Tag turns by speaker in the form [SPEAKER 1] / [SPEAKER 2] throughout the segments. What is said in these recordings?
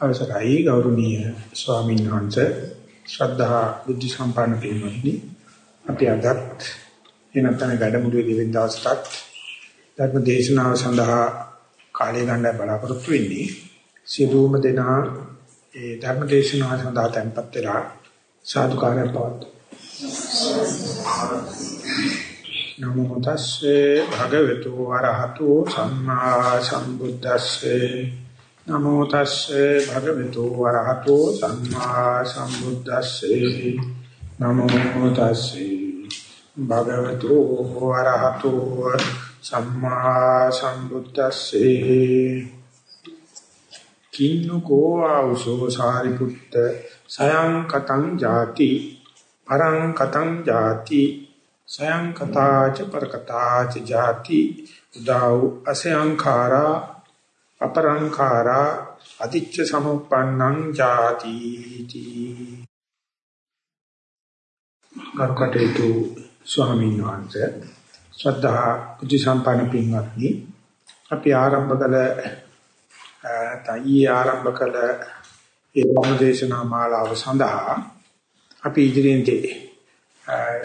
[SPEAKER 1] අවසරයි ගෞරවනීය ස්වාමීන් වහන්සේ. ශ්‍රද්ධා බුද්ධ සම්පන්න පින්වත්නි. අපි අදත් එනතන වැඩමුළුවේ දෙවෙනි දවසට ධර්ම දේශනාව සඳහා කාලය ගන්න බලාපොරොත්තු වෙන්නේ. සියලුම දෙනා ඒ ධර්ම දේශනාව සඳහා tempත් වෙලා සාදුකාරය පවත් නමෝ තස්සේ භගවතු වරහතෝ සම්මා සම්බුද්දස්සේ නමෝ තස්සේ භගවතු වරහතෝ සම්මා සම්බුද්දස්සේ. නමෝ තස්සේ භගවතු වරහතෝ සම්මා සම්බුද්දස්සේ. කින්නකෝ ආවසෝ සාරිපුත්ත සයං කතං ජාති පරං කතං ජාති සයං කතාච පරකතාච ජාති උදාව අසයංඛාරා අපරංකාරා අතිච්ච සමුප්පන්නං ජාති තී කරුකටේතු ස්වාමීන් වහන්සේ ශ්‍රද්ධා බුද්ධ සම්පන්න පින්වත්නි අපි ආරම්භ කළ තයි ආරම්භ කළ ඒ ධර්මදේශනා මාලාව සඳහා අපි ඉදිරියේ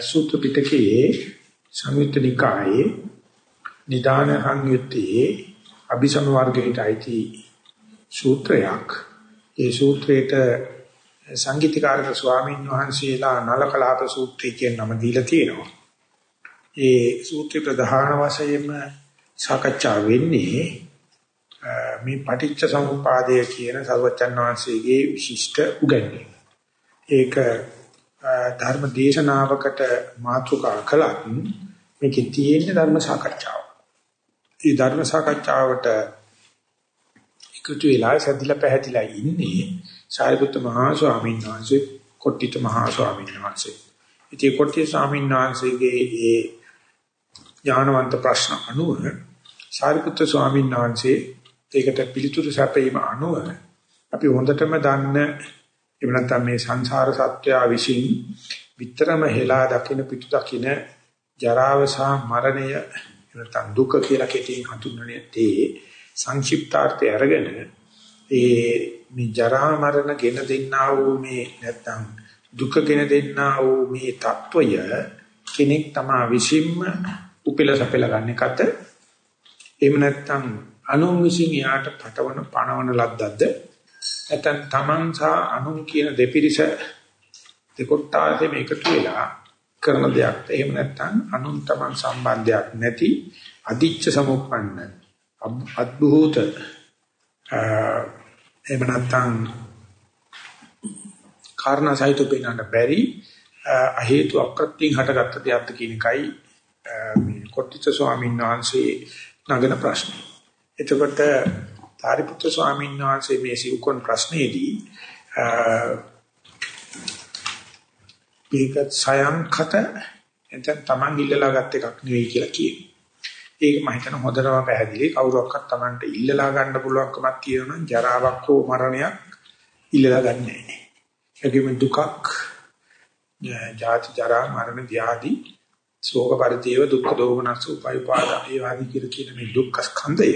[SPEAKER 1] සූත්‍ර පිටකයේ සංයුත්ත නිකායේ නිදාන සංයුත්තේ අභිසම වර්ගයට අයිති සූත්‍රයක්. ඒ සූත්‍රයට සංගීතකාරක ස්වාමීන් වහන්සේලා නලකලාප සූත්‍රය කියන නම දීලා තියෙනවා. ඒ සූත්‍ර ප්‍රධාන වශයෙන්ම සාකච්ඡා වෙන්නේ මේ පටිච්ච සමුප්පාදය කියන සර්වචන් වහන්සේගේ විශිෂ්ට උගන්වීම. ඒක ධර්ම දේශනාවකට මාතෘකා කළත් මේකේ තියෙන ධර්ම සාකච්ඡාව. මේ ධර්ම සාකච්ඡාවට එකතු වෙලා සැදිලා පැහැදිලා ඉන්නේ සාරිපුත්ත මහා ස්වාමීන් වහන්සේ කොට්ටිත මහා ස්වාමීන් වහන්සේ. ඉතින් කොට්ටිත ස්වාමීන් වහන්සේගේ ඒ ඥානවන්ත ප්‍රශ්න අනුව සාරිපුත්ත ස්වාමීන් වහන්සේ ඒකට පිළිතුරු සැපීම අනුව අපි හොඳටම දන්න එහෙම නැත්නම් මේ සංසාර සත්‍යය විසින් විතරම හෙලා දකින පිටු දකින ජරාව සහ මරණය නැත්නම් දුක කියලා කෙටියෙන් හඳුන්වන්නේ තේ සංක්ෂිප්තාර්ථය අරගෙන ඒ මේ ජරා මරණ ගෙන දෙන්නා වූ මේ නැත්නම් දුක ගෙන දෙන්නා වූ මේ తত্ত্বය කෙනෙක් තමා විසින්ම උපෙල සපෙල ගන්න එකත එහෙම නැත්නම් අනුන් විසින් යාට පටවන පණවන ලද්දක්ද? නැත්නම් තමන් සහ අනුන් කියන දෙපිරිස දෙකොට්ටාසේ මේකතු වෙලා කරන දෙයක්ද එහෙම නැත්නම් අනුන් තමන් සම්බන්ධයක් නැති අදිච්ච සමුප්පන්න අද්භූත එහෙම නැත්නම් කාරණා සහිත පේනන්න බැරි අ හේතු අක්‍රත්‍යයෙන් හටගත්ත දෙයක්ද කියන එකයි මේ කොට්ටිත ස්වාමීන් වහන්සේ නගන ප්‍රශ්නේ. එතකොට ධාරිපුත්‍ර ස්වාමීන් වහන්සේ මේ සිව්කොන් ප්‍රශ්නේදී මේක සයන්කට එතෙන් Taman ඉල්ලලා ගත් එකක් නෙවෙයි කියලා කියනවා. ඒක මම හිතන හොඳටම පැහැදිලි. කවුරක්වත් Tamanට ඉල්ලලා ගන්න පුළුවන්කමක් තියෙනවා නම් ජරාවක් හෝ මරණයක් ඉල්ලලා ගන්න නැහැ. ඒකෙම දුකක් ජාති ජරා මරණ ව්‍යාධි ශෝක පරිදේව දුක්ඛ දෝමනස් උපයපාද ඒ වාදී කියලා කියන මේ දුක්ඛ ස්කන්ධය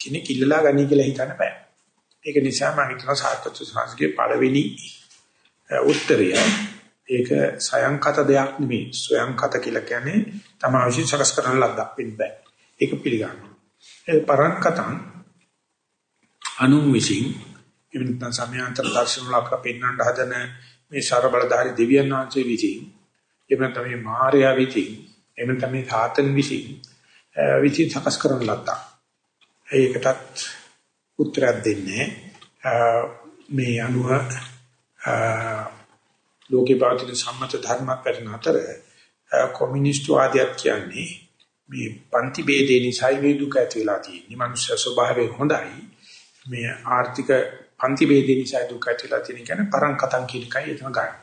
[SPEAKER 1] කෙනෙක් ඉල්ලලා ගනි කියලා හිතන්න බෑ. ඒක නිසා මම හිතනවා සාර්ථක සංස්කෘතියේ පළවෙනි උත්තරය ඒක සයන්කත දෙයක් නෙමෙයි. ස්වයන්කත කියලා කියන්නේ තමයි විශ්ව සකස් කරන ලද්දක් වෙන්න බෑ. ඒක පිළිගන්නවා. ඒ පරංකතං අනුන් විසින් ඉවින්තන් සමයාන්තර දර්ශන වල අපට පෙන්වන්න හදන මේ සර බලධාරි දෙවියන් වහන්සේ විසින් එහෙම තමයි මාර්යා විසින් එහෙම තමයි සාතන් විසින් විසින් සකස් කරන ලද්දක්. ඒකටත් උත්තරයක් දෙන්නේ මේ අනුව ලෝකේ පවතින සම්මත ධර්මයක් පැරෙන අතර කොමියුනිස්ට් වාදයක් කියන්නේ මේ පන්ති ભેදේ නිසායි මේ දුක ඇති වෙලා තියෙන්නේ. මනුෂ්‍ය ස්වභාවයෙන් හොඳයි. මේ ආර්ථික පන්ති ભેදේ නිසා දුක ඇති වෙලා තියෙන කියන්නේ පරංකතං කියන එකයි එතන ගන්න.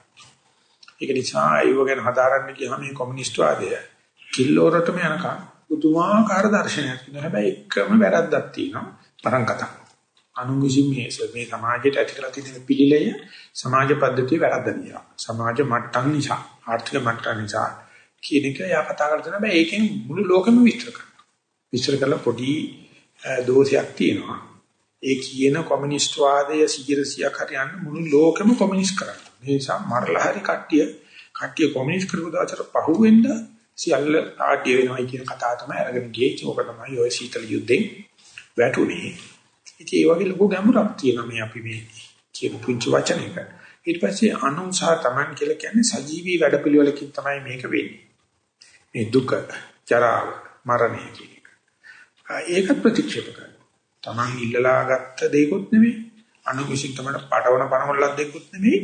[SPEAKER 1] ඒක නිසා ඒව ගැන හදාරන්න ගියාම මේ කොමියුනිස්ට් වාදය කිල්ලෝරටම යනකම් පුදුමාකාර දර්ශනයක් තියෙනවා. හැබැයි එකම වැරද්දක් තියෙනවා. පරංකතං. අනුගිසි මේ මේ සමාජයට ඇති කරලා තියෙන පිළිලය සමාජ පද්ධතිය වැරද්ද නිසා. සමාජ මට්ටම් නිසා, ආර්ථික මට්ටම් නිසා කියන එක යා කතා කරලා තියෙනවා. හැබැයි ඒකෙන් මුළු ලෝකෙම විස්තර කරනවා. විස්තර කරලා පොඩි දෝෂයක් තියෙනවා. ඒ කියන කොමියුනිස්ට් වාදය 100ක් හරියන්න මුළු ලෝකෙම කොමියුනිස්ට් කරනවා. ඒ නිසා මරලා හරි කට්ටිය කට්ටිය කොමියුනිස්ට් කරපු දාතර පහුවෙන්න සියල්ල ආඩිය වෙනවා කියන කතාව තමයි අරගෙන ගියේ. ඒක තමයි ඔය සීතල යුද්ධෙන් වැටුනේ. ඉතින් ඒ වගේ ලොකු ගැඹුරක් තියෙනවා මේ අපි මේ කියන පුංචි වචනයක. ඊට පස්සේ අනුන්සා Taman කියලා කියන්නේ සජීවී වැඩපිළිවෙලකින් තමයි මේක වෙන්නේ. මේ දුක, ජරාව, මරණය කියන එක. ඒක ප්‍රතික්ෂේප කරනවා. Taman ඉල්ලලා ගත්ත දෙයක්වත් නෙමෙයි. අනුවිසින් තමයි පටවන පනවලක් දෙයක්වත් නෙමෙයි.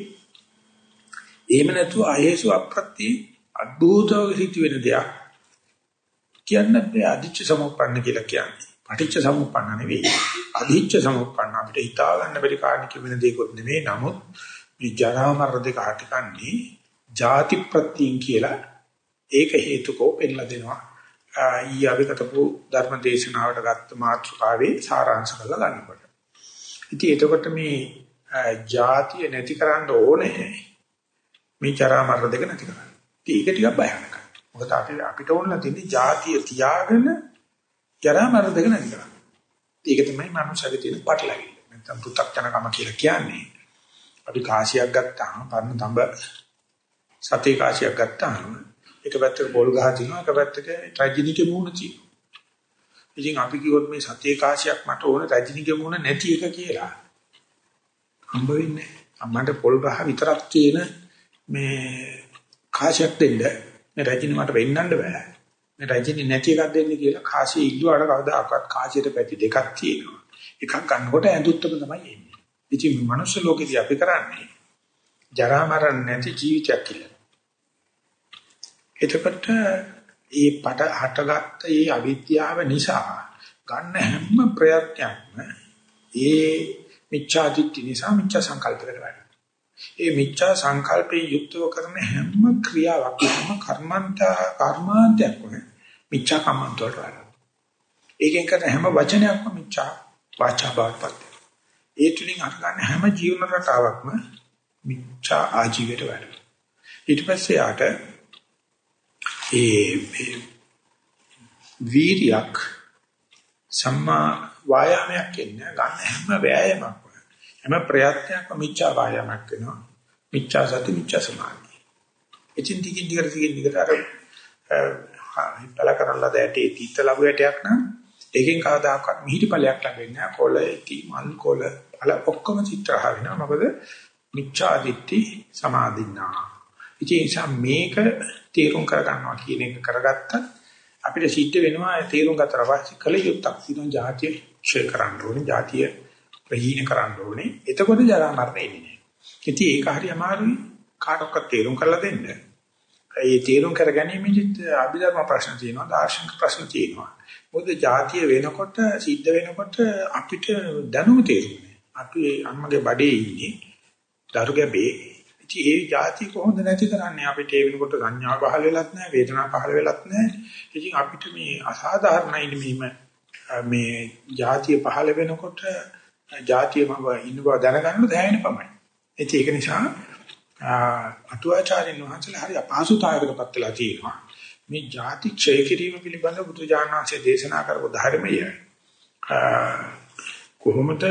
[SPEAKER 1] එහෙම නැතුව අයේසු අප්‍රත්‍ය අද්භූතව සිද්ධ වෙන දෙයක්. කියන්නේ අදිච්ච සමුප්පන්න කියලා කියන්නේ. පටිච්ච සමුප්පන්න නෙවෙයි. අධිච්ච සමුප්පන්න අපිට හිතා ගන්න බැරි කාරණේ කිවෙන දේකුත් නෙවෙයි. නමුත් මේ ජරා මරණ දෙක හටගන්නේ ಜಾති ප්‍රත්‍යයෙන් කියලා ඒක හේතුකෝ පෙන්ලා දෙනවා. ඊ අපි කතපු ධර්ම දේශනාවට ගත්ත මාතෘකාවේ සාරාංශ කරලා ගන්නකොට. ඉතින් එතකොට මේ ಜಾතිය නැති කරන්න ඕනේ. මේ ජරා මරණ දෙක නැති කරන්න. ඉතින් ඒක ටිකක් භයානකයි. මොකද අපි අපිට ඕනලා තියෙන්නේ ಜಾතිය තියාගෙන ජරා මරණ දෙක නැති කරන්න. ඒක තමයි මනුස්සයෙකුගේ තියෙන පටලැවිල්ල. නැත්නම් පු탁ජනකම කියලා කියන්නේ. අපි කාසියක් ගත්තාම පරණ තඹ සතේ කාසියක් ගත්තාම එක පැත්තක පොල් ගහ තියෙනවා එක පැත්තක ට්‍රැජිනිකේ මූණ තියෙනවා. ඉතින් අපි කිව්වොත් මේ සතේ කාසියක් මට ඕන ට්‍රැජිනිකේ මූණ නැති එක කියලා. හම්බ වෙන්නේ නැහැ. මට පොල් ගහ විතරක් තියෙන මේ කාසියක් දෙන්න මේ රජිනි මට වෙන්නන්න බෑ. මේ රජිනි නැති එකක් දෙන්න කියලා කාසිය ඉල්ලුවාට කවදාකවත් කාසියට පැති දෙකක් තියෙනවා. එකක් ගන්නකොට ඇඳුත්තම තමයි එන්නේ. ඉතින් මේ මනුස්ස ලෝකෙදී අපි කරන්නේ ජරා මරණ නැති ජීවිතයක් කියලා. එතකොට ඒ පට හටගත්ත ඒ අවිද්‍යාව නිසා ගන්න හැම ප්‍රයත්නයක්ම ඒ මිච්ඡාදිට්ඨි නිසා මිච්ඡා සංකල්පකට වැඩ. ඒ මිච්ඡා සංකල්පේ යුක්තව කරන හැම ක්‍රියාවක් හැම කර්මන්ත කර්මාන්තයක් වුණේ මිච්ඡා කම්මන්ත වලට වැඩ. ඒකෙන් කරන හැම වචනයක්ම මිච්ඡා වාචා බවටපත්. ඒ තුලින් අර ගන්න හැම ජීවන රටාවක්ම මිච්ඡා ආජීවයට වැඩ. ඊට පස්සේ ආට ඒ වීරියක් සම්මා වායාමයක් කියන්නේ ගන්න හැම වෑයමක් හැම ප්‍රයත්නයක්ම මිච්ඡා වායාමයක් වෙනවා. මිච්ඡා සති මිච්ඡා සමාධි. එචින් ටිකින් ටිකට ටිකින් ටිකට අර හිතලා කරලා දැටේ තීත ලැබු ඇටයක් නම් ඒකෙන් කවදාකවත් මිහිරිඵලයක් ලැබෙන්නේ නැහැ. කොළ, ඉති, මල් කොළ, පළ ඔක්කොම චිත්‍රහ වෙනවා. මොකද මිච්ඡා දිට්ඨි සමාදින්නා. ඉතින් මේක තේරුම් කරගන්නවා කියන එක කරගත්තත් අපිට සිද්ධ වෙනවා තේරුම් ගතට පස්සේ කල යුත්තක් තියෙනවා. ජාතිය ක්ෂය කරන්න ඕනේ. ජාතිය ප්‍රහීන කරන්න ඕනේ. එතකොට ජරා මරණ එන්නේ නැහැ. ඉතින් ඒක හරි අමාරුයි කාටවත් තේරුම් කරලා දෙන්න. ඒ තීරුම් කරගැනීමේදී අභිධර්ම ප්‍රශ්න තියෙනවා දාර්ශනික ප්‍රශ්න තියෙනවා. මොකද જાතිය වෙනකොට සිද්ධ වෙනකොට අපිට දැනුම තේරුන්නේ අපි අම්මගේ බඩේ ඉන්නේ දරු ගැබේ. ඉතින් ඒ જાති කොහොමද නැති කරන්නේ? අපිට ඒ වෙනකොට සංඥා පහළ වෙලත් නැහැ වේදනා පහළ වෙලත් නැහැ. ඉතින් අපිට මේ අසාධාරණයි මෙහිම. මේ જાතිය පහළ වෙනකොට જાතියම ඉන්න බව දැනගන්න දැනෙන පමණයි. ඒක නිසා අටුවාචාරින් වහන්සේලා හරි අපහසුතාවයකටපත් වෙලා තියෙනවා. මේ ಜಾති ක්ෂය කිරීම පිළිබඳ බුදුජානනාංශයේ දේශනා කරපු ධර්මය කොහොමද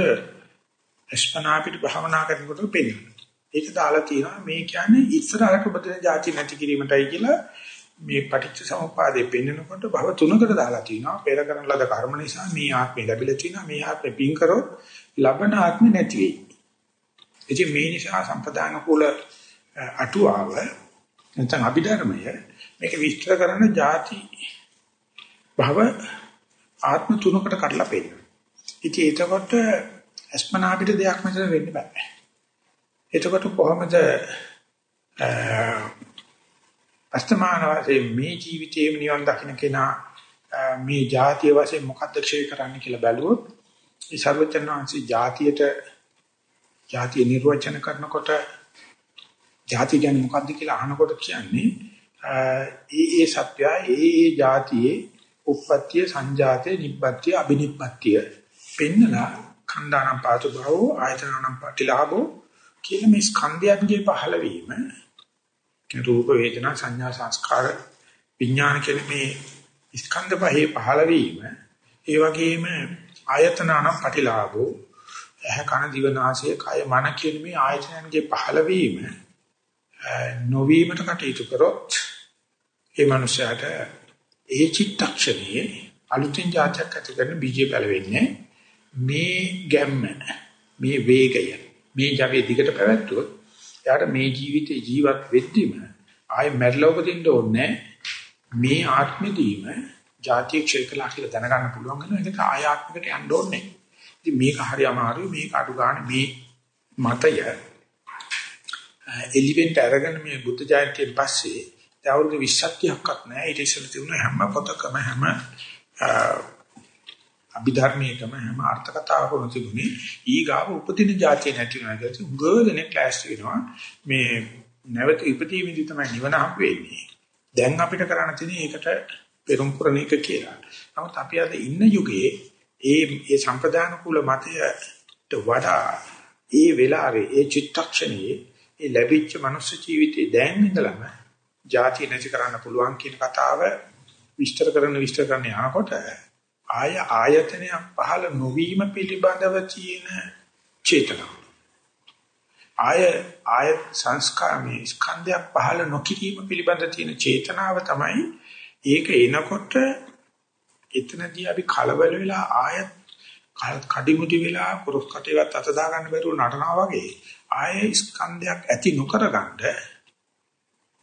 [SPEAKER 1] අස්පනා පිට භවනා කරනකොට පෙන්වන්නේ. ඒක දාලා තියෙනවා මේ කියන්නේ ඉස්සරහට උපදින ಜಾති නැති කිරීමටයි කියලා මේ පටිච්ච සමුප්පාදේ පෙන්වනකොට භව තුනකට දාලා තිනවා පෙර කරන ලද කර්ම නිසා මේ ආත්මය ලැබිලා තිනවා මේ ආත්මෙ පින් කරොත් ලබන ආත්මෙ නැති වෙයි. ඉතින් මේ නිසා සම්පදාන කුල අටුවාව නැත්නම් අභිධර්මය මේක විස්තර කරන ಜಾති භව ආත්ම තුනකට කඩලා පෙන්නනවා. ඉතින් ඒතකොට අස්මනා අපිට දෙයක් මෙතන වෙන්න බෑ. එතකොට කොහොමද අස්තමාන වශයෙන් මේ ජීවිතයේම නිවන් දකින්න කෙනා මේ જાතිය වශයෙන් මොකක්ද ක්ෂය කරන්න කියලා බැලුවොත් ඒ ਸਰවචනාංශී જાතියට જાතිය නිර්වචන කරනකොට ಜಾති කියන්නේ මොකද්ද කියලා අහනකොට කියන්නේ ඒ ඒ සත්‍යය ඒ ඒ જાතියේ උප්පත්තිය සංජාතේ නිබ්බත්තිය අබිනිබ්බත්තිය පෙන්නලා khණ්ඩානම් පාතු භවෝ ආයතනනම් පටිලාභෝ කියන මේ ස්කන්ධයන්ගේ පහළවීම රූප වේදනා සංඥා සංස්කාර විඥාන කියන මේ ස්කන්ධ පහේ පහළවීම ඒ වගේම ආයතනනම් පටිලාභෝ ඇහ කන දිව නාසය කය මන කියන මේ ආයතනයන්ගේ පහළවීම නොවීමට කටයුතු කරොත් ඒ මනුස්සයාට ඒ චිත්තක්ෂණයේ අලුතින් જાතියක් ඇති කරන බීජය පැලවෙන්නේ මේ ගැම්ම මේ වේගය මේ ජවයේ දිගට පැවැත්වුවොත් එයාට මේ ජීවිතේ ජීවත් වෙද්දිම ආයෙ මැරිලා උපදින්න ඕනේ මේ ආත්මෙදීම જાතිය ක්ෂය කළා කියලා දැනගන්න පුළුවන් වෙන එකට ආය ආත්මයකට යන්න ඕනේ. ඉතින් මේක හරි අමාරුයි. මේක අඩු ගන්න. මේ මතය එලිවෙන්ට අරගෙන මේ බුද්ධ ජයන්තියෙන් පස්සේ අවුරුදු 20ක්වත් නැහැ. ඊට ඉස්සෙල්ලා තිබුණ හැම පොතකම හැම අභිධර්මයකම හැම අර්ථ කතාවකම තිබුණේ ඊගාව උපදින જાතිය නැති වෙනවා. කියලා උගදෙනේ ක්ලාස් වෙනවා. මේ නැවත ඉපදීමේදී තමයි නිවන හම්බ වෙන්නේ. දැන් අපිට කරන්න තියෙන්නේ ඒකට පෙරම් පුරණ එක කියලා. නමුත් අපි අද ඉන්න යුගයේ ඒ ඒ සම්ප්‍රදාන කුල මතයට වඩා ඒ වෙලාවේ ඒ චිත්තක්ෂණයේ ඒ ලැබිච්ච මනුස්ස ජීවිතේ දැන් ඉඳලම ಜಾති නැති කරන්න පුළුවන් කියන කතාව විස්තර කරන විස්තර කරන යනකොට ආය ආයතනයක් පහළ නොවීම පිළිබඳව තියෙන චේතනාව. ආය ආය සංස්කාරමේ ස්කන්ධයක් පහළ නොකිරීම පිළිබඳ තියෙන චේතනාව තමයි ඒක එනකොට එතනදී අපි කලබල වෙලා ආයත් කඩිමුටි වෙලා කුරුස් කටේවත් අත දා ගන්න බැරුව නටනවා වගේ ආයේ ස්කන්ධයක් ඇති නොකර ගන්න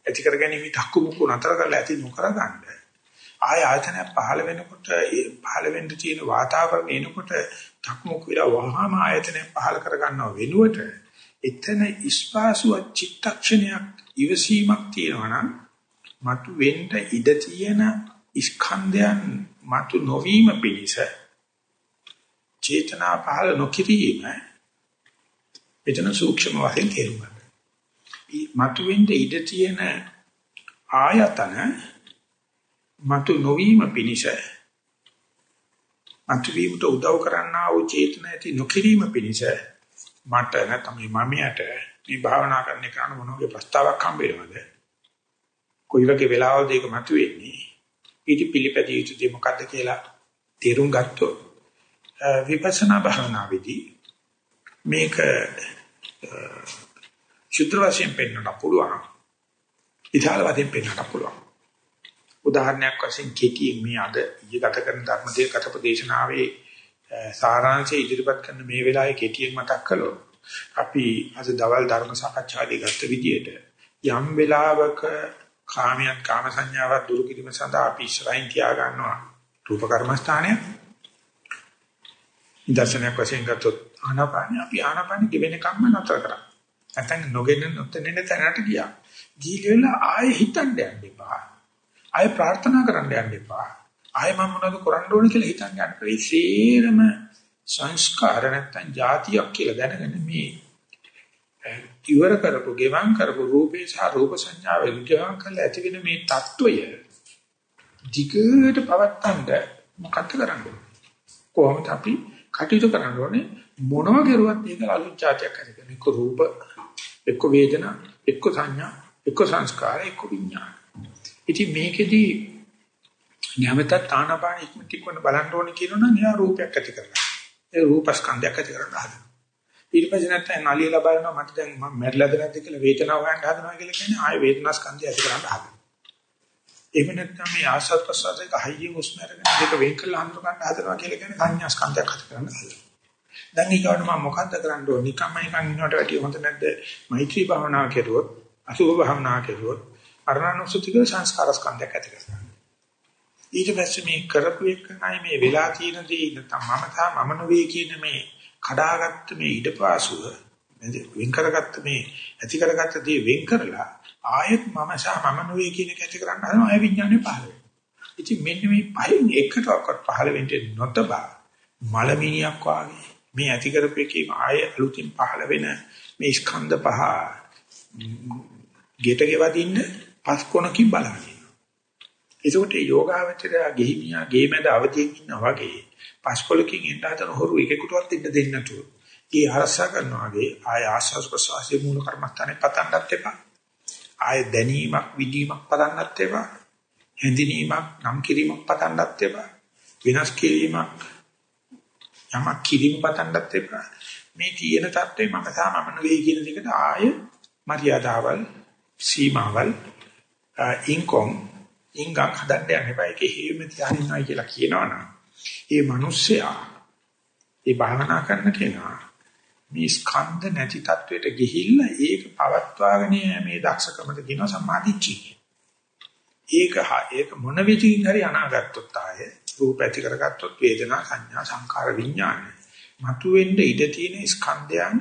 [SPEAKER 1] ඇති කර ගැනීම ධක්කු මුක්කු නතර කරලා ඇති නොකර ගන්න ආය ආයතනය පහළ වෙනකොට ඒ පහළ වෙන්න තියෙන වාතාවරණය එනකොට ධක්කු මුක්කු විලා වහාම ආයතනය පහළ කර ගන්නව වෙනුවට එතන ඉස්පාසුව චිත්තක්ෂණයක් ඉවසීමක් තියෙනවා නම් මතු වෙන්න ඉඩ තියෙන ස්කන්ධයන් මතු නොවීම පිණිස චේතනා පහළ නොකිරීම එතන සූක්ෂම වශයෙන් තේරුම් ගන්න. මතු වෙන්න ඉඩ තියෙන ආයතන මතු නොවීම පිණිස මතු වීමට උදව් කරන්නා වූ චේතන ඇති නොකිරීම පිණිස මට නැත්නම් මේ මමියට මේ භාවනා කරන්න කරන මොන වගේ ප්‍රස්තාවක් හම්බ වෙනවද? කොයි වගේ වෙලාවද ඒක මතුවෙන්නේ? ඊට පිළිපැදිය යුතු දේ මොකද්ද කියලා තේරුම් ගත්තොත් විපස්සනා භාවනාවේදී මේක සුත්‍ර වශයෙන් පෙන්වන්න පුළුවන්. ඉතාල වශයෙන් පෙන්වන්න පුළුවන්. උදාහරණයක් වශයෙන් කෙටියෙන් මේ අද ඊගත කරන ධර්මදේ කතපදේශනාවේ සාරාංශය ඉදිරිපත් කරන මේ වෙලාවේ කෙටියෙන් මතක් කළොත් අපි අද දවල් ධර්ම සාකච්ඡාදී ගත්ත විදිහට යම් වෙලාවක කාමයන් කාම සංඥාවක් දුරු කිරීම සඳහා අපි ඉස්සරහින් තියා ගන්නවා රූප කර්මස්ථානය. දර්ශනයක් වශයෙන් ගත්තොත් ආනාපානිය අපි ආනාපානිය ගෙවෙනකම්ම නතර කරා. නැත්නම් නොගෙන නොතනෙන තැනට ගියා. ගිහිල්ලා ආයෙ හිතන්න යන්න එපා. ආයෙ ප්‍රාර්ථනා කරන්න යන්න එපා. ආයෙ මම මොනවද කරන්න ඕන කියලා හිතන්න යන්න. ඒ සේරම සංස්කාර නැත්නම් જાතියක් කියලා දැනගෙන මේ ඉවර කරපු ගෙවම් කරපු රූපේ සහ රූප සංඥාව විග්‍රහම් කරලා ඇතිවෙන මේ తত্ত্বය ධිකට පවත්තන්න මොකක්ද කරන්නේ කොහොමද අපි කටයුතු කරන්න ඕනේ මොනවා කරුවත් මේක අලුත් જાතියක් ඇති කරන එක රූප, එක්ක වේදනා, එක්ක සංඥා, එක්ක සංස්කාර, එක්ක විඥාන. ඉතින් මේකෙදී නැවතත් ආනාපාන ඉක්මනට ඉක්මනට බලන්න ඕනේ කියනොනම් එයා රූපයක් ඇති කරගන්නවා. ඒ රූපස්කන්ධයක් ඇති කරගන්න හදනවා. ඊට පස්සේ නැත්නම් නලියලා බලනවා මට දැන් මම මැරිලාද නැද්ද කියලා වේදනාව හොයන්න හදනවා කියලා කියන්නේ ආයේ වේදනාස්කන්ධය ඇති කරගන්න හදනවා. එහෙම නැත්නම් මේ ආස්වාද ප්‍රසආසයක හයියෙන් උස්ම අරගෙන දෙක වෙන් කරලා හඳුන ගන්න හදනවා කියලා කියන්නේ සංඥාස්කන්ධයක් ඇති කරගන්න හදනවා. දැන් ඊගොඩ මම මොකද්ද කරන්න ඕනේ? නිකම්ම නිකන් ඉන්නවට වැඩිය හොඳ නැද්ද? මෛත්‍රී භාවනාව කෙරුවොත්, අසුභ භාවනාව කෙරුවොත්, අරණානුසුතික සංස්කාර ස්කන්ධයක් ඇති කරගන්න. ඊට පස්සේ මේ කරපු එකයි මේ වෙලා තියෙන දේ නැත්නම් මම තා මම නොවේ කියන මේ කඩාගත්ත මේ ඉඩපාසුව වෙන් කරගත්ත මේ ඇති කරගත්ත දේ වෙන් කරලා ආයෙත් මම සහ මම නොවේ කියන එක ඇති කරන්න හදනවා ආය විඥානේ පහළ වෙනවා. ඉතින් මෙන්න මේ පහෙන් එකටවත් පහළ වෙන්නේ නොතබා මලමිනියක් වාගේ මේ ඇති කරපු එකේ ආයෙ අලුතින් පහළ වෙන මේ ස්කන්ධ පහ ගෙට ගෙවදින්න පස් කොනකින් බලන්නේ. ඒකට යෝගාවචරය ගෙහිමියා ගේ මැද අවතියෙන් ඉන්නා වගේ පස්කොලකින් එන්න හදන හොරු එකෙකුටවත් ඉන්න දෙන්නේ නැතුව. ඒ අරසා කරනවා වගේ ආය ආස්වාස් ප්‍රසවාසයේ මූල කර්මස්ථානේ පතන්නත් එපා. ආය දැනීමක් විදීමක් පතන්නත් එපා. හැඳිනීමක් නම් කිරීමක් පතන්නත් එපා. විනාශ කිරීමක් යමක් කිරීම පතන්නත් එපා. මේ තියෙන தත්ත්වේ මම සාමම නෙවෙයි කියන දෙකට ආය මරියාදාවල් සීමාවල් ඉන්කොම් ඉංගක් හදන්න යන්න එපා. ඒක හේම තියානින්නයි කියලා කියනවනම් ඒ මිනිස්සයා ඒ භාවනා කරන කෙනා මේ ස්කන්ධ නැති තත්වයට ගිහිල්ලා ඒක පවත්වාගෙන මේ දක්ෂකමද කියන සම්මාදිච්චි. ඒක ඒක මොන විදිහින් හරි අනාගතොත් ආයේ රූප ඇති කරගත්තොත් වේදනා සංඥා සංකාර විඥාන මතුවෙන්න ඉඩ තියෙන ස්කන්ධයන්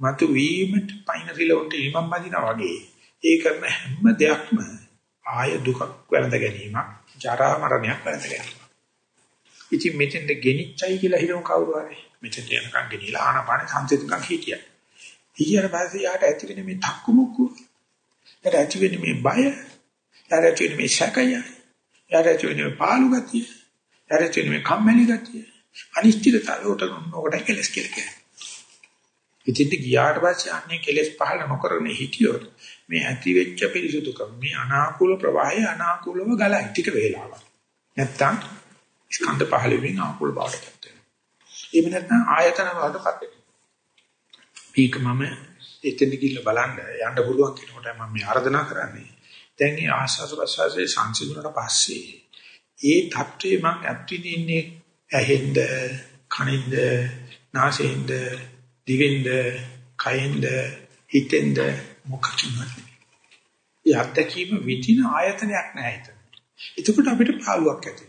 [SPEAKER 1] මතු වීමට පයින් රිලොන්ට ඉමම් බදිනා වගේ. ඒ කරන හැම දෙයක්ම ආය දුකක් වැළඳ ගැනීමක් ජරා මරණයක් වැළඳ ගැනීමක්. ඉතින් මෙතෙන්ද ගෙනිච්චයි කියලා හිතමු කවුරු හරි. මෙතෙන් යනකම් ගෙනිලා ආනපාන සංසිඳනකම් හිටියා. ඊයර පස්සේ යාට ඇති වෙන මේ තක්කු මුක්කු යාට ඇති වෙන මේ බය. යාට ඇති වෙන මේ සැකය. යාට ඇති වෙන මේ පාළු ගතිය. යාට ඇති වෙන මේ කම්මැලි ගතිය අනිශ්චිතතාවයට නොකට කෙලස් කියලා කියන්නේ ඉතින් ගියාට පස්සේ අන්නේ කෙලස් පහළ නොකරන හිටියොත් මේ ඇති වෙච්ච පිරිසුදුකම මේ අනාකූල ප්‍රවාහය අනාකූලව ගලයි ටික වේලාවක්. නැත්තම් ස්කන්ධ පහළ වෙමින් ආකූල බවට පත් වෙනවා. එහෙම නැත්නම් ආයතන වලටපත් වෙනවා. මේක මම එතන ගිහිල්ලා බලන්න යන්න පුළුවන් කෙනෙකුට මම මේ ආර්දනා කරන්නේ. දැන් මේ ආස්වාද ප්‍රසවාසයේ සංසිඳුණට පස්සේ ඒ தત્ත්වයේ මම ඇත්විඳින්නේ ඇහෙන්ද කනින්ද නාසයෙන්ද දිවෙන්ද කයෙන්ද හිතෙන්ද මොකකින්වත් ඒ අත්දැකීම විදින ආයතනයක් නැහැ හිතන. එතකොට අපිට පාළුවක් ඇති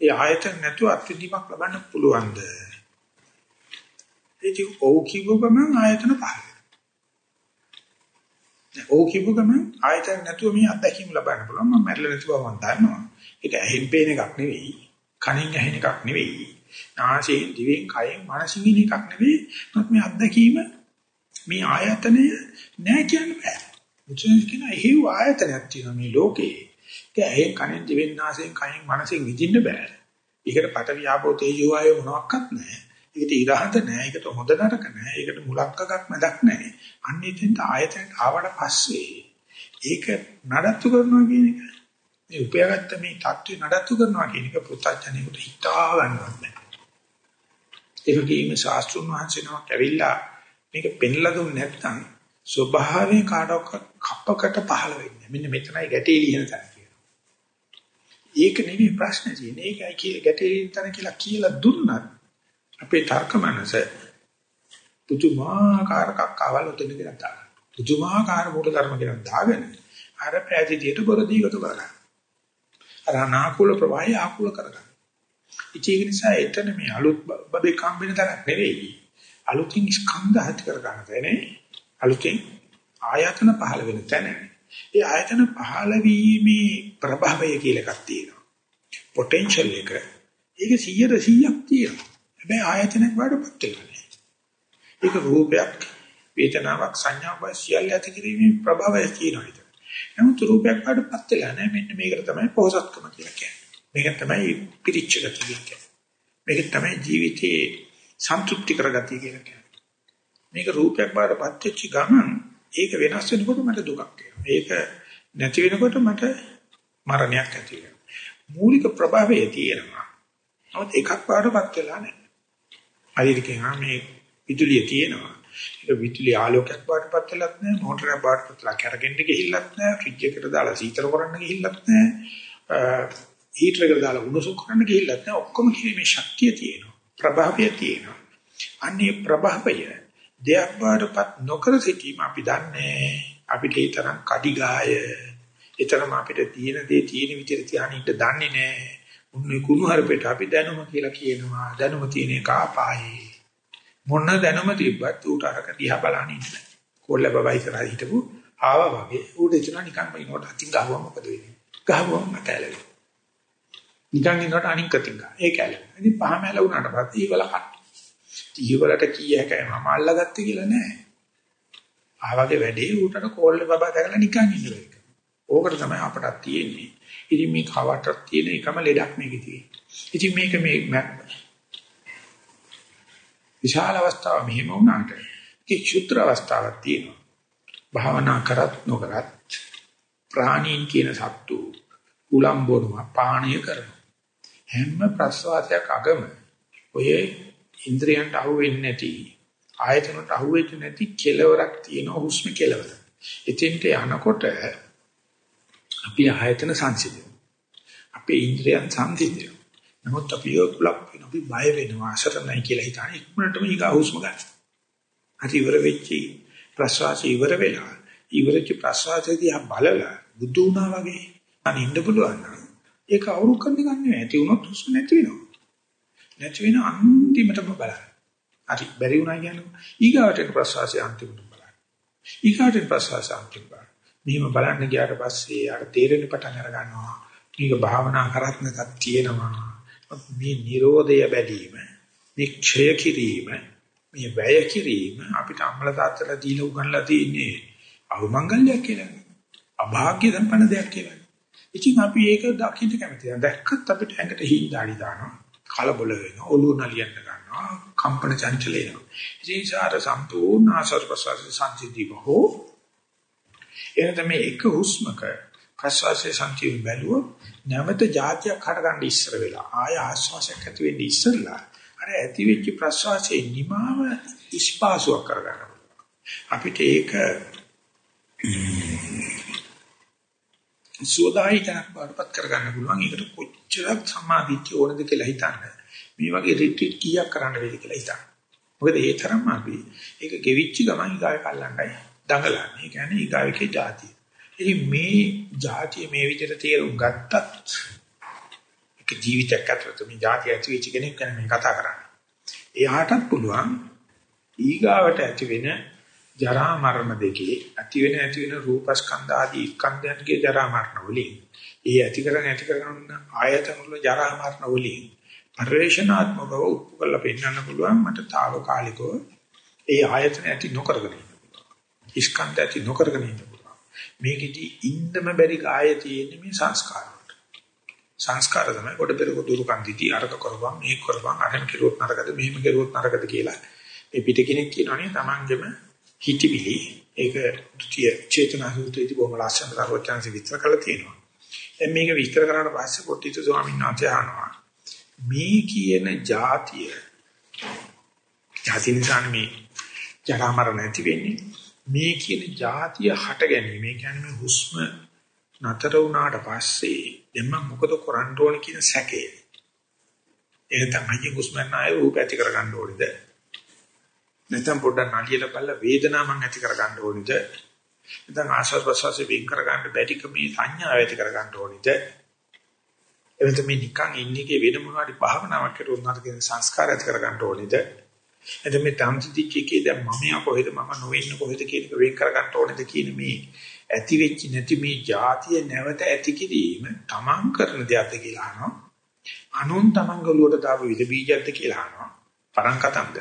[SPEAKER 1] ඒ ආයතන නැතුව අත්විඳීමක් ලබන්න පුළුවන්ද? ඒ ඔව් කිව්ව ගමන් ආයතන පහළ ඔව් කිව්ව ගමන් ආයතන නැතුව මේ අත්දැකීම ලබන්න පුළුවන්. මම මැරෙලා නැතුව මම දන්නවා. ඒක ඇහෙන් පේන එකක් නෙවෙයි. කනින් ඇහෙන එකක් නෙවෙයි. නාසයෙන් දිවෙන් කයෙන් මනසින් ඉන එකක් නෙවෙයි. මොකද මේ අත්දැකීම මේ ආයතනය නෑ කියන්න බෑ. මුචෙන් කියන හේව ආයතනයක් තියෙනවා මේ ලෝකේ. ඒක ඇහෙන් කනෙන් දිවෙන් නාසයෙන් කයෙන් මනසින් විඳින්න බෑ. ඒකට පට වියාපෝ තේජෝ ආයෝ මොනවත් නෑ. ඒකට ඉරහඳ නෑ. ඒකට හොඳ නරක නෑ. ඒකට මුලක්කක් මැදක් නෑ. අන්න ඉතින් ආයතනට ආවට පස්සේ ඒක නඩත්තු කරනවා කියන එක මේ උපයාගත්ත මේ தත්ත්වය නඩත්තු කරනවා කියන එක පුත්තජනෙකුට හිතා ගන්නවත් නෑ. ඒක කීම ශාස්ත්‍රුන් වහන්සේ නමක් ඇවිල්ලා මේක පෙන්ලා දුන්නේ නැත්නම් ස්වභාවයෙන් කාටවත් කප්පකට පහළ වෙන්නේ. මෙන්න මෙතනයි ගැටේ ලියන තැන කියලා. ඒක නෙවෙයි ප්‍රශ්නේ තියෙන්නේ. ඒකයි කිය ගැටේ ලියන තැන කියලා කියලා දුන්නත් අපේ තර්ක මනස පුදුමාකාර කක්කවල උතන කියලා දාගන්න. පුදුමාකාර මූල ධර්ම කියලා දාගෙන අර පැහැදිලියට බොරදීගත කරගන්න. අර අනාකූල ප්‍රවාහය ආකූල කරගන්න. ඒක නිසා එතන මේ අලුත් බබේ කම්බෙන තරක් නෙවෙයි. අලුතින් ස්කන්ධ හත් කර ගන්න තැනේ අලුතින් ආයතන පහළ වෙන තැන. ඒ ආයතන පහළ වීමේ ප්‍රභවය කියලා එකක් තියෙනවා. පොටෙන්ෂල් එක. ඒක 100 100ක් තියෙනවා. හැබැයි ආයතනයක් වඩපත් වෙනවා. ඒක රූපයක්, වේදනාවක්, සංඥාවක් සියල්ල ඇති කිරීමේ ප්‍රභවය තියෙනවා ඒක. නමුත් රූපයක් වඩපත් වෙලා නැහැ. මෙන්න මේකට තමයි පොහසත්කම කියලා කියන්නේ. මේක තමයි පිරිච්ච ගතිය කියන්නේ. මේක තමයි ජීවිතයේ සන්තුෂ්ටි කරගතිය කියලා කියන්නේ. මේක රූපයක් බාටපත් වෙච්ච ගමන් ඒක වෙනස් වෙනකොට මට දුකක් එනවා. ඒක නැති වෙනකොට මට මරණයක් ඇති වෙනවා. මූලික ප්‍රභාවය තියෙනවා. නමුත් එකක් බාටපත් වෙලා නැහැ. හරියට කියනවා මේ විදුලිය තියෙනවා. ඒක විදුලි ආලෝකයක් බාටපත් වෙලත් නැහැ. මෝටරයක් බාටපත් වෙලා කරගෙන්න ගිහිල්ලත් නැහැ. ෆ්‍රිජ් එකට දාලා සීතල කරන්න ගිහිල්ලත් නැහැ. හීටර් එකට දාලා උණුසුම් කරන්න ගිහිල්ලත් නැහැ. ඔක්කොම කිරීමේ ශක්තිය තියෙනවා. ප්‍රභාවය තියෙනවා. අන්නේ ප්‍රභාවය දෙයක් බාටපත් නොකර සිටීම අපි දන්නේ අපිට ඒ තරම් කඩිගාය ඒතරම් අපිට තියෙන දේ තියෙන විදිහට තියාගෙන ඉන්න දන්නේ නැහැ. උන්නේ කුණු හරපෙට අපි දැනුම කියලා කියනවා. දැනුම තියෙන එක ආපායේ. මොන දැනුම තිබ්බත් ඌට අරක දිහා බලන්න ඉන්න. කොල්ල බබයි කරා හිටපු ආවා වගේ ඌට එතන නිකන් බයිනකොට අතින් ගහුවා මොකද වෙන්නේ? ගහුවම මතැලෙන්නේ. නිකන් ඉන්නකොට අනික් කතින් ගන්න. ඒක ඇල. ඉතින් පහම ඇල වුණාට පස්සේ ඊවල කන්න. ඊවලට කී හැකයි මම අල්ලගත්තේ කියලා නෑ. ආවගේ වැඩේ උටට කෝල්ලේ බබා දැකලා නිකන් ඉන්න එක. ඕකට තමයි අපටත් තියෙන්නේ. ඉතින් මේ කවටක් තියෙන එකම ලෙඩක් මේකේ තියෙන්නේ. ඉතින් මේක මේ විශාල අවස්ථාව මෙහෙම වුණාට කික් ක්ෂුත්‍ර අවස්ථාවක් තියෙනවා. භාවනා කරත් නොකරත් ප්‍රාණීන් කියන සත්තු උලම්බෝනවා පාණය කරනවා. හැම ප්‍රස්වාසයක් අගම ඔය ඉන්ද්‍රයන්ට අහු වෙන්නේ නැති ආයතනට අහුවෙච්ච නැති කෙලවරක් තියෙන හුස්ම කෙලවර. එතෙන්ට යනකොට අපි ආයතන සංසිඳන. අපේ ඉන්ද්‍රියන් සංසිඳන. නමුත් අපි යොක්ලක් වෙන අපි බය වෙනවා අසරණයි කියලා හිතාන ඉක්මනටම ඊගා හුස්ම ගන්න. හරි ඉවර වෙච්චි ප්‍රශ්වාසය ඉවර වෙලා ඉවරච්ච ප්‍රශ්වාසයේදී ආ බලලා බුදු වුණා වගේ අනින්න පුළුවන් නම් ඒක අවුරු කරන්න ගන්න ඇති වුණොත් හුස්ම නැති වෙනවා. නැති වෙන අන්තිමටම බලන්න. හරි බැරි වුණා කියන්නේ ඊගාවට ප්‍රශ්වාසය අන්තිමට බලන්න. ඊගාවට ප්‍රශ්වාසය අන්තිමට බලන්න. මෙහෙම බලන්න ගියාට පස්සේ අර තේරෙන පටන් අර ගන්නවා. මේක භාවනා කරත් නැතත් තියෙනවා. මේ Nirodha බැදීම, මේ ක්ෂය කිරීම, මේ වැය කිරීම අපිට අම්ල තාත්තලා දීලා උගන්ලා තියෙන්නේ අවමංගල්‍යයක් කියලා. අභාග්‍ය සම්පන්න දෙයක් කියලා. ඉතින් අපි ඒක දකින්න කැමතියි. දැක්කත් අපිට ඇඟට හිඳාඩි දානවා. කලබල වෙනවා. ඔළුව නලියන්න ගන්නවා. කම්පන චංචල එනවා. ඉතින් සාර සම්පූර්ණ ආසර් ප්‍රසාර සංසිද්ධිය හෝ එනත මේ එක හුස්මක ප්‍රශ්වාසයේ සංකීර්ණ බැලුවොත් නැවත જાතියක් හටගන්න ඉස්සර වෙලා ආය ආශ්වාසයක් ඇති වෙන්නේ ඉස්සරලා අර ඇති වෙච්ච ප්‍රශ්වාසයේ නිමාව ඉස්පාසුවක් කරගන්න අපිට ඒක සෝදායිතනක් වඩපත් කරගන්න පුළුවන් ඒකට කොච්චරක් සමාධිත්‍ය ඕනද කියලා හිතන්න මේ වගේ රිට්‍රීට් කීයක් කරන්න වෙයිද කියලා හිතන්න මොකද ඒ තරම් අපි ඒක ගෙවිච්ච ගමන් ඊගාවේ කල්ලන්නයි දඟලන්නේ. ඒ කියන්නේ ඊගාවිකේ જાතිය. ඉතින් මේ જાතිය මේ විදිහට තේරුම් ගත්තත් ඒක ජීවිතයක් ඇතුළත මේ જાතිය ඇති වෙච්ච කෙනෙක් ගැන මේ කතා කරන්නේ. එයාටත් පුළුවන් ඊගාවට ඇති වෙන ජරා මරණ දෙකේ ඇති වෙන ඇති වෙන රූපස්කන්ධ ආදී ස්කන්ධයන්ගේ ජරා මරණ වලින් ඒ ඇති කරගෙන ඇති කරගෙන ආයතන වල ජරා මරණ වලින් පරිවේශනාත්මකව උත්කල පෙන්වන්න පුළුවන් මට తాවකාලිකව ඒ ආයතන ඇති නොකරගෙන ඉන්න. ස්කන්ධ ඇති නොකරගෙන ඉන්න. මේකෙදි ඉන්නම බැරි කායේ තියෙන මේ සංස්කාර වලට. සංස්කාර තමයි කොට පෙරක දුරුකම් දිටි අරක කරපම් මේ කරපම් අරන් කිරුවොත් නරකද මෙහෙම කිරුවොත් නරකද කියලා. මේ පිට කෙනෙක් කියනවනේ Tamanගෙම හිතවිලි ඒක ත්‍ෘතිය චේතනා සූත්‍රයේදී බොහොම ලස්සනට අරවචාන්සි විස්තර කරලා තියෙනවා. දැන් මේක විස්තර කරාට පස්සේ කොට්ටිත ස්වාමීන් වහන්සේ අහනවා මේ කියන જાතිය જાති නිසා මේ ජරා මරණ නැති වෙන්නේ මේ කියන જાතිය හට ගැනීම. ඒ කියන්නේ මේ හුස්ම නතර වුණාට පස්සේ දැන් මම මොකද කරන්න ඕන කියන සැකය. ඒක තමයි හුස්ම නැය රූප ඇති කරගන්න ඕනේද? නැත්නම් පොඩ්ඩක් නලියලා බලලා වේදනාව මම ඇති කරගන්න ඕනේද? නැත්නම් ආශ්වාස ප්‍රශ්වාසයෙන් වෙන් කරගන්න බැරිකමේ සංඥාව ඇති කරගන්න ඕනේද? එවිට මේ නිකන් ඉන්නේ වෙන මොනවාරි භාවනාවක් කරුවොත් නැත්නම් කියන සංස්කාර ඇති කරගන්න ඕනේද? එතෙ මේ තම්සිතිච් එකේ දැන් මම යා කොහෙද මම නොවෙන්න කොහෙද කියන එක වෙන් කර ගන්න ඕනේද කියන මේ ඇති වෙච්ච නැති මේ જાතිය නැවත ඇති කිරීම තමන් කරන දෙයක්ද කියලා අහනවා. අනුන් තමන් ගලුවට දාපු විද බීජයක්ද කියලා අහනවා. පරංකතම්ද.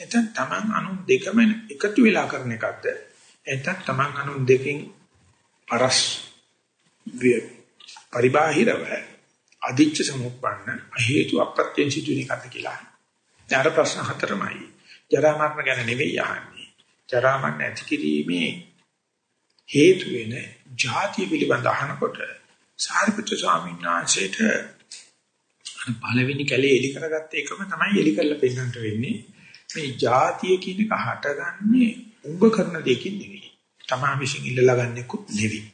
[SPEAKER 1] එතෙන් තමන් අනුන් දෙකම එකතු වෙලා කරන එකක්ද? එතෙන් තමන් අනුන් දෙකෙන් පරස් පරිබාහිරව අදිච්ච සමුප්පන්න හේතු අප්‍රත්‍යයෙන් සිදුවෙන එකක්ද කියලා. ඊට ප්‍රශ්න හතරමයි. ජරා මරණ ගැන නෙවෙයි අහන්නේ. ජරා මරණ ඇති කිරීමේ හේතු වෙන ಜಾතිය පිළිබඳ අහනකොට සාරිපුත්‍ර ස්වාමීන් වහන්සේට පළවෙනි කැලේ එලි කරගත්ත එකම තමයි එලි කරලා පෙන්නන්නට වෙන්නේ. මේ ಜಾතිය කියන එක හටගන්නේ උඹ කරන දෙයකින් නෙවෙයි. තමා විශ්ින් ඉල්ලලා ගන්නෙකුත් නෙවෙයි.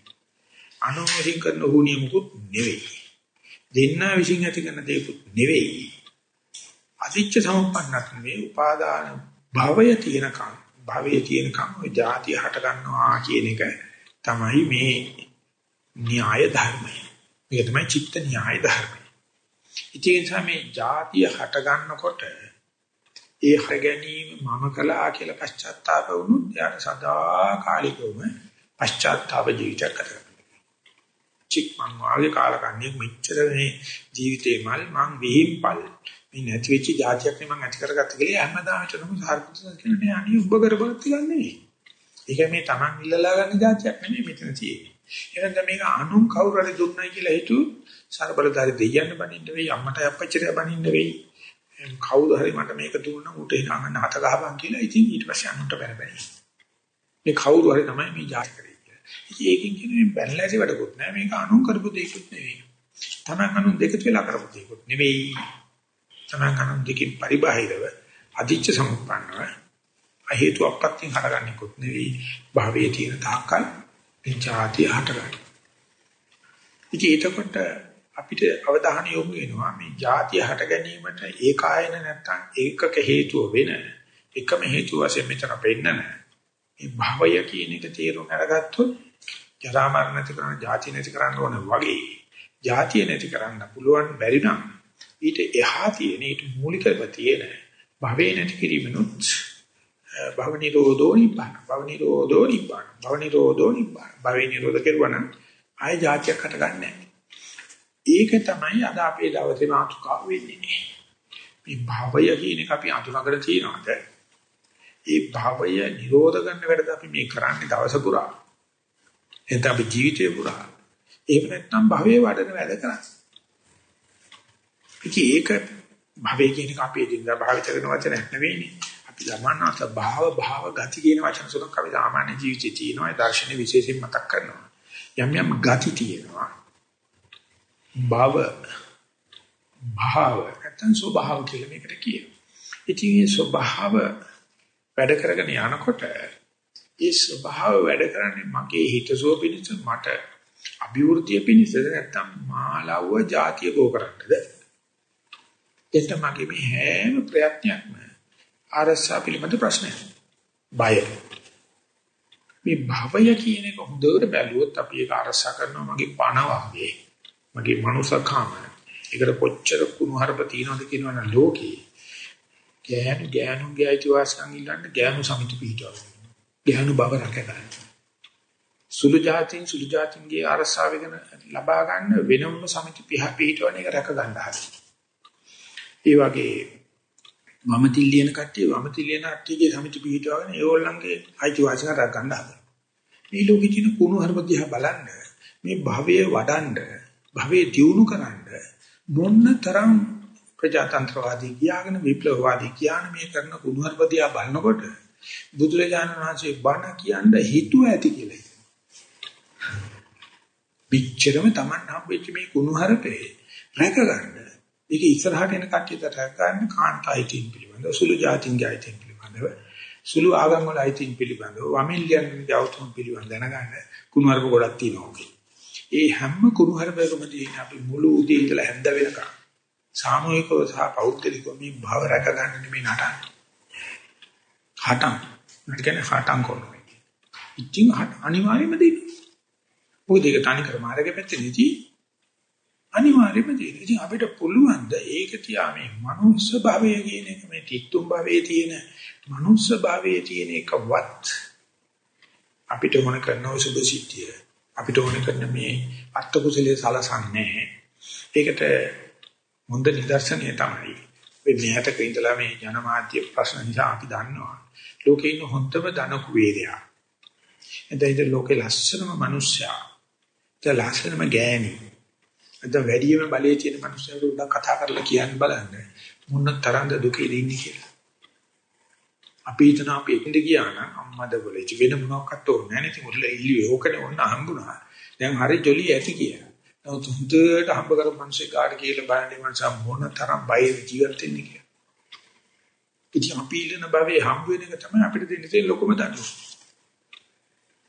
[SPEAKER 1] අනුමෝදින් කරන උහුනියමුකුත් නෙවෙයි. දෙන්නා විශ්ින් ඇති කරන දෙයක්ුත් නෙවෙයි. අදිච්ච සමුප්පන්නත් නෙවෙයි උපාදාන භවය තියෙනකම් භවයේ තියෙනකම් ඔය જાතිය හට ගන්නවා කියන එක තමයි මේ න්‍යාය ධර්මය. මේක තමයි චිත්ත න්‍යාය ධර්මය. ඉතින් තමයි જાතිය හට ගන්නකොට ඒ හර ගැනීම මම කළා කියලා පශ්චාත්තාප වුණොත් යාට සදා කාලිකවම පශ්චාත්තාප ජීවිතයක් කරගන්න. චික් මං වාගේ කාලකන්ණියෙක් මෙච්චර මේ ජීවිතේ මල් මං විහිම්පල් මේ නැති වෙච්ච જાතියක් නේ මම ඇති කරගත්ත කියලා හැමදාම හිතනම සාර්ථකද කියලා නේ අනිය ඔබ කරපලත් ගන්න නෙවෙයි. ඒක මේ Taman ඉල්ලලා ගන්න જાතියක් නෙමෙයි මෙතන තියෙන්නේ. එහෙනම් මේක අනුන් කවුරු හරි දුන්නයි කියලා හිතු සර්බලධාරි දෙයයන් බනින්න වෙයි අම්මට අපච්චිට බනින්න වෙයි. කවුරු හරි මට මේක දුන්නා උට ඒක අන්න හත ගහපන් කියලා ඉතින් ඊට පස්සේ අනුන්ට බැනබැයි. මේ කවුරු හරි තමයි මේ જાති කරේ කියලා. ඉතින් ඒකෙන් කියන්නේ බැනලා ඉවරකුත් නෑ මේක අනුන් කරපු දෙයක්ුත් නෙවෙයි. Taman අනුන් දෙක කියලා කරපු දෙයක්ුත් නෙවෙයි. සනාකන දෙකින් පරිබාහිරව අධිච්ච සම්පන්නව හේතු අපත්‍යෙන් හරගන්නෙකුත් නෙවෙයි භාවයේ තියෙන තාක්කල් මේ જાතිය හටගන්න. ඉතින් එතකොට අපිට අවධානය යොමු වෙනවා මේ જાතිය හට ගැනීමට ඒකායන නැත්තම් ඒකක හේතුව වෙන එකම හේතුව වශයෙන් මෙතන පෙන්නන මේ භවය කියන එක තේරුම් අරගත්තොත් ජරා මරණ නැති කරන જાති නැති කරන්න ඕන වගේ જાතිය නැති කරන්න පුළුවන් බැරි නම් ඊට එහා තියෙන ඊට මූලිකව තියෙන භවේ නැති කිරීමනොත් භව නිරෝධෝ නිබ්බාන. භව නිරෝධෝ නිබ්බාන. භව නිරෝධෝ නිබ්බාන. භවේ නිරෝධ කෙරුවනම් ආය જાතියක් හටගන්නේ ඒක තමයි අද අපේ දවසේ මාතෘකාව වෙන්නේ. මේ භවය කියන එක අපි අඳුනගෙන තියනවාද? ඒ භවය නිරෝධ කරන්න වැඩද අපි මේ කරන්නේ දවස පුරා? එතන අපි ජීවිතේ පුරා. එහෙම නැත්නම් භවයේ වඩන වැඩ කරන්නේ. ඉතින් ඒක භවය කියන එක අපේ දිනදා භාවිත කරන වචනයක් නෙවෙයිනේ. අපි සමානව භාව භාව ගති කියන වචන සුලක් අපි සාමාන්‍ය ජීවිතේ තියෙනවා. ඒ දර්ශනේ විශේෂයෙන් මතක් කරනවා. යම් යම් ගති තියෙනවා. භව භාව නැත්නම් ස්වභාව කියලා මේකට කියනවා. ඉතින් මේ ස්වභාව වැඩ කරගෙන යනකොට ඒ ස්වභාව වැඩ කරන්නේ මගේ හිතසුව පිණිස මට අභිවෘද්ධිය පිණිසද නැත්නම් මාලව්ව જાතිය බෝ කරන්නද එතන මගේ මේ හැම ප්‍රයත්නයක්ම අරසා පිළිබඳ ප්‍රශ්නයක්. බය. මේ භවය කියන එක හොඳට බැලුවොත් අපි ඒක අරසා කරනවා මගේ පණ වාගේ. මගේ මනුසකම. ඒකට කොච්චර කුණුහරුප තියනවද කියනවනම් ලෝකේ. ගෑනු ගෑනු ගෑයිති වාසකම් ඉල්ලන්න ගෑනු සමිති පිටව. ගෑනු බව රැකගන්න. සුළු જાතින් සුළු જાතින්ගේ අරසා වෙන ලබා ගන්න වෙනම සමිති පිටවන එක රැක ගන්න හදනවා. ඒ වගේ වමතිල් ලියන කට්ටිය වමතිල් ලියන කට්ටියගේ සමිති පිටවගෙන ඒගොල්ලන්ගේ අයිතිවාසිකම් රැක ගන්න හදනවා. මේ ලෝකෙ තියෙන කුණු හරපදියා බලන්න මේ භවයේ වඩන්න භවයේ දියුණු කරන්න මොන්න තරම් ප්‍රජාතන්ත්‍රවාදී කියාගෙන විප්ලවවාදී කියන මේ කරන කුණු හරපදියා බලනකොට බුදුරජාණන් වහන්සේ බණ කියන්න හිතුව ඇති කියලා. පිච්චරම Taman හම්බෙච්ච මේ කුණු හරපේ රැක ගන්න ඒක ඉස්සරහට එන කට්ටියට රැකගන්න කාන්තායිතින් පිළිබඳව සුළු જાතින්ගේ අයිතින් පිළිබඳව සුළු ආගම් වල අයිතින් පිළිබඳව වමින්ලියන් ජවතුන් පිළිබඳව දැනගන්න කුණුහරුප ගොඩක් තියෙනවා ඔකේ. ඒ හැම කුණුහරුපකම තියෙන අපි මුළු උදේ ඉඳලා හැන්ද වෙනකම් සාමූහිකව සහ පෞද්ගලිකව මේ භව රැක ගන්න නෙමෙයි නටන්නේ. හටම්. මට කියන්නේ හටම් කරනවා. ඉතින් අනිවාර්යයෙන්ම දෙන්නේ. මොකද ඒක තනි කර මාර්ගයේ පැත්තේදී අනිවාර්යයෙන්ම තියෙනවා. ඉතින් අපිට පුළුවන් ද ඒක තියා මේ මනුස්ස භවය කියන එක මේ තිත්තුම් භවයේ තියෙන මනුස්ස භවයේ තියෙන එකවත් අපිට මොන කරනව සුභ සිද්ධිය. අපිට ඕන කරන මේ අත්ත කුසලයේ සලසන්නේ. ඒකට හොඳ නිදර්ශනය තමයි. මේ මෙහතක ඉඳලා මේ ජනමාධ්‍ය ප්‍රශ්න නිසා අපි දන්නවා. ලෝකේ ඉන්න හොඳම ධන කුවේරයා. එතෙන්ද ලෝකේ ලස්සනම මිනිස්සයා. ඒ ලස්සනම ගෑණි. නැත්නම් වැඩිම බලයේ තියෙන මිනිස්සුන්ට උඩ කතා කරලා කියන්න බලන්න මොන තරම්ද දුකේ ඉන්නේ කියලා. අපි හිතන අපි එන්න ගියා නම් අම්මද બોලේ වෙන මොනවාක්වත් ඕනේ නැහැ නේ. ඉතින් උඩල ඉල්ලුවේ ඕකනේ ඔන්න හම්බුණා. දැන් හරි ජොලි ඇති කියලා. නමුත් හුදුට හම්බ කරපු මිනිස්සේ කාට කියලා බලන්නේ මනස මොන තරම් බය ජීවත් වෙන්නේ කියලා. ඉතින් අපි ඉන්න භවයේ හම්බ වෙන එක තමයි අපිට දෙන්න තියෙන ලොකුම දඬුවම.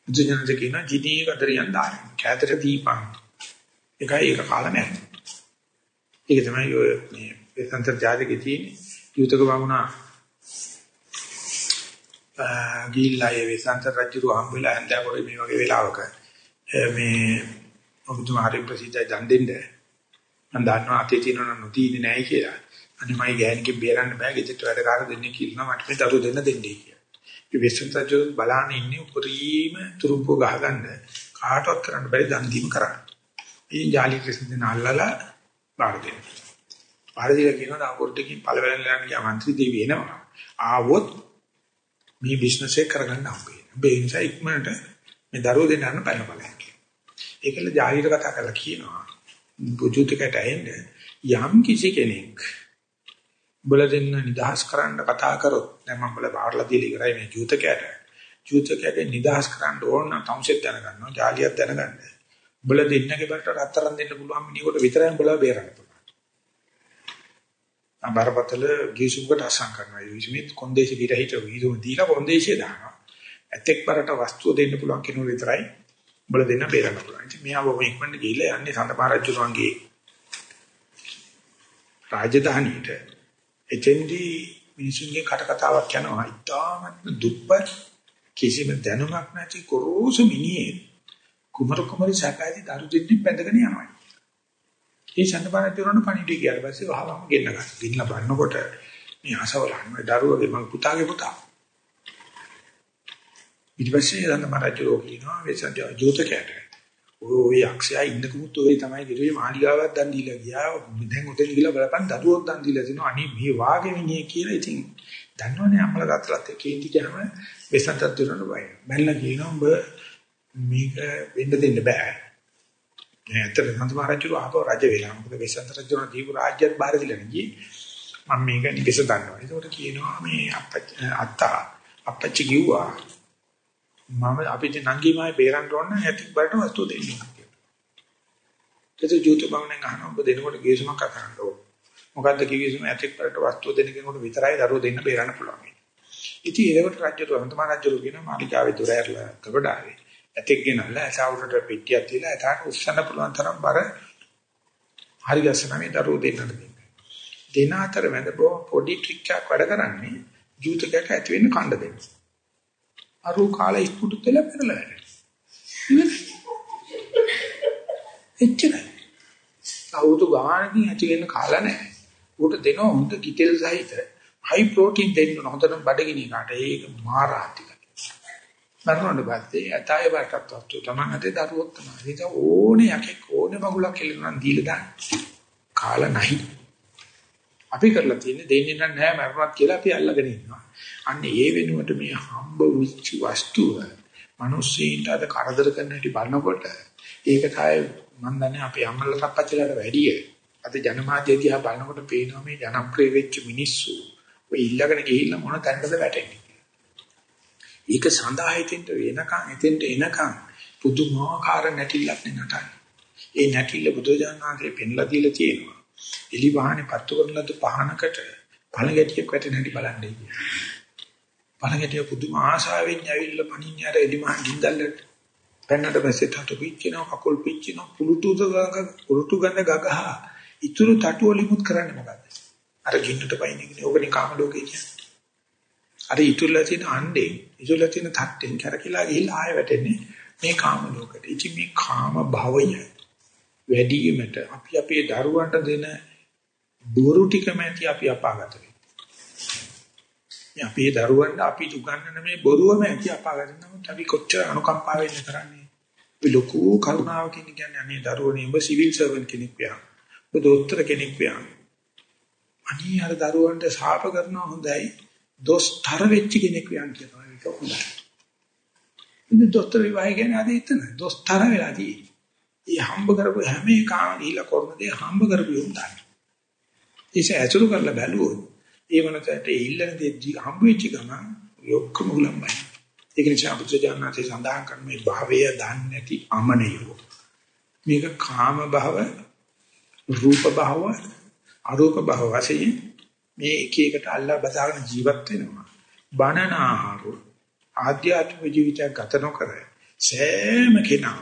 [SPEAKER 1] ජීනන්ද කියන ජීදී කතරියන් දාන. කැතර දීපං ඒකයි ඒක කාලමයක්. ඒක තමයි ඔය මේ වෙසන්තර ජාතිකේ තියෙන යුතක වුණා ගිහිල්ලා ඒ වෙසන්තර රජුව හම්බෙලා හන්දකොරේ මේ වගේ වෙලාවක මේ ඔබතුමා හරි ප්‍රසිද්ධයි දන් දෙන්න මම දන්නවා අතේ තියෙනව නොදීන්නේ නැහැ කියලා. අනේ මයි ගෑණිකේ බේරන්න බෑ ගෙදරට වැඩකාර දෙන්නේ කියලා මට මේ දරු දෙන්න දෙන්නේ කියලා. ඒ වෙසන්තර රජු බලන්න ඉන්නේ උපරිම තුරුම්පුව ගහගන්න කාටවත් කරන්න බැරි දන් දීම කරන්නේ. ඉතින් ජාලි ක්‍රිස්න දෙන අල්ලලා බාර දෙන්න. බාර දීලා කියනවා දාපොට්ටකින් පළවෙනි ලෑන් ගියා മന്ത്രി දෙවි එනවා. ආවොත් මේ බිස්නස් එක කරගන්න හම්බෙන්නේ. ඒ නිසා ඉක්මනට මේ දරුවෝ දෙන්නන්න පැන බලන්න. ඒකල ජාලිට කතා කරලා කියනවා බුදුතිකට ඇහෙන්න යම් කිසි කෙනෙක් බල දෙන්න නිදහස් කරන්න කතා කරොත් දැන් මම බල බාරලා දීලා ඉවරයි මේ ජූතකයට. ජූතකයට නිදහස් කරන්න ඕන නම් තමුසෙත් දැනගන්නවා ජාලියක් දැනගන්න. උඹල දෙන්නගේ බරට රත්තරන් දෙන්න පුළුවන් මිනිහෙකුට විතරයි උඹලා බේරන්න පුළුවන්. බරපතල ගිවිසුමකට අසං කරනවා. ඒ විසුමේ කොන්දේසි විරහිත විදුම දීලා කොන්දේසිය දානවා. ඇතෙක් බරට වස්තුව දෙන්න පුළුවන් කෙනෙකු විතරයි උඹල දෙන්න බේරන්න පුළුවන්. ඉතින් මෙයා බොහොම ඉක්මනට ගිහිල්ලා යන්නේ සඳපාරජුරුවන්ගේ රාජධානියට. එතෙන්දී මිනිසුන්ගේ කට කතාවක් යනවා. ඉතාමත් දුප්පත් කිසිම දැනුමක් නැති කොරෝසු මිනිහේ කුමරු කුමරි සැපයි දරු දෙන්නේ බැඳගෙන යනවා. ඒ සඳපාරජුරුවන්ට පණිවිඩය කියලා පස්සේ වහවම ගෙන්න ගන්න. ගෙන්නලා බලනකොට මේ අසවලන්නේ දරුවගේ මං පුතාගේ පුතා ඊට පස්සේ යන මරජෝ කියනවා වෙසන්ජ ජෝතකයට. ඔය යක්ෂයා ඉන්නකමුත් ඔය තමයි ගිරුවේ මාලිගාවක් දන් දීලා ගියා. දැන් උතෙන් ගිහලා බලපන් දරුවෝ දන් දීලා තිනවා. අනේ මේ වාගේ මිනිහ කියලා ඉතින් දන්නවනේ අම්මලා තාත්තලාත් එක්ක ඉඳි කියනම වෙසන්තත් දුරන බය. බැලලා කියනවා උඹ මේක වෙන්න දෙන්න බෑ. දැන් ඇත්තට සම්ත මහරජුරු ආපහු රජ වෙලා. මොකද වෙසන්ත රජුන දීපු රාජ්‍යත් බාර දීලා නෙගී. මම මේක නිකස දන්නවා. ඒකට කියනවා මේ අප්පච්චි අත්තා අප්පච්චි කිව්වා මම අපිට නංගිමායි බේරන්න ඕන ඇති බරට වස්තු දෙන්න කියලා. ඒක ජූත බවුනෙන් අහන ඔබ දෙනකොට ගේසුමක් කරන්න ඕන. මොකද්ද කිවිසුම ඇති බරට වස්තු දෙන්න කෙනෙකුට විතරයි දරුවෝ දෙන්න බේරන්න පුළුවන්. ඉතින් ඒකට රාජ්‍යතු අන්තම රාජ්‍යරු කියන මාලිකාවේ දොර ඇරලා කවදාවේ. ඇතෙක් ගෙනල්ලා ඇසවුරට පෙට්ටියක් තියලා එතන උස්සන්න පුළුවන් තරම් බර හරි ගැස්සනමේ දරුවෝ දෙන්නට දෙන්න. දෙන අතර මැද පොඩි ට්‍රික් එකක් වැඩ කරන්නේ ජූතකයක් ඇති වෙන්න කණ්ඩ දෙන්න. අරු කාලා ඉස්පුඩු තෙල පෙරලා වැඩ. එච්චරයි. අවුරුදු ගානකින් ඇති වෙන්න කාලා නැහැ. උට දෙන හොඳ කිතෙල් සහිත හයි ප්‍රෝටීන් දෙන්න හොඳට බඩගිනි කාට ඒක මාරාතිකයි. මරණයට පස්සේ ඇතය බටත් වස්තු තමන් අතේ දරුවොත් තමයි. ඒක ඕනේ යකෙක් ඕනේ මගුලක් කියලා නම් දීලා දාන්න. කාලා නැහැ. අපි කරලා තියෙන්නේ දෙන්නේ නැහැ මරණත් කියලා අපි අල්ලගෙන ඉන්නවා. අන්න ඒ වෙනුවට මේ හම්බ වෙච්ච වස්තුව මිනිස්සුන්ට අද කරදර කරන හැටි බලනකොට ඒකට ආයේ මම දන්නේ අපේ අම්මලා තාත්තලාට වැඩිය අද ජනමාධ්‍ය දිහා බලනකොට පේනවා මේ ජනප්‍රිය වෙච්ච මිනිස්සු ඔය ඉල්ලගෙන ගිහිල්ලා මොන තැනකද වැටෙන්නේ. ඒක සඳහා හිතෙන්ට වෙනකන් එතෙන්ට එනකන් පුදුමාකාර නැටිල්ලක් නෙනටයි. ඒ නැටිල්ල බුදුජානනාංශයේ පෙන්ලා දීලා තියෙනවා. එලි වාහනේ පත්තු කරන ලද පහනකට පළගැටියක් වැටෙන හැටි බලන්නේ. පළගැටිය පුදුම ආශාවෙන් ඇවිල්ලා පණින්න අර එලි මහන් ගින්දල්ලට පෙන්නට පස්සේ තටු පිච්චෙනවා කකුල් පිච්චෙනවා පුරුටු ගඟ පුරුටු ගඳ ගගහ ඉතුරු තටු වලිමුත් කරන්නේ මොකද්ද? අර ගින්නට පයින්නේ ඕකනේ කාම ලෝකේ කියන්නේ. අර ඉතුරුලා තියෙන අණ්ඩෙන් ඉතුරුලා තියෙන තට්ටෙන් කරකිලා ගිහිල්ලා ආය වැටෙන්නේ මේ කාම ලෝකෙට. ඉතින් මේ කාම භවය වැඩිවීමට අපි අපේ දරුවන්ට දෙන බොරු ටිකම ඇති අපි අපාගත වෙනවා. මේ අපේ දරුවන්ට අපි උගන්වන මේ බොරුවම ඇති අපාගත නමුත් අපි කොච්චර අනුකම්පාවෙන් කරන්නේ. අපි ලොකු කරුණාවකින් කියන්නේ අනේ දරුවනේ ඔබ සිවිල් සර්වන්ට් කෙනෙක් වයා. ඔබ දොස්තර කෙනෙක් වයා. අනේ අර දරුවන්ට ශාප කරනවා හොඳයි. දොස්තර වෙච්ච කෙනෙක් වයන් කියනවා ඒක හොඳයි. ඉතින් දොස්තර විවාහය කියන්නේ අද එතන දොස්තර වෙලා තියෙන්නේ. ඒ හම්බ කරපු හැම එකම ගිහිලා කරන දේ හම්බ කරපු උන්දා. ඒක ඇසුරු කරලා බැලුවොත් ඒ වනතට ඉල්ලන දේ හම්බ වෙච්ච ගමන් ඔක්කොම උලම්බයි. ඒක නිසා බුදුජානනාථේ සඳහන් කරන මේ භාවය දන්නේ නැති අමනියෝ. මේක කාම භව, රූප භව, අරූප භව වශයෙන් මේ එක එකට අල්ලා බදාගෙන ජීවත් වෙනවා. බණන ආහාර ආධ්‍යාත්මික ජීවිතයක් ගත නොකර සෑම කෙනාම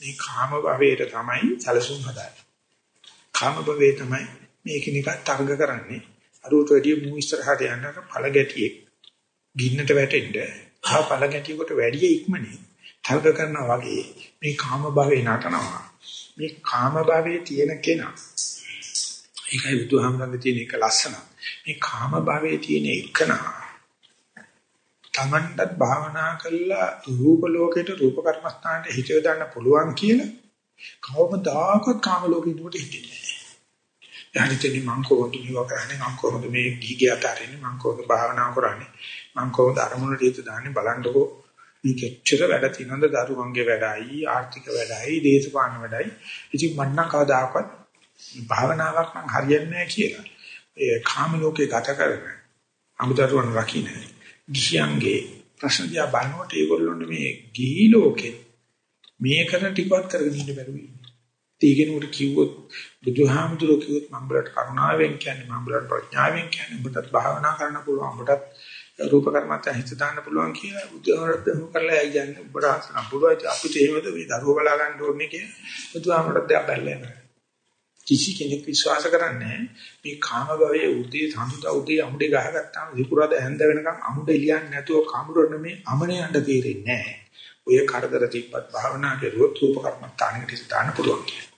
[SPEAKER 1] මේ කාම භවයට තමයි සැලසුම් හදාන්නේ. කාම භවයේ තමයි මේක නිකන් තරඟ කරන්නේ. අරුවට වැඩිය මූ ඉස්සරහට යනකොට පළ ගැටියෙක් ගින්නට වැටෙන්න ආ පළ ගැටියකට වැඩිය ඉක්මනේ තරඟ කරනවා වගේ මේ කාම භවේ නටනවා. මේ කාම භවයේ තියෙන කෙනා ඒකයි බුදුහාමරගේ තියෙන එක ලස්සන. මේ කාම භවයේ තියෙන එකනා තමන්ටත් භාවනා කළා රූප ලෝකයට රූප කර්මස්ථානට හිත යොදන්න පුළුවන් කියලා කවමදාකවත් කාම ලෝකෙ ඉන්නකොට හිතෙන්නේ නැහැ. යහිතෙනි මං කොහොමද මේවා කරන්නේ? මං කොහොමද මේ ගිහිගේ අතාරින්නේ මං කොහොමද භාවනා කරන්නේ? මං කොහොමද අරමුණට හිත දාන්නේ? බලන්නකෝ. මේ කෙච්චර වැඩ තියෙනවද? දරුවන්ගේ වැඩයි ආර්ථික වැඩයි දේශපාලන වැඩයි. ඉතින් මන්නම් කවදාකවත් භාවනාවක් නම් හරියන්නේ නැහැ කියලා. ඒ කාම ලෝකේ ගත කරන අමුදරුවන් රකින්න ගිහියන්ගේ ප්‍රශ්න දිහා බලනකොට ඒගොල්ලොන්ට මේ ගිහි ලෝකේ මේ කරන ටිකවත් කරගෙන ඉන්න බැරුව ඉන්නේ. තීගෙනුට කිව්වොත් බුදුහාමුදුරුවෝ කිව්වොත් මඹලට කරුණාවෙන් කියන්නේ මඹලට ප්‍රඥාවෙන් කියන්නේ ඔබටත් භාවනා කරන්න පුළුවන් ඔබටත් රූප කර්මත හිත දාන්න පුළුවන් කියලා බුදුහාමුදුරුවෝ දහු කරලා යයි කියන්නේ ඔබට අසන පුළුවන් අපිට එහෙමද මේ දරුවෝ බලා ගන්න ඕනේ කියලා බුදුහාමුදුරුවෝ දැන් බැලලා කිසි කෙනෙක් විශ්වාස කරන්නේ මේ කාම භවයේ උදේ සඳුදා උදේ අමුඩේ ගහගත්තාම විකුරාද හැන්ද වෙනකන් අමුඩ එලියන්නේ නැතුව කමුරන මේ අමනේ යන්න තීරෙන්නේ නැහැ. ඔය කරදර තිබ්බත් භාවනා කරුවොත් රූප කර්මත්තානෙකට දාන්න පුළුවන් කියලා.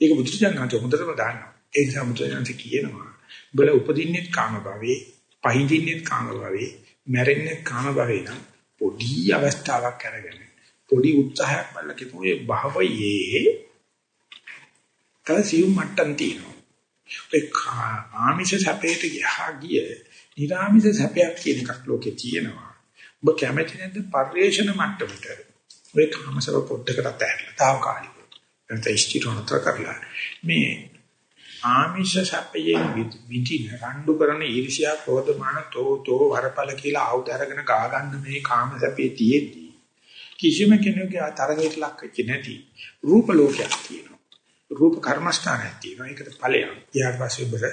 [SPEAKER 1] ඒක බුදුචානන්ත හොඳටම දාන්නවා. ඒ නිසා බුදුචානන්ත කියනවා බල උපදින්නෙත් කාම භවයේ, පහින්දින්නෙත් කාම භවයේ, මැරෙන්නෙත් කාම භවයේ නම් පොඩි අවස්ථාවක් අරගෙන පොඩි උත්සාහයක් බලලා කිව්වේ භවයේ තව සියුම් මට්ටම් තියෙනවා. ඒ ආමිෂ සැපේට ගියා ගිය නිර්ආමිෂ සැපයක් කියන එකක් ලෝකේ තියෙනවා. ඔබ කැමති නැද්ද පරිේශන මට්ටමට ඔය කාමසව පොඩ්ඩකට ඇහැරලා తాවකාලිකව. එතන ඉස්තිරොනතර කරලා මේ ආමිෂ සැපයෙන් විඳින රණ්ඩු කරන ඊර්ෂ්‍යා ක්‍රෝධමාන තෝ තෝ වරපල කියලා ආයුධ අරගෙන ගා ගන්න මේ කාම සැපේ තියෙද්දි කිසිම කෙනෙකුගේ තරගයට ලක් වෙච්ච නැති රූප ලෝකයක් තියෙනවා. රූප කර්මස්ථානයක් තියෙනවා. ඒකට ඵලයක්. ඊට පස්සේ ඔබට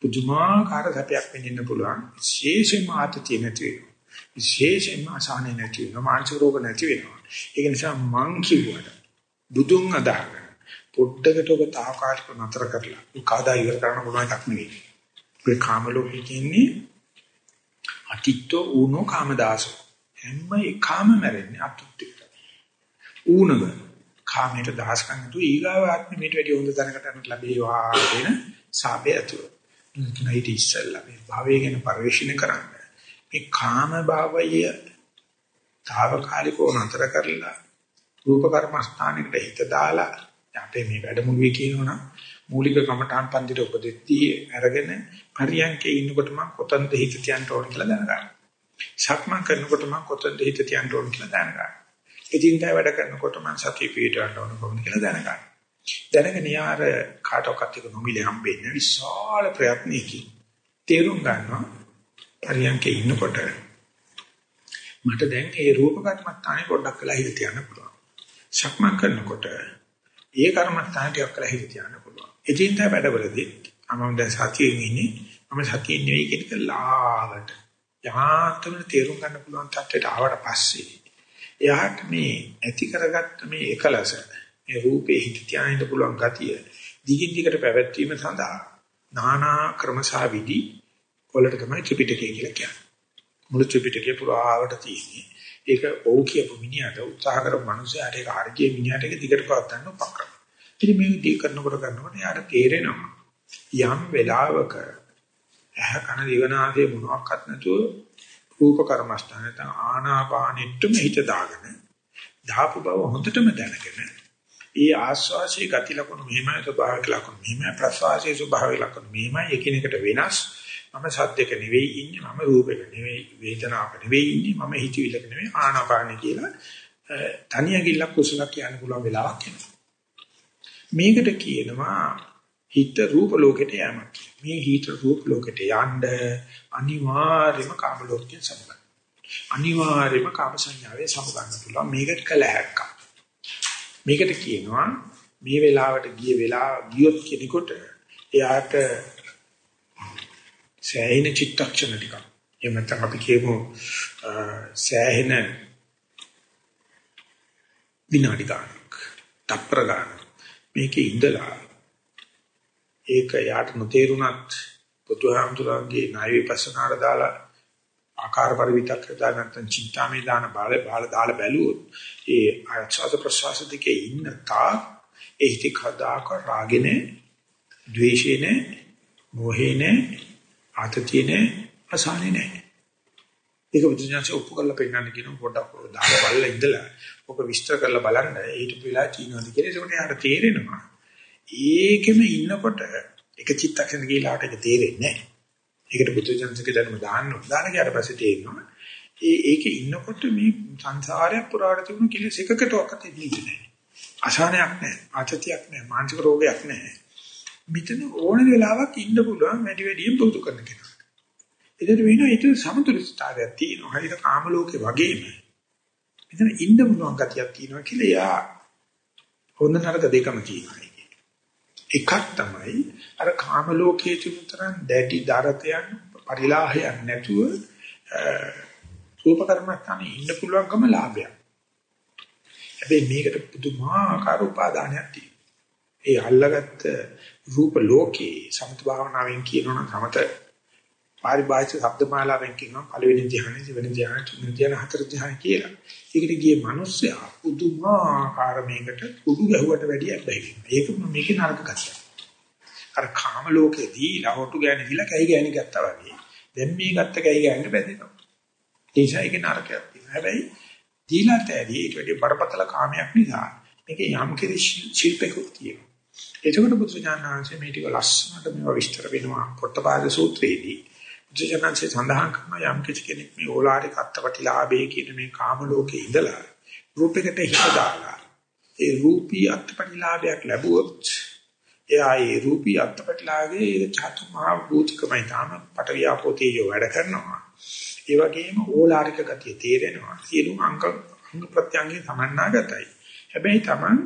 [SPEAKER 1] පුදුමාකාර සැපයක් විඳින්න පුළුවන්. විශේෂයෙන්ම ආතතිය නැති වෙනවා. විශේෂයෙන්ම අසහනෙ නැති වෙනවා. මානසික රෝග නැති වෙනවා. ඒක නිසා මං කිව්වට බුදුන් අදහගෙන පොඩ්ඩකට ඔබ තාකාලික නතර කරලා කාදා ඉවර කරන්න පුළුවන් එකක් නෙවෙයි. ඒ කාම ලෝකෙ කියන්නේ අතිත්ව ඌනෝ කාමදාසෝ. හැම එකම මැරෙන්නේ අතුත්තිට. ඌනම කාමයට දහස්කම් තු ඊගාව ආත්මෙ මේට වැඩි හොඳ තැනකට යන්න ලැබේවා කියන සාපය ඇතුව. නයිටි ඉස්සල්ලා මේ භවය ගැන පරිශීලනය කරන්න. මේ කාම භවය తాවකාලිකව නතර කරලා රූප කර්මස්ථානෙකට හිත දාලා අපේ මේ වැඩමුළුවේ කියනවනම් මූලික කමඨාන් පන්තිට උපදෙත්දී අරගෙන පරියන්කේ ඉන්නකොට මම කොතනද හිත තියන්න ඕන කියලා දැනගන්න. සක්මන් කරනකොට මම කොතනද හිත තියන්න ඕන කියලා දැනගන්න. එදින්දා වැඩ කරනකොට මම සතිය පිටවන්න ඕන කොහොමද කියලා දැනගන්න. දැනගෙන යාර කාටවත් එක නොමිලේ හම්බෙන්නේ විශාල ප්‍රයත්නයකින් තේරුම් ගන්නවා පරියන්කේ ඉන්නකොට මට දැන් ඒ රූප කර්මත්තානේ පොඩ්ඩක් වෙලා හිත තියන්න පුළුවන්. සක්මන් කරනකොට ඒ කර්මත්තානේ ටිකක් වෙලා හිත තියන්න පුළුවන්. එදින්දා වැඩවලදී මම දැන් සතියෙන් ඉන්නේ මම සතියෙන් නෙවෙයි කියන කලාවට යහාත්ම තේරුම් ගන්න පුළුවන් තත්ත්වයට ආවට පස්සේ එයාට මේ ඇති කරගත්ත මේ එකලස මේ රූපේ හිත තියාගෙන පුළුවන් ගතිය දිගින් දිගට පැවැත්වීම සඳහා নানা ක්‍රමසා විදි වලට තමයි ත්‍රිපිටකය කියලා කියන්නේ. මුළු ත්‍රිපිටකේ පුරාවට තියෙන්නේ. ඒක ඔව් කියපු මිනිහට උත්සාහ කරපු මිනිහයාට ඒක හරිය මිනිහට ඒක දිගට පවත් ගන්න උපක්‍රම. ඉතින් මේ විදිහ කරනකොට කරනකොට යාට තේරෙනවා යම් වෙලාවක ඇහ කන දිවනාදී මොනවත් නැතුව රූප කර්මස්ථාන නැත්නම් ආනාපානෙට්ටම හිත දාගෙන දාපු බව හොඳටම දැනගෙන ඒ ආස්වාසිය ගති ලක්ෂණ මෙහිමයි ස්වභාවික ලක්ෂණ මෙහිමයි ප්‍රසවාසයේ ස්වභාවික ලක්ෂණ මෙහිමයි එකිනෙකට වෙනස්. මම සද්දක නෙවෙයි ඉන්නේ මම රූපෙක නෙවෙයි වේදනාවක නෙවෙයි ඉන්නේ මම හිතවිල්ලක නෙවෙයි ආනාපානෙ කියලා තනියගිල්ලක් කුසලක් කියන්න පුළුවන් වෙලාවක් එනවා. මේකට කියනවා හිත රූප ලෝකෙට යෑමක්. මේ හිත රූප ලෝකෙට යන්න අනිවාර්යයෙන්ම කාම ලෝකයෙන් සමගන්න. අනිවාර්යයෙන්ම කාම සංඥාවේ සමගන්න පුළුවන්. මේකට කළ හැක්කක්. මේකට කියනවා මේ වෙලාවට ගිය වෙලාව ගියොත් කෙනෙකුට එයාට සෑහෙන චිත්තක්ෂණ ටිකක්. එහෙම නැත්නම් අපි කියමු සෑහෙන විනාඩි ගානක්, තප්පර ගානක් මේකේ ඉඳලා ඒක යාට නොතේරුණත් බුදුහාමුදුරන්ගේ ණය විපස්සනාට දාලා ආකාර පරිවිතක් දාලා නැත්නම් චින්තාමේ දාන බාල බාල දාලා බැලුවොත් ඒ ආස්වාද ප්‍රසවාස දෙකේ ඉන්න තා ඒ හිත කදාක රාගිනේ ද්වේෂිනේ මොහිනේ ආතතිනේ අසහනිනේ ඒක බුදුසසුන ඔප්පු කරලා පෙන්නන්න කියන පොඩක් දාලා බලලා ඉඳලා. ඔක විස්තර කරලා බලන්න. ඊට වෙලා චීනවද කියලා. ඒකට යාට තේරෙනවා. ඒකෙම ඉන්නකොට එක චිත්තක්ෂණ ගිලාට ඒක තේරෙන්නේ නැහැ. ඒකට බුදුජානකගේ ධර්ම දාන්න ඕන. දාන ගියාට පස්සේ තේරෙනවා. ඒ ඒකේ ඉන්නකොට මේ සංසාරය පුරාට තිබුණු කිලිස් එකකටවත් ඉන්නේ නැහැ. අසහනයක් නැහැ. ආතතියක් නැහැ. මානසික රෝගයක් නැහැ. මෙතන ඕන වෙලාවක් ඉන්න පුළුවන් වැඩි වැඩියෙන් පුරුදු කරන කෙනා. ඒකට වෙන ඒක සමතුලිතතාවයක් තියෙනවා. හරියට කාම ලෝකේ වගේම. මෙතන ඉන්න පුළුවන් ගතියක් තියෙනවා කියලා එයා හොඳ නරක දෙකම කියනවා. එකක් තමයි අර කාම ලෝකයේ තිබුතරන් දැඩි දරතයන් පරිලාහයන් නැතුව රූප කර්මස්ථානේ ඉන්න පුළුවන්කම ලාභයක්. හැබැයි මේකට පුදුමාකාර උපාදානයක් තියෙනවා. ඒ අල්ලගත්ත රූප ලෝකේ සමත භාවනාවෙන් කියනවනම් සමත පාරිභාෂික ශබ්දමාලාවෙන් කියනවා පළවෙනි ධ්‍යානෙ, දෙවෙනි ධ්‍යානෙ, තුන්වෙනි ධ්‍යානෙ, හතරවෙනි ධ්‍යානෙ කියලා. ඒකට ගියේ මිනිස්සයා පුදුමාකාර මේකට කුඩු ගැහුවට වැඩිය බැහැ. ඒක මේකේ නරක ගැටයක්. අර කාම ලෝකේදී ලහොටු ගෑණි දීලා කැහි ගෑණි ගත්තා වගේ. දැන් මේ ගත්ත කැහි ගෑණි බැඳෙනවා. ඒ නිසා ඒකේ නරකයක් තියෙනවා. හැබැයි දීලා තැදී ඊට වැඩි බරපතල කාමයක් නිසා මේකේ යම් කිසි ශිල්පයක් තියෙනවා. එතකොට බුදුසජාණන්සේ මේ ටික ලස්සනට මේවා විස්තර වෙනවා පොට්ටපාද සූත්‍රයේදී. බුදුසජාණන්සේ සඳහන් කරන යම් කිසි කෙනෙක් මේ ඕලාරික අත්පටිලාභයේ කියන මේ කාම ලෝකේ ඉඳලා රූපයකට හිත දාලා ඒ රූපී අත්පටිලාභයක් ලැබුවොත් එයා ඒ රූපී අත්පටිලාභයේ චතු මහා භූතිකමයි තාම පටවියාපෝතේ යෝ වැඩ කරනවා. ඒ වගේම ඕලාරික ගතිය තේරෙනවා. සියලු අංග අංග ප්‍රත්‍යංගේ සමන්නාගතයි. හැබැයි Taman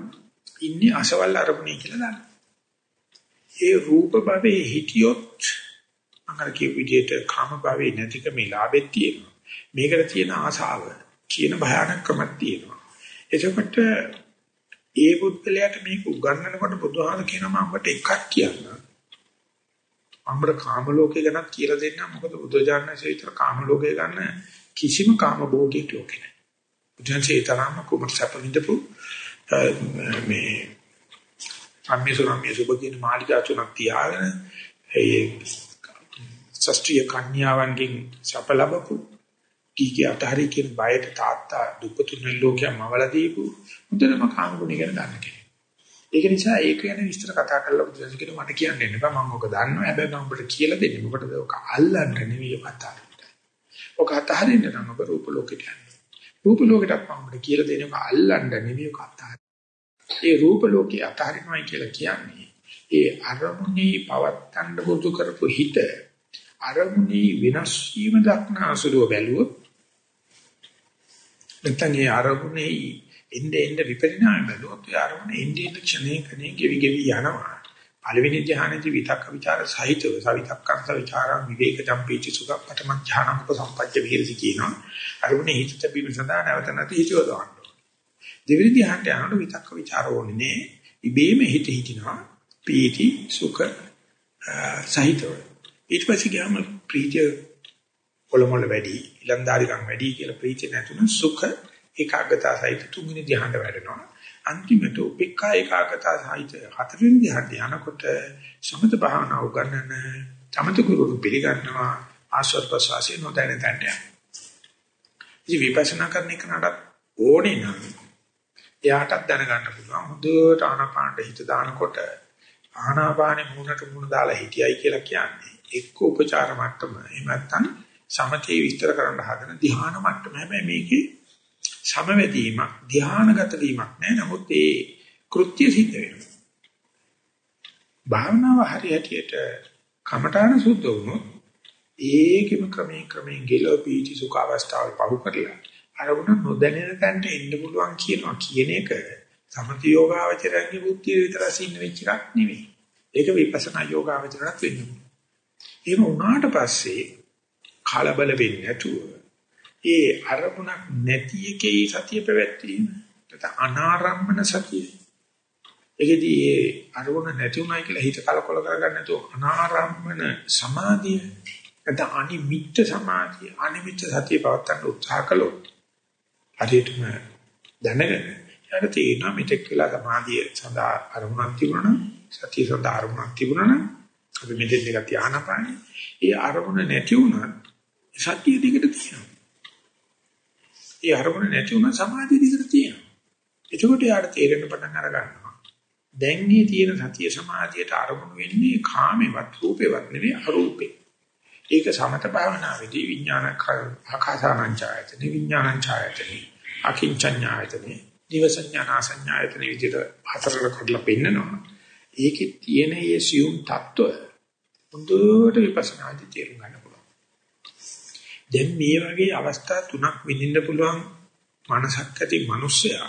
[SPEAKER 1] ඉන්නේ අසවල් අරමුණේ කියලා දන්නවා. ඒ රූප භවයේ හිටියොත් අංගර කියපු විදිහට කාම භවයේ නැතිකමේ ලාභෙත් තියෙනවා. මේකට තියෙන ආසාව කියන භයානකමක් තියෙනවා. එතකොට ඒ පුද්ගලයාට මේක උගන්වනකොට බුදුහාම කියනවා මමකට එකක් කියන්න. අපිට කාම ලෝකේ ගැනත් කියලා දෙන්න මොකද බුදුජානකසේ විතර කාම ලෝකේ ගන්න කිසිම කාම භෝගයක් ලෝකේ නැහැ. බුදුන්සේ තරම කුමර සැප විඳපු මේ අම්මිසුරම්මිය සුබ කියන මාලිකා තුනක් තියාගෙන ඒ ශාස්ත්‍රීය කන්‍යාවන්ගෙන් සැප ලැබපු කීකේ අතහරි කියන බයට තාත්තා දුප්පතුන් ලෝකයම වල දීපු මුදලම කාම ගුණ ගැන දන්න කෙනෙක්. ඒක නිසා ඒක ගැන විස්තර කතා කරලා බුදුසසුන කියන මට කියන්න දෙන්න එපා මම ඔක දන්නවා හැබැයි මම ඔබට කියලා දෙන්නේ මොකටද ඔක අල්ලන්න නෙවෙයි කතා ඔක අතහරින්න නම් ඔබ රූප ලෝකෙට යන්න. රූප ලෝකෙටත් මම ඔබට කියලා දෙන්නේ ඔක අල්ලන්න නෙවෙයි ඔක අතහරින්න. ඒ රූප ලෝකේ අතහරිනවයි කියලා කියන්නේ ඒ අරමුණේ පවත්තන්න බුදු කරපු හිත අරමුණේ වෙනස් වීම දක්නා සුළුව බැලුවොත් නැත්නම් ඒ අරමුණේ එnde එnde විපරිණාම බැලුවොත් ඒ අරමුණේ එnde එnde ක්ෂණේ කණේ ගෙවි ගෙවි යනවා. පළවෙනි ධ්‍යානයේ විතක්ක විචාර සහිතව සවිතක්කං සවිචාරං විවේක ධම්පීච සුඛ පඨම ඥානං උපසම්පජ්ජ විහෙරති කියනවා. අරමුණේ හිත තැබීම සඳහා නැවත නැවත හිතවදවන්න දෙවෙනි ධ්‍යානට යනකොට විතක්ක විචාර ඕනේ නෑ. ඉබේම හිත හිතිනවා පීති සුඛ සහිතව. ඊට පස්සේ ගියාම ප්‍රීතිය කොළමොළ වැඩි, ඊලන්දාරිකම් වැඩි කියලා ප්‍රීතිය නැතුණු සුඛ ඒකාග්‍රතාව සහිත තුන්වෙනි ධ්‍යානට වැඩෙනවා. අන්තිමට උපේක්ඛා ඒකාග්‍රතාව සහිත හතරවෙනි ධ්‍යානට යනකොට සමත භාවනාව උගන්නන සමත ගුරු පිළිගන්නවා ආශ්‍රව ප්‍රසවාසයේ නොදැන තැනට. ඉතින් විපස්සනා කරන එක නඩත් ඕනේ නම් එයාටත් දැනගන්න පුළුවන් හොඳට ආනාපානට හිත දානකොට ආනාපානේ මූණට මූණ දාලා හිටියයි කියලා කියන්නේ එක්ක උපචාර මට්ටම. එහෙම නැත්නම් සමතේ විස්තර කරන්න හදන ධ්‍යාන මට්ටම. හැබැයි මේකේ සමවැදීමක් ධානාගත වීමක් නෑ. නමුත් ඒ කෘත්‍ය සිද්ධ වෙනවා. භාවනාව හරියටියට කමඨාන සුද්ධ වුණොත් ඒකෙම ක්‍රමයෙන් ක්‍රමයෙන් ගෙලෝ පීටි සුඛ අවස්ථාවල් පහු කරලා අරමුණ නොදැනෙන තැනට එන්න පුළුවන් කියනවා කියන එක සමති යෝගාවචරයන්ගේ බුද්ධිය විතර සින්න වෙච්ච එකක් නෙවෙයි ඒක විපස්සනා යෝගාවචරණක් වෙන්න එහෙම වුණාට පස්සේ කලබල වෙන්නේ නැතුව ඒ අරමුණක් නැති එකේ සතිය පැවැත්වීම නැත්නම් අනාරම්මන සතිය. ඒකෙදී ඒ අරමුණ නැති උනායි කියලා හිත කලකොල කරගන්න නැතුව අනාරම්මන සමාධිය නැත්නම් අනිමිත්ත සමාධිය අනිමිත්ත සතිය පවත්වන්න උත්සාහ කළොත් හරියටම දැනගෙන යාට තේරෙනවා මෙතෙක් වෙලා සමාධිය සඳහා අරමුණක් තිබුණා සතිය සඳහා අරමුණක් තිබුණා අපි මෙතෙන් දෙක ධානාපානයි. ඒ අරමුණ නැති වුණත් සතිය දිගට තියෙනවා. ඒ අරමුණ නැති වුණත් සමාධිය දිගට තියෙනවා. එතකොට යාට තේරෙන්න පටන් අර ගන්නවා. දැන් මේ තියෙන සතිය සමාධියට අරමුණු වෙන්නේ කාමෙවත් රූපෙවත් නෙවෙයි අරූපේ. ඒක සමත භාවනාවේදී විඥාන ආකාසානංචායතන විඥානංචායතන අකින්චඤ්ඤායතන දිවසඤ්ඤානාසඤ්ඤායතන විදිහට හතරකට කඩලා පෙන්නනවා. ඒකේ තියෙන මේ සියුම් తত্ত্ব හොඳට විපස්සනාදී තේරුම් ගන්න දැන් මේ වගේ අවස්ථා තුනක් විඳින්න පුළුවන් මනසක් ඇති මිනිස්සයා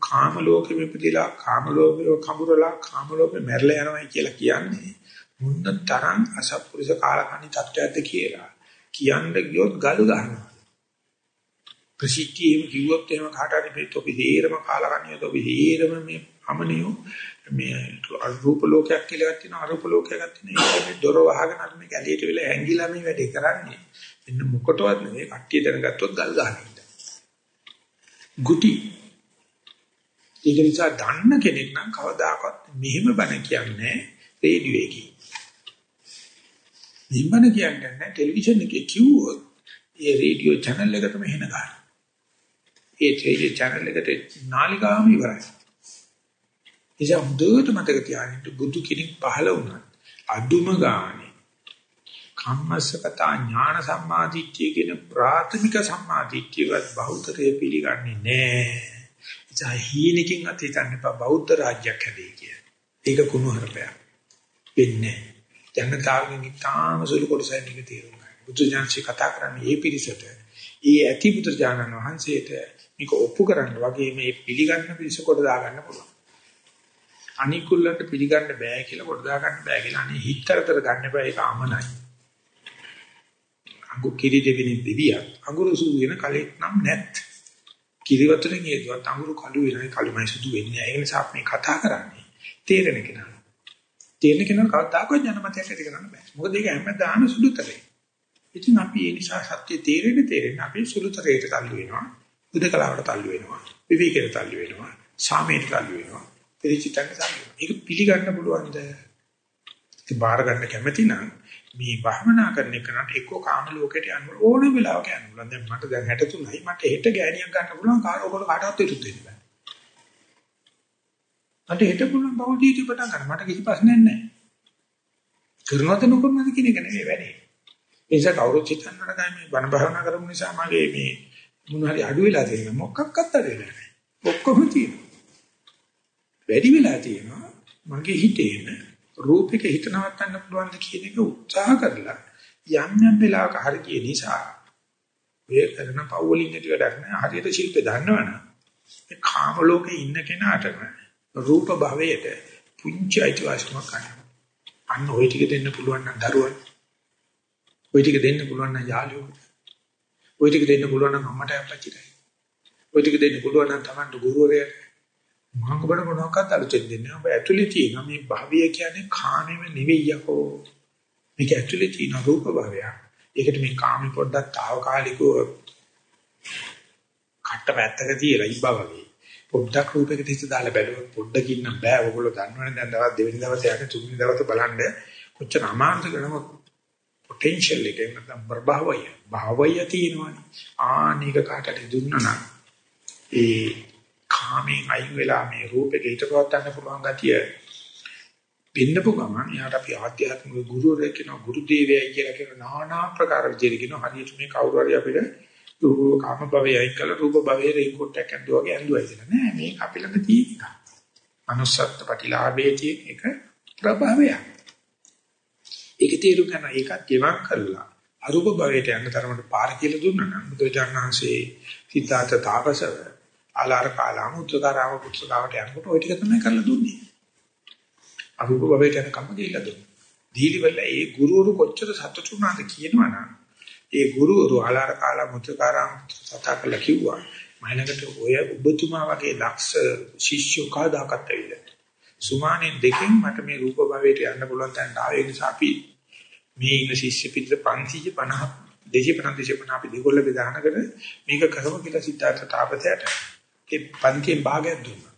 [SPEAKER 1] කාම ලෝකෙ මෙපිටලා කාම ලෝකෙ කඹරලා කාම ලෝකෙ මැරලා යනවා කියලා කියන්නේ මුන්න තරම් අසත්පුරුෂ කාලකණ්ණි තත්ත්වයක්ද කියලා කියන්න ගියොත් ගල් ගන්නවා. ප්‍රසිද්ධියම කිව්වොත් එහෙම කාට හරි මේ තොපි හේරම කාලකන්ණිය තොපි හේරම මේ අමනියෝ මේ අරූප ලෝකයක් කියලා ගන්න අරූප ලෝකයක් ගන්න මේ දොර වහගෙන අර මේ ගැලියට වෙලා හැංගිලා මේ වැඩේ කරන්නේ එන්න මොකටවත් නෙවෙයි කට්ටිය දැනගත්තොත් ගල් ගන්න ගුටි ඒක නිසා දන්න කෙනෙක් නම් කවදාකවත් මෙහෙම බණ කියන්නේ රේඩියෝ එකේ. මෙහෙම බණ කියන්නේ නැහැ ටෙලිවිෂන් එකේ කිව්වොත් ඒ රේඩියෝ channel එකටම එන ගන්න. ඒ ටෙලිවිෂන් channel එකට නාලිකාවම ඉවරයි. එනිසා හොඳට මතක තියාගන්න බුදු කෙනෙක් පහළ වුණා. අදුම ගානේ කම්මස්සකතා ඥාන සම්මාදිට්ඨිය කියන ප්‍රාථමික සම්මාදිට්ඨියවත් බෞද්ධය පිළිගන්නේ නැහැ. ජහීනකින් අතීතන්න එපා බෞද්ධ රාජ්‍යයක් හැදේ කිය. ඒක කුණු හරපයක්. වෙන්නේ. ජනතාවගෙන් ඉතාම සුළු කොටසයි මේක තේරුම් ගන්න. බුදු දානසි කතා කරන්නේ මේ පිරිසට. ඊ ඇති බුදු දානන වහන්සේට මේක ඔප්පු කරන්න වගේ මේ පිළිගන්න පිරිස කොට දා ගන්න පුළුවන්. අනිකුල්ලන්ට පිළිගන්න බෑ කියලා කොට දා ගන්න බෑ කියලා අනේ හිතරතර ගන්න බෑ ඒක අමනයි. අඟු කිරි දෙවිනි දෙවියා අඟුරු සූ වෙන කලෙක් නම් නැත්. කිරි වතුරෙන් හේතුවත් අඟුරු කළු වෙනයි කළුමයි සුදු වෙන්නේ. ඒ නිසා අපි කතා කරන්නේ තේරෙන කෙනා. තේරෙන කෙනා කවදාකවත් ජනමතයක් ඇති කරන්න බෑ. මොකද ඒක හැමදාම සුළුතරේ. ඉතින් අපි ඒ නිසා සත්‍ය තේරෙන්න තේරෙන්න අපි සුළුතරේට තල්ලු වෙනවා. උදකලාවට තල්ලු වෙනවා. විවේකයට තල්ලු වෙනවා. සාමයට තල්ලු වෙනවා. පිළිචිතන්න තල්ලු වෙනවා. ඒක පිළිගන්න පුළුවන්ද? ඒක බාර ගන්න කැමති නම් මේ භවනා කරන එකනට එක්ක කාම ලෝකයට යන්න ඕන වෙලාවක යන්න පුළුවන්. දැන් මට දැන් 63යි මට හෙට ගෑණියක් ගන්න පුළුවන් කාට ඔකට කාටවත් විරුද්ධ වෙන්න බෑ. මට හෙට පුළුවන් බෞද්ධ ජීවිතය පටන් ගන්න මට කිසි ප්‍රශ්නයක් නැහැ. කරනවද නොකරනවද කියන එක නෙවෙයි වැඩේ. ඒ නිසා කවුරුත් හිතන්නට ගෑ මේ බණ භාවනා කරමු නිසා මගේ මේ මොන හරි අඩු වෙලා තියෙනවා මොකක්වත් අඩු වෙලා නැහැ. ඔක්කොම තියෙනවා. වැඩි වෙලා තියෙනවා මගේ හිතේම රූපෙක හිත නවත්තන්න පුළුවන්ද කියන එක උත්සාහ කරලා යම් යම් වෙලාවක හරි කිය නිසා ඔය කරන පවුලින් ඇති වැඩක් නෑ හරියට ශිල්පේ දන්නවනම් ඒ කාම ලෝකේ ඉන්න කෙනාටම රූප භවයට පුංචි අයිතිවාසිකමක් ගන්නවා අන්න ওই ටික දෙන්න පුළුවන් නම් දරුවන් ওই ටික දෙන්න පුළුවන් නම් යාළුවෝ ওই ටික දෙන්න පුළුවන් නම් අම්මට අප්පච්චිට ওই ටික දෙන්න පුළුවන් නම් Tamanට ගුරුවරයාට මම ඔබට මොනවක්වත් අලුතෙන් දෙන්නේ නැහැ. ඔබ ඇතුලේ තියෙන මේ භවය කියන්නේ කාමෙම නෙවෙයි යකෝ. මේක ඇතුලේ තියෙන රූප භවය. ඒකට මේ කාමෙ පොඩ්ඩක් తాවකාලිකව කට්ට පැත්තක තියලා ඉබ්බා වගේ. පොඩ්ඩක් රූපයකට හිත දාලා බැලුවොත් පොඩ්ඩකින් නම් බෑ. ඔයගොල්ලෝ දන්නවනේ දැන් දවස් දෙවෙනි දවසේ යන්නේ තුන්වෙනි දවසේ බලන්න කොච්චර අමාරුද කරනම පොටෙන්ෂල් එක නැත්නම් ප්‍රභාවය භාවය තියෙනවනේ. ආනික කාටට දුන්නා නම් ඒ කාමයෙන් අයින් වෙලා මේ රූපෙක හිත පවත්වන්න පුළුවන් ගතිය පින්නපු ගමන් යාට අපි ආධ්‍යාත්මික ගුරුවරයෙක් කෙනා ගුරු දේවයයි කියලා කියන নানা ප්‍රකාර විදිහට කියන හරියට මේ කවුරු හරි අපිට රූප කාම භවයයි කියලා රූප භවයේ රේකෝට් එකක් ඇඳුවා වගේ ඇඳුවා කියලා නෑ මේක අපි ළඟ තියෙන එක. අනුසත්ත ප්‍රතිලාභයේ තියෙන එක ප්‍රභාවයක්. ඒක තේරුම් ගන්න ඒකත් ගෙවක් කරලා අරූප භවයට යන තරමට පාර කියලා දුන්නා නම් බුදුචානන්සේ සිතාත තාපසව ආලාර කාලාම උත්තකාරාම පුත්‍රකාවට යනකොට ওই ටික තමයි කරලා දුන්නේ. අරූප භවයට යන කම්ම ගිහිල්ලා දුන්නා. දීලිවල ඒ ගුරුවරු කොච්චර සතුටු වුණාද කියනවනම් ඒ ගුරුවරු ආලාර කාලාම උත්තකාරාම සතා කළා කිව්වා. මයිලකට ඔය ඔබතුමා වගේ දක්ෂ ශිෂ්‍යෝ කවදාකත් ඇවිල්ලා. සුමානෙන් දෙකෙන් මට මේ රූප භවයට යන්න පුළුවන් තැනට ආවේ නිසා අපි මේ ඉන්න ශිෂ්‍ය පිටර 550 250 අපි දෙගොල්ල බෙදානකට මේක කරමු කියලා සිතාර්ථ තාපසයට ඒ පන්තියේ භාගයක් දුන්නා.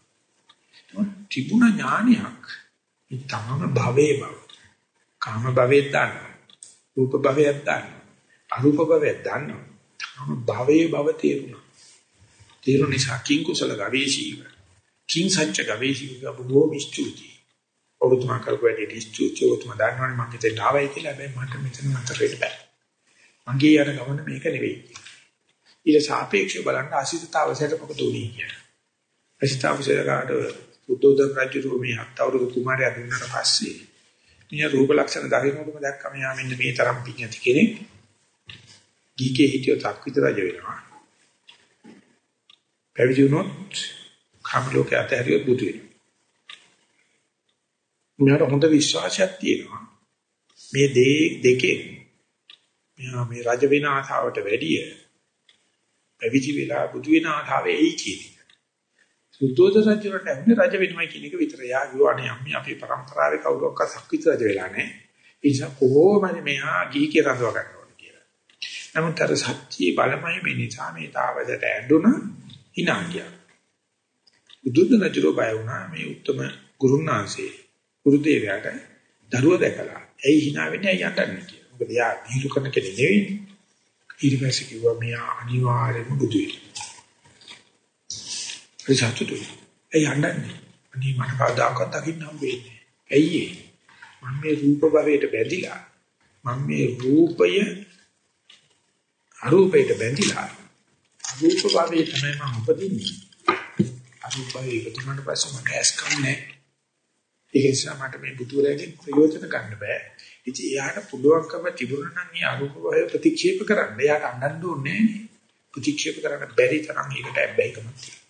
[SPEAKER 1] තිබුණ ඥානයක් මේ තමම භවයේ බව. කාම භවයේ දාන්න. රූප භවයේ දාන්න. අරූප භවයේ දාන්න. තම භවයේ බව තේරුණා. තේරුණ නිසා කිං කුසල ගවේෂීව. කිං සත්‍ය ගවේෂීව බොහෝ මිස්තුති. ඔබතුමා කල්පවැඩි ස්තුති ඔබතුමා දන්නවනේ මම හිතේ ආවයි කියලා හැබැයි මට මෙතන නතර වෙන්න බෑ. මගේ යන ගමන මේක නෙවෙයි. ඊට සාපේක්ෂව බලන්න අසිතතාවසයට මොකද උනේ කියලා. අසිතාවසයට බුද්ධෝදන රජු මේ හත් අවුරුදු කුමාරයා දුන්නාට පස්සේ මිය රූප ලක්ෂණ දකින්නකොටම දැක්කම යා මෙන්න මේ තරම් පිං ඇති කෙනෙක්. ගීකේ හිටියොත් අක්විත රජ වෙනවා. පැවිදි වුණොත් කාම ලෝකේ අතහැරියොත් බුදු වෙනවා. මෙයාට හොඳ විශ්වාසයක් තියෙනවා. මේ දෙකේ මෙයා මේ රජ වෙන ආසාවට වැඩිය පැවිදි වෙලා බුදු වෙන ආසාවේ එයි කියන එක. සුද්ධෝද රජුට ඇහුනේ රජ වෙනවයි කියන එක විතර. යා ගිවානේ අපි අපේ પરම්පරාවේ කවුරක්වත් සක්විත රජ වෙලා නැහැ. ඒ නිසා කොහොමද මෙහා ගිහි කියලා රඳව ගන්න ඕනේ කියලා. නමුත් අර සත්‍යයේ බලමයි මේ නිසා මේ තාවදට ඇඬුණ හිනාගියා. බුදුන් රජුරෝ බය වුණා මේ උත්තම ගුරුනාංශේ ගුරුදේවයාට දරුව දැකලා. ඇයි hina වෙන්නේ ඇයි යටන්නේ කියලා. මොකද යා දීලු කරන කෙනෙක් නෙවෙයි. ඊට පස්සේ කිව්වා මෙයා අනිවාර්යයෙන්ම බුදු වෙනවා. ඒ සතුටුයි. ඇයි යන්නන්නේ? අනේ මට කවදාකවත් දකින්න හම්බෙන්නේ. ඇයි ඒ? මම මේ රූප භවයට බැඳිලා මම මේ රූපය අරූපයට බැඳිලා අරූප භවයේ තමයි මම උපදින්නේ. අරූප භවයේ ඉපදුනාට පස්සේ මට ඇස්කම් නැහැ. ඒක නිසා මට මේ බුදුරයාගෙන් ප්‍රයෝජන ගන්න බෑ. ඉතින් එයාට පුළුවන්කම තිබුණා නම් මේ අරූප භවය ප්‍රතික්ෂේප කරන්න. එයාට අඬන්න ඕනේ නෑනේ. ප්‍රතික්ෂේප කරන්න බැරි තරම් ඒකට ඇබ්බැහිකමක් තියෙනවා.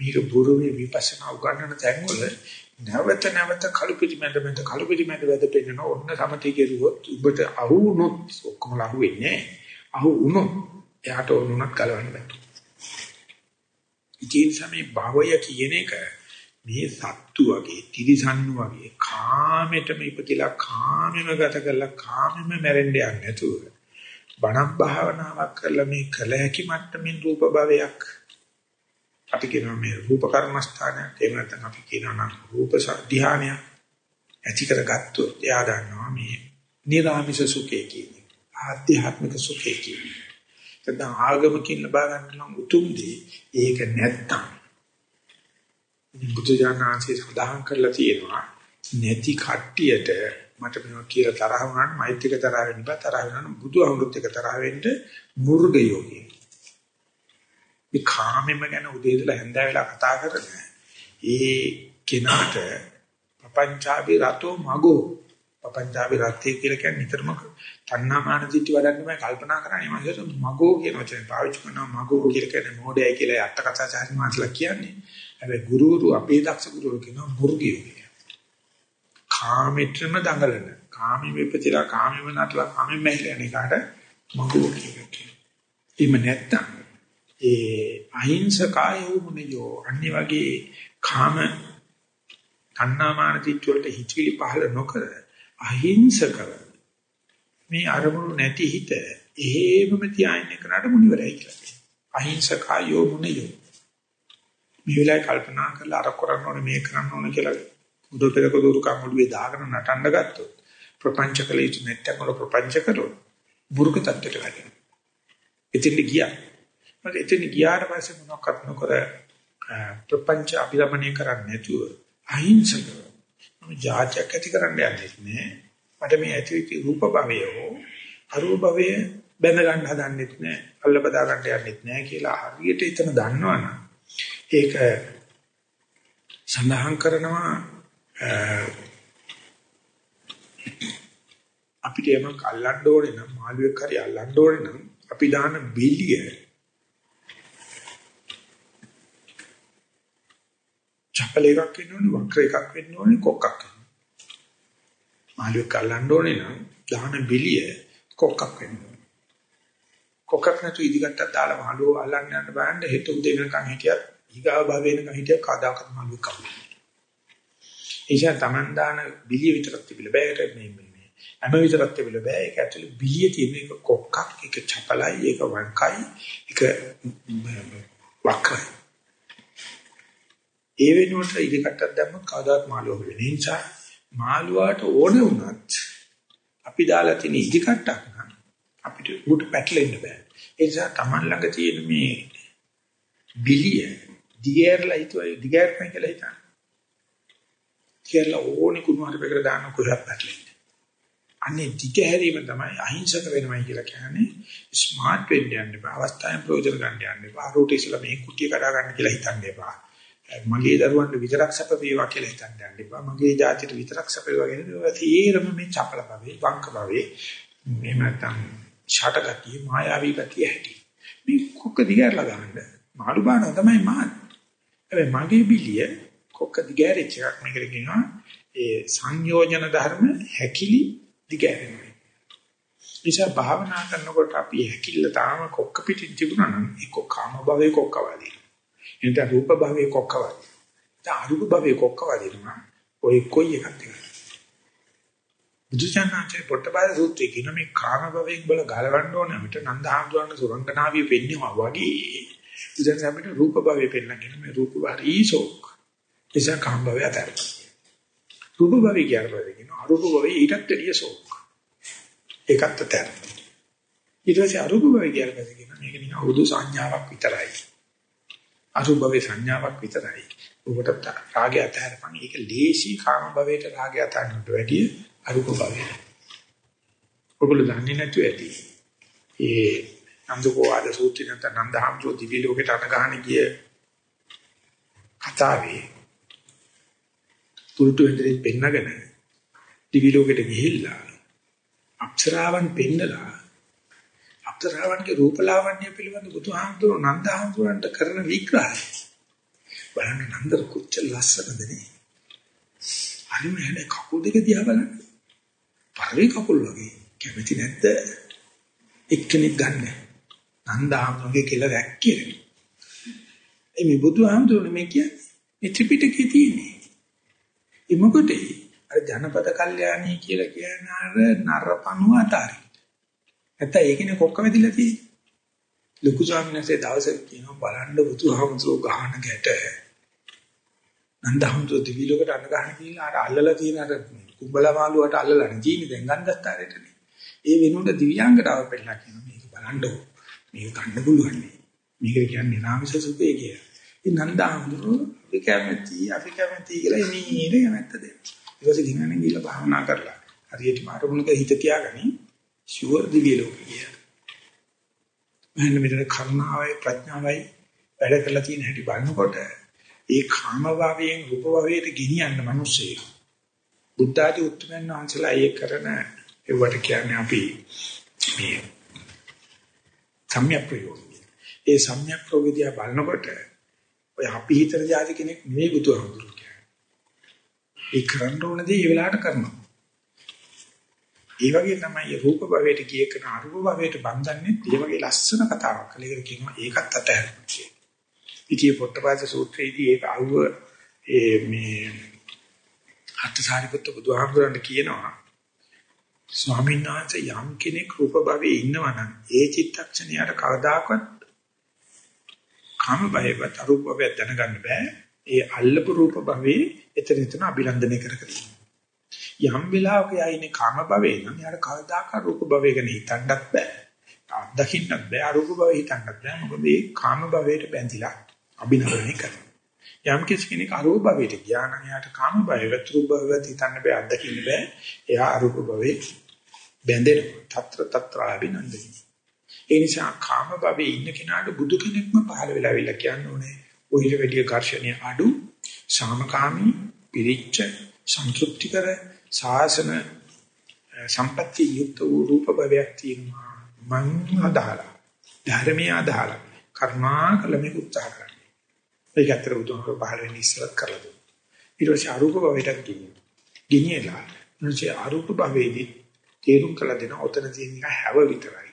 [SPEAKER 1] මේක බුරුමේ විපස්සනා උගන්වන තැන්වල නැවත නැවත කළු පිටිමැද මැද කළු පිටිමැද වැද පෙන්නන ඔන්න සමතේ කෙරුවොත් උඹට අහු වුණොත් ඔක්කොම ලහු වෙන්නේ අහු වුණොත් එයාට ඕනුණක් ගලවන්න බෑ. ඉතින් සමේ භවය කියන එක මේ සත්තු වගේ තිරිසන්නු වගේ කාමෙටම ඉපතිලා කාමෙම ගත කරලා කාමෙම මැරෙන්න යන්නේ නැතුව බණක් භාවනාවක් කරලා මේ කල හැකි මට්ටමින් රූප භවයක් අපි කියනවා මේ රූප කර්මස්ථානයක් එහෙම නැත්නම් අපි කියනවා නම් රූප ධානය ඇති කරගත්තොත් එයා ගන්නවා මේ නිරාමිෂ සුඛේ කියන්නේ ආධ්‍යාත්මික සුඛේ කියන්නේ. නැත්නම් ආගමකින් ලබා ගන්න නම් උතුම්දී ඒක නැත්තම් බුදුජානනාංශය සඳහන් කරලා තියෙනවා නැති කට්ටියට මට මේවා කියලා තරහ වුණාට මෛත්‍රික තරහ වෙන්න බෑ. තරහ වෙනවා බුදු අමෘත් එක තරහ වෙන්න මුර්ගයෝ කියන. මේ කාමෙම ගැන උදේ ඉඳලා හැන්දෑ වෙලා කතා කරන ඒ කෙනාට පపంచාවි රතෝ මගෝ. පපංචාවි රත්ති කියලා කියන්නේ නිතරම තණ්හාමාන දිටි වඩන්න මම කල්පනා කරන්නේ මම හිතන මගෝ කියන වචනේ පාවිච්චි කරනවා. මගෝ කියලා කියන්නේ මොඩයයි කියලා අට කතා සාහිත්‍ය මාසලා කියන්නේ. හැබැයි ගුරුවරු අපේ දක්ෂ ගුරුවරු කියනවා මුර්ගියෝ කියලා කාමෙත්‍රම දඟලන කාමෙ විපතිලා කාමෙම නටලා කාමෙම මැහිලා යන එකට මගෝ කියනවා එහෙම නැත්තම් ඒ අහිංසකායෝ මුනියෝ අනිත් වගේ කාම තණ්හාමාන දිට්ඨ වලට හිතවිලි පහළ නොකර අහිංසකව මේ අරමුණු නැති හිත එහෙමම තියාගෙන කරාට මුනිවරයි කියලා කියනවා. අහිංසකායෝ මුනියෝ. මේ වෙලාවේ කල්පනා කරලා අර කරන්න ඕනේ මේ කරන්න ඕනේ කියලා බුදු පෙරක දුරුකම් ඔළුවේ දාගෙන නටන්න ගත්තොත් ප්‍රපංච කළ යුතු නැත්නම් වල ප්‍රපංච කරොත් බුරුක තත්ත්වයට වැටෙනවා. එතින් ගියා. මට එතන ගියාට පස්සේ මොනවක්වත් නොකර ප්‍රපංච අභිරමණය කරන්නේ නැතුව අහිංසකව මම જાතියක් ඇති කරන්න යන්නේ නෑ මට මේ ඇතිවිච්ච රූප භවය හෝ අරූප භවය බැඳ ගන්න හදන්නෙත් නෑ අල්ල බදා ගන්න යන්නෙත් නෑ කියලා හරියට එතන දන්නවනම් ඒක සඳහන් කරනවා අපිට යමක් අල්ලන්න ඕනේ නම් මාළුවෙක් හරි අල්ලන්න ඕනේ නම් අපි දාන බිලිය චපල එකක් වෙන්න ඕනේ වක්‍ර එකක් වෙන්න ඕනේ කොක්කක් වෙන්න. මාළුවෙක් අල්ලන්න ඕනේ නම් දාන බෙලිය කොක්කක් වෙන්න ඕනේ. කොක්කක් නැතු ඉදිකටක් දාලා මාළුව අල්ලන්න යන්න බෑන්න හෙට උදේ වෙනකන් හිටියත් ඊගාව භව වෙනකන් හිටියත් කවදාකවත් මාළුවෙක් කවුනේ. ඒෂා තමන් දාන බිලිය විතරක් තිබිලා බෑට මේ මේ හැම විතරක් තිබිලා බෑ ඒක ඇතුලේ බිලිය තියෙන එක කොක්කක් එක චපලයි ඒක වංකයි ඒක වක්‍රයි ඒ වෙනුවට ඉදිකටක් දැම්මොත් කවදාවත් මාළුව වෙන්නේ නිසා මාළුවාට ඕන වුණත් අපි දාලා තියෙන ඉදිකටක් නම් අපිට උඩ පැටලෙන්න බෑ. ඒ නිසා Taman ළඟ තියෙන මේ බිලිය දිගෑරලා හිතුවයි දිගෑරපයි කියලා හිතන්න. කියලා ඕනේ කුණු හරිපෙකට දාන්න කොහෙවත් පැටලෙන්නේ. අනේ දිගහැරීම තමයි අහිංසක වෙනවයි කියලා කියන්නේ ස්මාර්ට් වෙන්න යන්න එපා. අවස්ථාවෙන් ප්‍රයෝජන ගන්න යන්න එපා. රූට ඉස්සලා මේ කුටිය කඩා ගන්න කියලා හිතන්න එපා. මගේ දරුවන්ට විතරක් සැප වේවා කියලා හිතන්න යන්න එපා. මගේ ජාතියට විතරක් සැප වේවා කියන ඒවා තීරම මේ චපල භවේ, වංක භවේ, මේ නැත්තම් ඡටගතිය, මායාවී ගතිය ඇති. මේ කොක්ක දිගහැරලා ගන්න. මාළු බානවා තමයි මාත්. හැබැයි මගේ බිලිය කොක්ක දිගෑරිච්ච එකක් මේකට කියනවා ඒ සංයෝජන ධර්ම හැකිලි දිගෑරෙනවා. නිසා භාවනා කරනකොට අපි හැකිල්ල තාම කොක්ක පිටින් තිබුණා නම් ඒක කාම භවයේ කොක්කවදී. එතන රූප භවයේ කොක්කවදී. දැන් අරූප භවයේ කොක්කවදී නම් ඔය කොයි එකක්ද බුදුචානන්සේ පොට්ටපාද සූත්‍රයේ කියන මේ කාම භවයෙන් බල ගලවන්න ඕන අපිට නන්දහාමුදුරන් සුරංගනාවිය වෙන්නේවා වගේ. ඉතින් අපිට රූප භවයේ පෙන්නගෙන මේ රූප භාරීසෝක්. එසා කාම භවය අතරයි. රූප භවය කියන්නේ කියන අරූප භවයේ ඊටත් වැඩිය සෝක්. ඒකත් අතර. ඊට පස්සේ අරූප භවය කියන්නේ කියන මේක නිකන් අවුදු සංඥාවක් විතරයි. අරූප භවයේ සංඥාවක් විතරයි. ඔබට රාගය අතහැරපන්. ඒක ලේසි කාම භවයට රාගය අතහරින්නට වැඩිය අරූප භවය. ඔගොල්ලෝ දන්නේ නැතුව ඇති. ඒ නන්දකෝ ආද සූත්‍රය නැත්නම් නන්දහම්සෝ දිවි ලෝකයට අත ගන්න ගිය කතාවේ පුරුතු වෙන්දරේ පෙන්නගෙන දිවි ලෝකෙට ගිහිල්ලා අක්ෂරාවන් පෙන්නලා අක්ෂරාවන්ගේ රූපලාවන්‍ය පිළිබඳ බුදුහාමුදුරු නන්දහම්සුරන්ට කරන විග්‍රහය බලන්න නන්දර කොච්චර ලස්සනද නේ. හරිම හැනේ කකුල් දෙක දිහා බලන්න. පරේ කකුල් වගේ කැමති නැද්ද? එක්කෙනෙක් ගන්න. නන්දහම්සුරගේ කියලා රැක්කිරේ ඒ මේ බුදුහාමුදුරනේ මේ කියන්නේ මේ ත්‍රිපිටකයේ තියෙන්නේ ඒ මොකටද අර ජනපද කල්යාණී කියලා කියන අර නරපණුව අතාරි. නැත්නම් ඒකනේ කොක්ක වෙදිලා තියෙන්නේ. ලොකු ස්වාමීන් වහන්සේ දවසක් කියනවා බලන්න බුදුහාමුදුරුවෝ ගහන ගැට. නන්දහමුදුරුවෝ දිවිලකට අන්න ගහන කියලා අර අල්ලලා තියෙන අර කුඹලා මාළුවට අල්ලලා නෙජීනි දැන් ගන්දස්තරේටනේ. ඒ වෙනුවට දිව්‍යාංගතාව පෙන්නලා කියනවා මේක බලන්නකො. මේක ගන්න පුළුවන් නේ. මේක කියන්නේ නාමස සුපේ කියලා. ඉතින් නන්දහමුදුරුවෝ අපි කැමති අපි කැමති කියලා මේ නැත්ත දෙන්න. ඊට පස්සේ ගිනන ගිහලා භාවනා කරලා හරියට මාරුමුණක හිත තියාගනි ෂුවර් දිව්‍ය ලෝකෙ කියලා. මම මෙතන කරුණාවයි ප්‍රඥාවයි වැඩ කරලා තියෙන හැටි බලනකොට ඒ කාම භාවයෙන් රූප භාවයට ගෙනියන්න මිනිස්සේ බුද්ධ ආදී උත්තරයන් වහන්සේලා ඒ කරන ඒවට කියන්නේ අපි මේ සම්‍යක් ප්‍රයෝග. ඒ සම්‍යක් ප්‍රයෝගය බලනකොට ඔය අපි හිතන જાති කෙනෙක් නෙවෙයි බුදුහාමුදුරුවෝ. ඒ කරන්න ඕන දේ ඒ වෙලාවට කරනවා. ඒ වගේ තමයි රූප භවයට ගිය කෙන අරූප භවයට බඳන්නේ ඒ වගේ ලස්සන කතාවක්. කලකට කියනවා ඒකත් අතහැරෙන්න කියලා. ඉතියේ පොට්ටපාද සූත්‍රයේදී ඒක අහුව ඒ මේ අටසාරිපුත්ත බුදුහාමුදුරන්ට කියනවා ස්වාමීන් වහන්සේ යම් කෙනෙක් රූප භවයේ ඉන්නවා නම් ඒ චිත්තක්ෂණයට කවදාකවත් කාම භයවත් අරූප භවය දැනගන්න බෑ. ඒ අල්ලපු රූප භවයේ එතන එතන අභිනන්දනය කර කර යම් වෙලාවක යයිනේ කාම භවේ නම් යාර කවදාකවත් රූප භවය ගැන හිතන්නත් බෑ. අත්දකින්නත් බෑ අරූප භවය හිතන්නත් බෑ. මොකද මේ කාම භවයට බැඳිලා අභිනන්දනය කරනවා. යම් කිසි කෙනෙක් අරූප භවයට ගියා නම් යාට කාම භවයට රූප භවයට හිතන්න බෑ අත්දකින්න බෑ. එයා අරූප භවේ බැඳෙනවා. తත්‍ර తත්‍ර අභිනන්දනයි. ඒ නිසා කාම භවයේ ඉන්න කෙනාට බුදු කෙනෙක්ම පහළ වෙලා විල කියන්න ඕනේ. ඔයිල වැඩි ඝර්ෂණය අඩු සාමකාමී පිරිච්ච සන්තුෂ්ටිකර සාසන සම්පත්‍ය යුක්ත වූ රූප භවයක් තියෙනවා මං අදහලා ධර්මයේ අදහලා කර්මාකල මේක උත්සාහ කරන්නේ ඒක ඇත්තට බුදුහාමර පහළ වෙන්නේ ඉස්සරත් කරලා දුන්නා ඊට පස්සේ අරූප භවයට ගිහින් ගෙනියලා ඊට අරූප භවයේදී තේරුම් කළ දෙන ඔතන තියෙන හැව විතරයි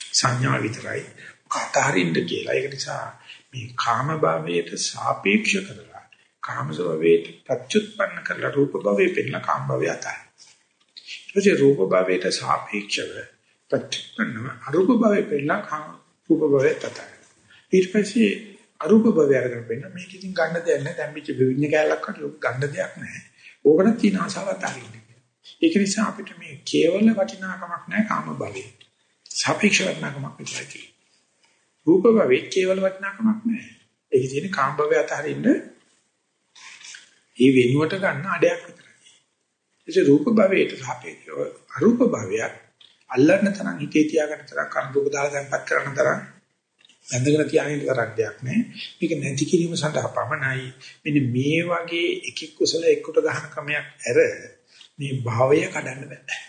[SPEAKER 1] සංඥා විතරයි කතරින්ද කියලා ඒක නිසා මේ කාම භවයට සාපේක්ෂ කරලා කාම භවයට ප්‍රත්‍යুৎපන්න කරලා රූප භවයේ පෙන්න කාම භවය අතයි. ඊපස්සේ රූප භවයට සාපේක්ෂව ප්‍රත්‍යুৎපන්නව අරූප භවයේ පෙන්න කාම රූප භවයට අතයි. ඊට පස්සේ අරූප භවය අරගෙන පෙන්න මේක ඉතින් ගන්න දෙයක් නැහැ. දැන් පිට විවිධ කැලලක් වට ගන්න දෙයක් නැහැ. ඕකට තියෙන ආසාවත් අරින්න. ඒක නිසා අපිට මේ කේවල වටිනාකමක් නැහැ කාම භවයේ. සාපේක්ෂ වටිනාකමක් විතරයි. රූප භවෙත් කේවල වටිනාකමක් නැහැ. ඒකේ තියෙන කාම භවය අතහරින්න ඒ වෙනුවට ගන්න අඩයක් විතරයි. ඒ රූප භවයට සාපේක්ෂව අරූප භවයක් අල්ලන්න තරම් හිතේ තියාගන්න තරම් කර්මක දාලා දැන්පත් කරන තරම් බැඳගෙන තියාගෙන තරක් දෙයක් නැහැ. මේක නැති කිරීම සඳහා පමණයි. මෙන්න මේ වගේ එකෙක් කුසල එක්කට ගහන ක්‍රමයක් ඇර මේ භාවය කඩන්න බෑ.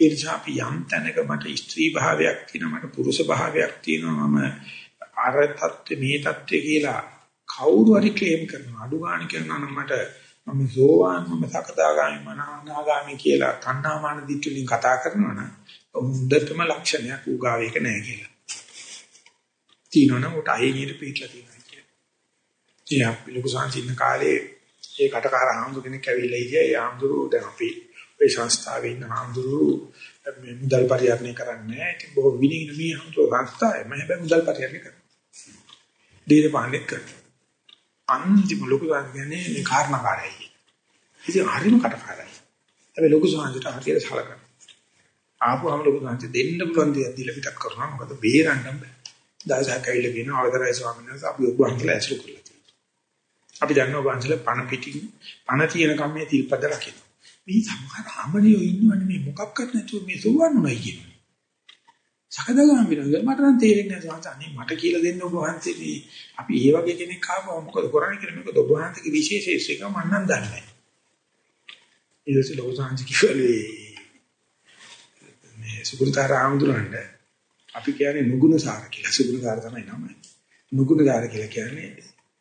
[SPEAKER 1] ඒ නිසා අපි යම් තැනක මට ස්ත්‍රී භාවයක් තියෙනවා මට පුරුෂ භාවයක් තියෙනවා මම අර தත්ත්වය මේ தත්ත්වය කියලා කවුරු හරි ක්ලේම් කරනවා අඩු ගන්න කරනවා නම් මට මම සෝවාන් මම සකදාගාමි මම අනාගාමි කියලා තණ්හාමාන දිට්ඨියෙන් කතා කරනවා නම් හොඳටම ලක්ෂණයක් උගාවේක නැහැ කියලා. තිනවනම් උට අහිණියට පිටලා තියෙනවා කියලා. ඒ අපි ලොකු සංසින්න කාලේ ඒ කටකාර ආම්දු කෙනෙක් ඇවිල්ලා ඉතියා ඒ ආම්දුරු දැන් අපි ඒ සංස්ථාවේ ඉන්න ආම්දුරු මේ මුදල් පරිහරණය කරන්නේ නැහැ. ඉතින් බොහෝ විනිවිද මේ ආම්දුරු සංස්ථාවේ මම හැබැයි මුදල් පරිහරණය කරනවා. දීර පාන්නේ කරනවා. අන්තිම ලොකු සංඥානේ මේ කාරණාකාරයි. ඉතින් හරිම කටකාරයි. හැබැයි ලොකු සංඥාට හරියට සලකනවා. ආපුවම ලොකු සංඥා දෙන්න පුළුවන් දේ දීලා පිටත් කරනවා. මොකද බේරන්න බෑ. දවසක් ඇවිල්ලා කියනවා අවතරයි ස්වාමීන් වහන්සේ අපි ඔබ වහන්සේලා ඇසුරු කරලා තියෙනවා. අපි දන්නවා ඔබ වහන්සේලා පණ පිටින් පණ තියෙන කම්මේ තිල්පද රකින්න. මේ සමහර ආමනියෝ ඉන්නවනේ මේ මොකක්වත් නැතුව මේ සුවන් උනායි කියනවා. සකදගාම විරංග මට නම් තේරෙන්නේ නැහැ සාන්තනේ මට කියලා දෙන්න ඔබ වහන්සේ මේ අපි ඒ වගේ කෙනෙක් ආවම මොකද කරන්නේ කියලා මේක ඔබ වහන්සේගේ විශේෂ එක මම නම් දන්නේ නැහැ. ඊට පස්සේ ලොකු සාන්ති කිව්වලේ මේ සුගුරුතර ආමඳුරන්න අපි කියන්නේ නුගුණ සාර කියලා. සුගුණ සාර තමයි නම. නුගුණ සාර කියලා කියන්නේ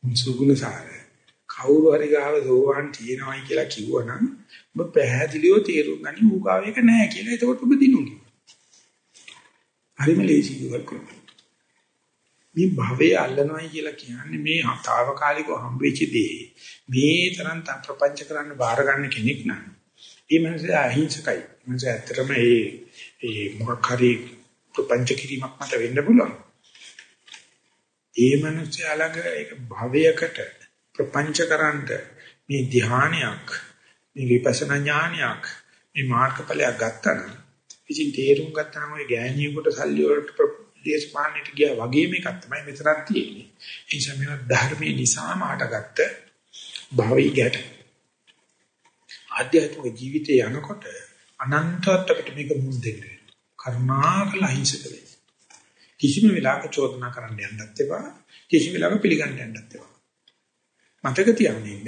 [SPEAKER 1] සුගුණ සාර. කවුරු හරි ගාව සෝවාන් තියනවායි කියලා කිව්වනම් ඔබ පැහැදිලිව තේරුම් ගනි ඌ ගාව එක නැහැ කියලා. එතකොට ඔබ දිනුනේ. හරිම ලේසි දුවල් කරනවා. මේ භවයේ අල්ලනවයි කියලා කියන්නේ මේ తాවකාලිකව හම්බෙච්ච දේ. මේ තරම් ප්‍රපංච කරන්න බාර ගන්න කෙනෙක් නෑ. මේ මනසේ අහිංසකයි. මනස ඇත්තටම ඒ ඒ මොකක් හරි ප්‍රපංච කිරීමක් මත වෙන්න පුළුවන්. ඒ මනුස්සයා ළඟ ඒක භවයකට ප්‍රපංච කරන්න මේ ධානයක් මේ විපස්සනා ඥානයක් මේ මාර්ගඵලයක් ගත්තා නම් ඉතින් තේරුම් ගත්තාම ඔය ගෑණියෙකුට සල්ලි වලට දේශපාලනයට ගියා වගේම එකක් තමයි මෙතනක් තියෙන්නේ. ඒ නිසා මේවා ධර්මයේ නිසාම හටගත්ත භවී ගැට. ආධ්‍යාත්මික ජීවිතේ යනකොට අනන්තවත් අපිට මේක මුල් දෙන්න වෙනවා. කරුණාකර අහිංසක වෙන්න. කිසිම වෙලාවක චෝදනා කරන්න යන්නත් එපා. කිසිම වෙලාවක පිළිගන්න යන්නත් එපා. මතක තියාගන්න ඉන්න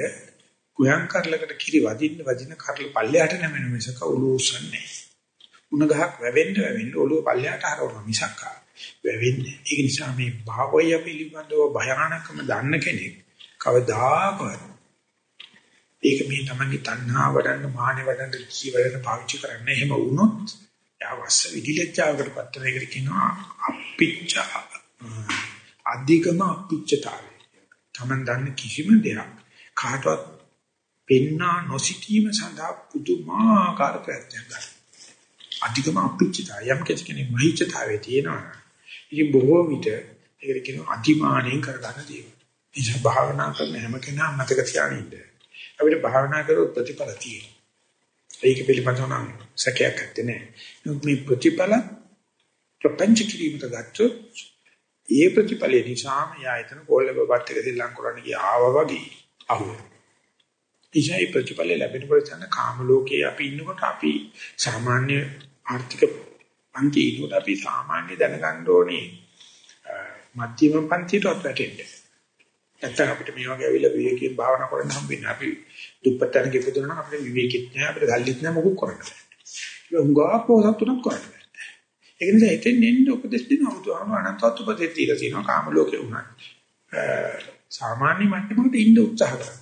[SPEAKER 1] ගෝයන් කරලකට කිරි වදින්න වදින කරල පල්ලයට නැමෙන මිසක උලූසන්නේ. උණ ගහක් වැවෙන්න වැවෙන්න ඔළුව පල්ලයට හරවන මිසක් වැවෙන්නේ. ඒක නිසා මේ භාවය පිළිබඳව භයානකම දන්න කෙනෙක් කවදාකවත් ඒක මේ තමයි තණ්හා වඩන්න මානෙ වඩන්න ජීවරණ පාවිච්චි කරන්නේ. එහෙම වුණොත් යවස්ස විදිලච්ඡාවකට පත්තර එකට කියනවා අපිච්ච අධිකම අපිච්චතාවය. Taman දන්න කිසිම දෙයක් කාටවත් පෙන්නා නොසිටීම සඳහා පුදුමාකාර ප්‍රයත්නයක් ගන්නවා. අධිකම අපිච්චතාවය යම් කෙනෙක් මහිච්ඡතාවයේ තියෙනවා. ඉතින් බොහෝ විට ඒකට කියනවා අතිමානයෙන් කරගන්න දේවල්. නිසා භාවනා කරන හැම කෙනාම මතක තියාගන්න. අපිට භාවනා කරොත් ප්‍රතිඵල තියෙනවා. ඒක පිළිබඳව නම් සැකයක් නැත්තේ. නමුත් මේ ප්‍රතිඵල ප්‍රපංච කිරීමට ගත්තොත් ඒ ප්‍රතිඵලේ නිසාම යායතන කොල්ල බබත් එක සිල්ලම් කරන්න ගියාව වගේ අහුවෙනවා. ඉෂයි ප්‍රතිඵල ලැබෙනකොට තමයි කාම ලෝකේ අපි ඉන්නකොට අපි සාමාන්‍ය ආර්ථික පන්ති ඉන්නකොට අපි සාමාන්‍ය දැනගන්න ඕනේ මධ්‍යම පන්තියටවත් වැටෙන්න. නැත්නම් අපිට මේ වගේ ඇවිල්ලා විවේකයෙන් භාවනා කරන්න හම්බෙන්නේ. අපි දුප්පත්තන ගෙපදුනා අපිට විවේකෙත් නෑ අපිට සල්ලිත් නෑ මොකක් කරන්න බෑ. ඒක හුඟා පොසත් තුනක් කරන්න බෑ. ඒක නිසා එතෙන් එන්න උපදෙස් දෙනවා. උතුහාම අනන්තවත් උපදෙස් දීලා තියෙනවා කාම ලෝකේ උනත්. සාමාන්‍ය මට්ටමකට ඉන්න උත්සාහ කරනවා.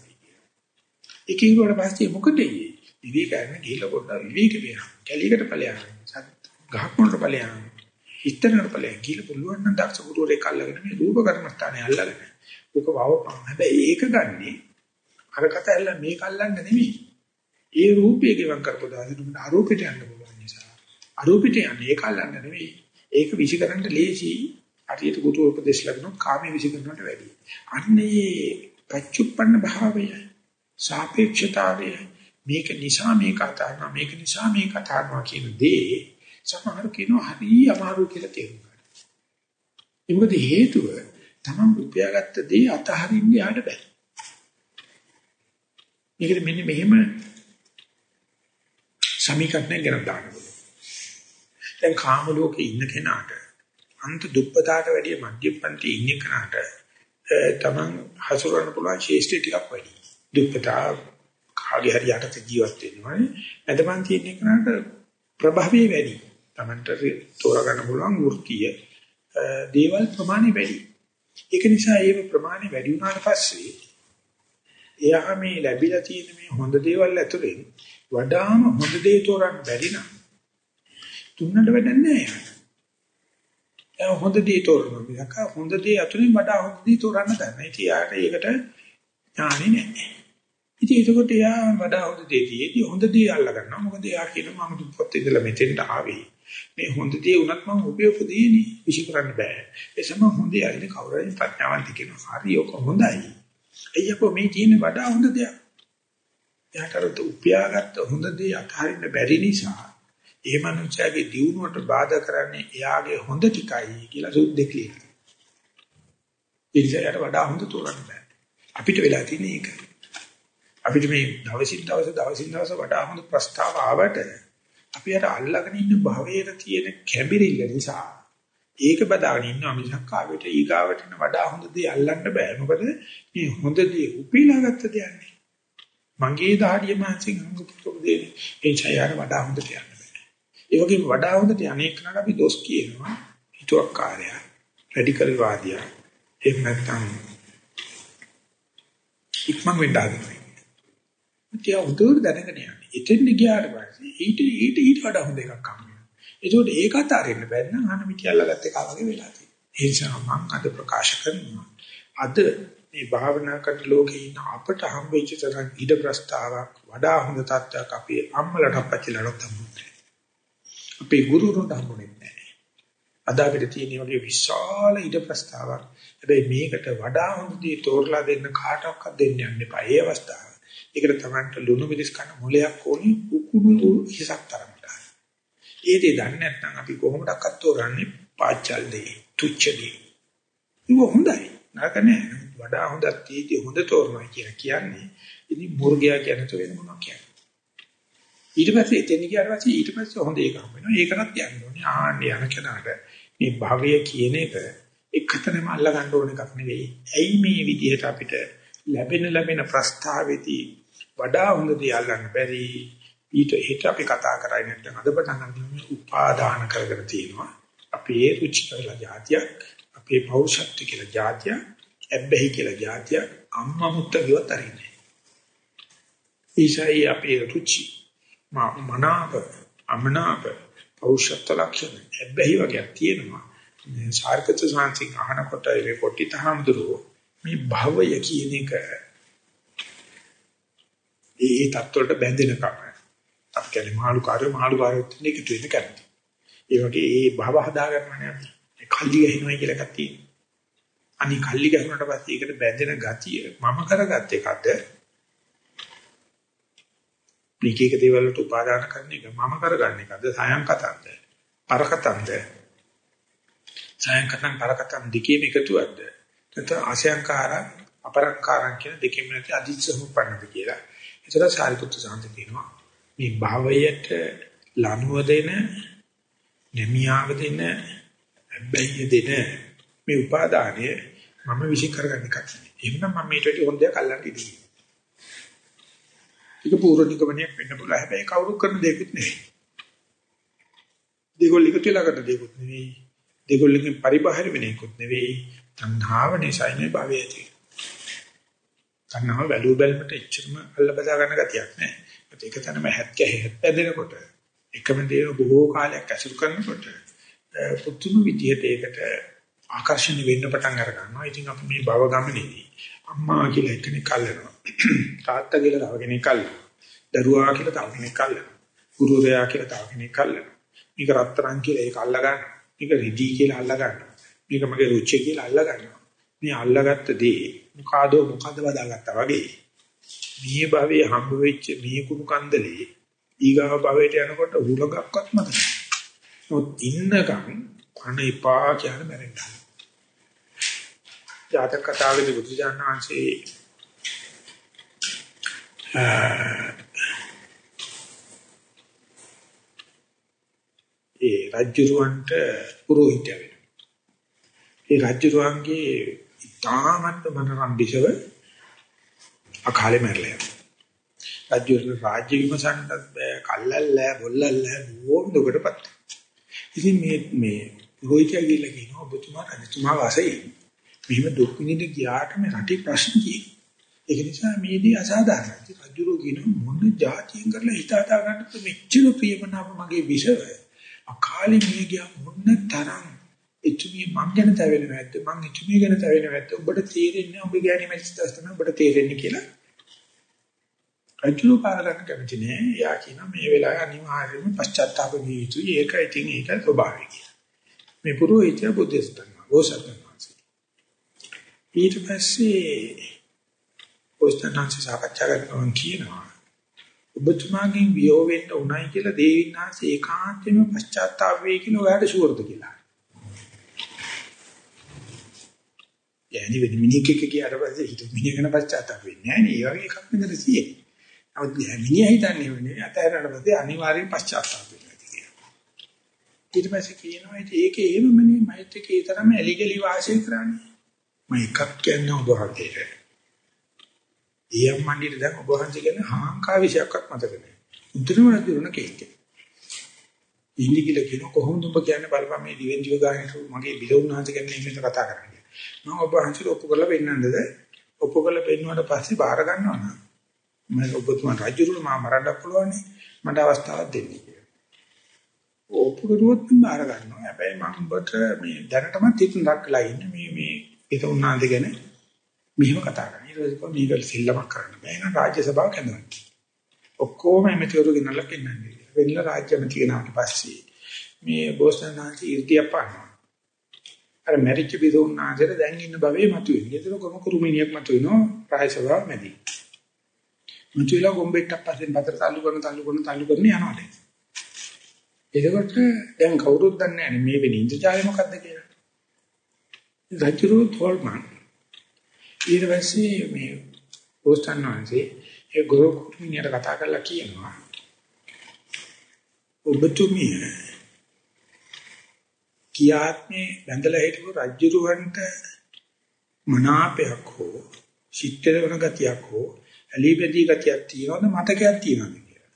[SPEAKER 1] ඒක ඉවරට පස්සේ මොකද වෙන්නේ? විවේක ගන්න ගිහිල්ලා පොඩ්ඩක් විවේක වෙනවා. කැලියකට ඵලයන්. ගහක් මොනට ඵලයන්. ඉස්තරකට ඵලයන්. කියලා පුළුවන් නම් දක්ෂ ගුරුවරයෙක් අල්ලගෙන මේ රූප කර්මස්ථානේ අල්ලගෙන. ඔක වවපන්. හැබැයි ඒක ගන්නේ අර කත ඇල්ල මේක අල්ලන්න නෙමෙයි. ඒ රූපයේ ගෙවන් කරපු දාසෙට අරූපෙට යන්න පුළුවන් නිසා. අරූපෙට යන්නේ ඒක අල්ලන්න නෙමෙයි. ඒක විශ්ිකරන්න ලේසි. හරියට ගුරු උපදේශ ලැබුණොත් කාමයේ විශ්ිකරනට වැඩි. අන්නේ පච්චුප්පන්න භාවය සාපේක්ෂතාවය මේක නිසා මේක අතාරනවා මේක නිසා මේක අතාරනවා කියන දේ සමහර කියනවා හරි අමාරු කියලා තේරුම් ගන්න. ඒ මොකද හේතුව තමන් උපයාගත්ත දේ අතහරින්න යාට බෑ. මේකට මෙන්න මෙහෙම සමීකරණයක් ගැන දාන්න ඕනේ. දැන් කාම ලෝකේ ඉන්න කෙනාට අන්ත දුප්පතාට වැඩිය මධ්‍යපන්ති ඉන්න කෙනාට තමන් හසුරවන්න පුළුවන් ශේෂ්ඨ ටිකක් වැඩි. දුප්පතා කාගේ හරි යටතේ ජීවත් වෙනවානේ. නැදපන් තියෙන එකට ප්‍රභාවය වැඩි. Tamanට තෝරා ගන්න පුළුවන් වෘත්තිය දේවල් ප්‍රමාණය වැඩි. ඒක නිසා ඒ ප්‍රමාණය වැඩි වුණාට පස්සේ එයා මේ ලැබිලා තියෙන මේ හොඳ දේවල් ඇතුලෙන් වඩාම හොඳ දේ තෝරන්න බැරි නම් තුන්නට වැඩක් නැහැ. එයා හොඳ දේ තෝරනවා. මිසක හොඳ දේ ඇතුලෙන් වඩා හොඳ දේ තෝරන්න දන්නේ. ඉතින් යාට ඒකට ඥානෙ නැහැ. ඉතින් ඒකකොට එයා වඩා හොඳ දේ තියේදී හොඳ දේ අල්ල ගන්නවා. මොකද එයා කියන මම දුප්පත් ඉඳලා මෙතෙන්ට ආවේ. මේ හොඳ දේ උනත් මම උපයෝගදීනේ විශ්ි කරන්න බෑ. ඒ සම හොඳේ අරින කවුරුහරි ප්‍රඥාවන්ත කියනවා. හරි ඔක හොඳයි. එయ్యකෝ මේ තියෙන වඩා හොඳ දෙයක්. එයාට අර උපයාගත්ත හොඳ දේ අතහරින්න බැරි නිසා ඒ මනුස්සයාගේ දියුණුවට බාධා කරන්නේ එයාගේ හොඳ ටිකයි කියලා සුද්දෙක් කියනවා. ඒ නිසා යාට වඩා හොඳ තෝරන්න බෑ. අපිට වෙලා තියෙන්නේ ඒක. අපිට මේ දවසින් දවස දවසින් දවස වඩා හොඳ ප්‍රස්තාව ආවට අපි අර අල්ලගෙන ඉන්න භවයේ තියෙන කැඹිරිල්ල නිසා ඒක බදාගෙන ඉන්නවා මිසක් ආවෙට ඊගාවට වඩා හොඳ දේ අල්ලන්න බෑ. මොකද මේ හොඳ දේ උපීලා ගත්ත දෙයක් මගේ දහඩිය මානසික හංගුපුතෝ දෙන්නේ ඒ ඡායාර වඩා හොඳට යන්න බෑ. ඒ වගේම වඩා හොඳට අනේක නට අපි දොස් කියනවා. හිතුවක්කාරය, රැඩිකල් වාදියා. එහෙම නැත්නම් ඉක්මන් වෙන්න හදනවා. ඉතින් උදේට දැනගෙන යන්නේ. එතෙන් ගියාට පස්සේ ඊට ඊට ඊට වඩා හොඳ එකක් හම්බ වෙනවා. ඒකෝට ඒකත් අරින්න බැරි නම් අහන මිටියල්ලගත්ත එක වගේ වෙලා තියෙනවා. ඒ නිසා මම අද ප්‍රකාශ කරනවා. අද මේ භාවනා කරන ලෝකේ ඉන්න අපට හම්බෙච්ච තරම් ඉඩ ප්‍රස්තාවක් වඩා හොඳ තත්ත්වයක් අපේ අම්මලට අපච්චිලට හම්බුනේ. අපේ ගුරුවරුන්ට හම්බුනේ නැහැ. අද අපිට තියෙන වගේ විශාල ඉඩ ප්‍රස්තාවක්. හැබැයි මේකට වඩා හොඳ දේ තෝරලා දෙන්න කාටවත් දෙන්න යන්න එපා. ඒ අවස්ථාව. ඒකට තමයි ලුණු මිරිස් කන මොලයක් ඕනි උකුණු හිසක් තරමට. ඒ දේ දන්නේ නැත්නම් අපි කොහොමඩක්වත් තෝරන්නේ පාච්චල් දෙයි, තුච්ච දෙයි. ඒක හොඳයි. නරක නෑ. වඩා හොඳක් තියෙදි හොඳ තෝරනවා කියලා කියන්නේ. ඉතින් මුර්ගයා කියන තෝ වෙන මොනවා කියන්නේ. ඊට පස්සේ එතන ගියාට පස්සේ ඊට පස්සේ හොඳ එකක් වෙනවා. ඒකටත් යන්න ඕනේ. ආන්න යන කෙනාට මේ භවය කියන එක එකතැනම අල්ල ගන්න ඕන එකක් නෙවෙයි. ඇයි මේ විදිහට අපිට ලැබෙන ලැබෙන ප්‍රස්තාවෙදී වඩා හොඳ දේ අල්ලන්න බැරි ඊට හෙට අපි කතා කරන්නේ නැත්නම් අද පටන් ගන්න උපාදාන කරගෙන තියෙනවා. අපේ රුචි කියලා જાතියක්, අපේ පෞෂත්ව කියලා જાතියක්, ඇබ්බැහි කියලා જાතියක් අම්මා මුත්ත කිව්වත් අරින්නේ. ඊසයි අපේ රුචි මනාප අමනාප පෞෂත්ව ලක්ෂණ ඇබ්බැහි වගේ තියෙනවා. සාර්කච්ඡ සාංශික අහනකොට ඒ කොටි තහම්දුරෝ මේ භවය කියන එක ඒ තත්ත්වයට බැඳෙනකම අපි කියන්නේ මාළු කාර්ය මාළු කාර්යත් එකතු වෙන්න කැමති. ඒ වගේ ඒ භව හදා ගන්නනේ අපි. ඒ කල්ලි ගහිනවා කියලා එකක් තියෙනවා. අනික කල්ලි ගහනට පස්සේ ඒකට බැඳෙන ගතිය මම කරගත් එකද මේක එක දේවල් වලට උපාදාන කරන එක මම කරගන්න එකද සයන් කතන්ද පරකතන්ද සයන් කතන් පරකතන් දෙකේම එකතුවක්ද නැත්නම් අසයන්කාර අපරක්කාරන් කියන දෙකෙන් නැති අදිච්චසමුප්පන්නද කියලා. ඒතර සාරිපුත්‍ර සාන්ත කියනවා මේ භවයට ලනුව දෙන නැමියාව දෙන බැහැ දෙන මේ උපාදානය මම විශ්ි කරගන්න එකක් නෙවෙයි. එහෙනම් මම මේට වැඩි හොඳ දෙයක් අල්ලන්න ඉන්නේ. ඒක පූර්ව නිගමනයක් වෙන්න පුළුවන්. හැබැයි කවුරු කරන දෙයක්වත් නෙවෙයි. දෙගොල්ල එකතු වෙලා කරන දෙයක්වත් නෙවෙයි. දෙගොල්ලකින් පරිබාහිර වෙන එකකුත් නෙවෙයි. තණ්හාව නිසා මේ භවය ඇති. තණ්හාව වැලු බැලමට එච්චරම අල්ල බදා ගන්න ගතියක් නැහැ. ඒක තමයි හැත් කැහෙත් පැදෙනකොට එකම දේ බොහෝ කාලයක් ඇසුරු කරනකොට පුදුම විදිහට ඒකට ආකර්ෂණය වෙන්න පටන් අර ගන්නවා. ඉතින් අපි මේ භව ගමනේදී අම්මා කියලා එකෙනෙක් අල්ලනවා. තාත්තා කියලා තව කෙනෙක් අල්ලනවා. දරුවා කියලා තව කෙනෙක් අල්ලනවා. ගුරුවරයා කියලා තව කෙනෙක් අල්ලනවා. මේක රත්තරන් කියලා ඒක අල්ල ගන්නවා. මේක රිදී කියලා අල්ල ගන්නවා. මේක මගේ රුචිය කියලා අල්ල ගන්නවා. මේ අල්ලගත්ත දේ මොකಾದෝ මොකද්ද බදාගත්තා වගේ. මේ භවයේ හම්බ වෙච්ච මේ කුණු කන්දලේ ඊගාව භවයට යනකොට හුලඟක්වත් මතක නැහැ. නමුත් ඉන්නකම් අනේපා කියන මැරෙන්න. ජාතක කතාවේදී බුදුජානනාංශේ ඒ රජුරවන්ට පුරোহিতය වෙනවා. ඒ රජුරවන්ගේ ඉතාමත් මනරම් බිසව අකාලේ මැරලා යනවා. රජුගේ රාජ්‍ය විමසන්නත් බෑ කල්ලල්ල බොල්ලල්ල ඕම් දුකටපත්. ඉතින් මේ මේ රෝහිතය ගිහිල්ලා කියනවා ඔබතුමා රජතුමා වාසයි. මෙහෙම දුක් විඳින්න ගියාට මේ රටේ ප්‍රශ්න තියෙනවා. ඒක නිසා මේදී අසාධාරණයි. රජුරෝ කියන මොන જાතියෙන් කරලා හිත හදා ගන්නත් මෙච්චර ප්‍රියමනාප මගේ විෂය. අකාලේ මිය ගියා මොන තරම් එතුමිය මං ගැන තැවෙන්නේ නැද්ද? මං එතුමිය ගැන තැවෙන්නේ නැද්ද? ඔබට තේරෙන්නේ ඔබ ගෑණි මැස්ටර්ස් තමයි ඔබට තේරෙන්නේ කියලා. රජුරෝ පාරකට කැමති නෑ. යා කියන මේ වෙලාවේ අනිවාර්යයෙන්ම පශ්චාත්තාප විය යුතුයි. ඒකයි තින් ඒක ස්වභාවය මේ පුරෝහිතය බුද්ධ ස්තන්වා. ගෝසත්න ඊට පස්සේ ඔස්තනාංශ සාකච්ඡා කරනවා කියනවා ඔබතුමාගෙන් වියෝ වෙන්න උණයි කියලා දේවින්නාංශ ඒකාන්තයෙන්ම පශ්චාත්තාප වෙයි කියලා ඔයාලට ෂුවර්ද කියලා. යැනි වෙන මිනිහෙක් කියාට පස්සේ හිත මිනිහකන පශ්චාත්තාප වෙන්නේ නැහැ නේ. ඒ වගේ එකක් නේද තියෙන්නේ. නමුත් මිනිහා හිතන්නේ වෙන්නේ අතහැරලා පස්සේ අනිවාර්යෙන් පශ්චාත්තාප වෙනවා කියලා. ඊට පස්සේ කියනවා ඒකේ එහෙමමනේ මෛත්‍රිකේ තරම එලිගලි වාසය කරන්නේ. මම එකක් කියන්නේ ඔබ වහන්සේට. ඊයම් මණ්ඩියට දැන් ඔබ වහන්සේ කියන හාංකා විශයක්වත් මතක නැහැ. උතුරම රජුණ කේක. ඉන්නේ කියලා කියන කොහොමද ඔබ කියන්නේ බලපන් මේ දිවෙන් දිව ගානට මගේ බිලුණාංශ ගැන මේකට කතා කරන්නේ. මම ඔබ වහන්සේට ඔප්පු කරලා පෙන්නන්නද? ඔප්පු කරලා පෙන්නුවාට පස්සේ බාර ගන්නවා නම් මම ඔබතුමා රජුණ මා මරන්න පුළුවන් මට අවස්ථාවක් දෙන්න කියලා. ඔප්පු කරුවොත් මම බාර ගන්නවා. හැබැයි මම ඔබට මේ දැනටමත් හිතුන් දක්ලා ඉන්නේ මේ මේ ඒක උන්නාන්ද ගැන මෙහෙම කතා කරනවා. ඊට පස්සේ මේක සිල්ලමක් කරන්න බෑ. එහෙනම් රාජ්‍ය සභාව කැඳවන්න. ඔක්කොම එමෙතිවරු ගෙනල්ලා පෙන්නන්නේ. වෙන්න රාජ්‍යම තියනාට පස්සේ මේ බෝසත්ණන්ති ඉර්ධිය පානවා. අර මැරිච්ච බිසෝන්නාන්සේට දැන් ඉන්න භවයේ මතුවෙන්නේ. ඒතර කොම කුරුමිනියක් මතුවෙනවා රාජ්‍ය සභාව මැදි. මුචිලා ගොම්බෙට්ටක් පස්සෙන් පතර තල්ලු කරන තල්ලු කරන තල්ලු කරන යනවා දැන්. එතකොට දැන් කවුරුත් දන්නේ නැහැ මේ වෙන ඉන්ද්‍රජාලය මොකද්ද කියලා. රජුරු තෝල්මන් ඊට පස්සේ මේ පොස්ටන් වහන්සේ ඒ ගුරු මිනිහට කතා කරලා කියනවා ඔබතුමිය කියාත්මේ බැඳලා හිටපු රජුරුවන්ට මනාපයක් හෝ සිත්තර වෙන ගතියක් හෝ ඇලිබෙදී ගතියක් තියෙනවද මතකයක් තියෙනවද කියලා.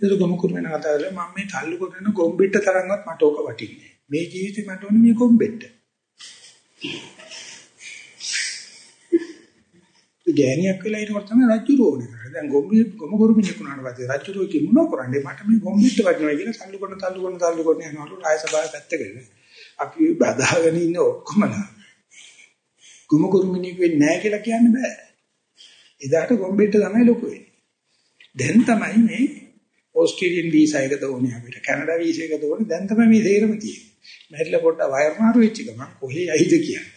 [SPEAKER 1] ඒක ගොමුකුරු වෙන කතා කරලා මම මේ තල්ලු කරන ගොම්බෙට්ට තරම්වත් මට ඕක වටින්නේ. මේ ජීවිතේ මට ඕනේ මේ ගොම්බෙට්ට. ගෑණියක් වෙලා ඉනකොට තමයි රජුරෝ ඕනේ කරන්නේ. දැන් ගොම්බි ගොම ගොරුමිණියක් වුණාට පස්සේ රජුරෝ කි මොනව කරන්නේ? මට මේ ගොම්බිට වදිනවා කියලා තල්ලු කරන තල්ලු කරන තල්ලු කරන යනවලු රාය සභාව පැත්තකද. අපි බදාගෙන ඉන්න ඔක්කොමලා. ගොම ගොරුමිණියක් වෙන්නේ නැහැ කියලා කියන්න බෑ. එදාට ගොම්බිට තමයි ලොකු වෙන්නේ. දැන් තමයි මේ ඕස්ට්‍රේලියන් වීසා එක දෝනේ අපිට කැනඩා වීසා එක දෝනේ දැන් තමයි මේ තේරෙම තියෙන්නේ. මැරිලා පොඩ්ඩ වයර් මාරු වෙච්ච ගමන් කොහේ ඇයිද කියන්නේ.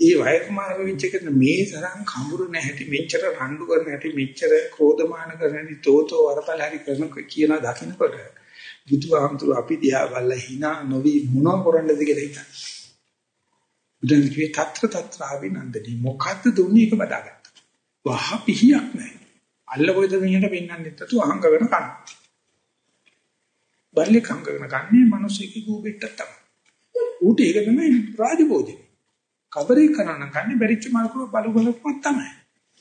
[SPEAKER 1] ඒ වයර් මාරු වෙච්ච එක මේ තරම් කඹුරු නැහැටි මෙච්චර රණ්ඩු කරන හැටි මෙච්චර ක්‍රෝධමාන කරන හැටි තෝතෝ වරපල හරි කරන කියන දකින්නකොට බුදුහාමුදුරු අපි දිහා බලලා hina නොවි මොනව කරන්නද කියලා හිතන්න. බුදුන් කියේ తත්‍ර తත්‍රාවිනන්දනි මොකද්ද දුන්නේ එක බදාගත්තා. වහ පිහියක් නැහැ. අල්ල කොයිද මෙහෙට පෙන්වන්නේ නැත්තු අහංගගෙන කනවා. බල්ලෙක් හංගගෙන ගන්නේ මිනිස්සෙකේ කූපෙට්ටක් තමයි. ඌට ඒක තමයි රාජභෝජනේ. කබරේ කරන කන්නේ බැරිච්ච මාකුව බලු බලපුවක් තමයි.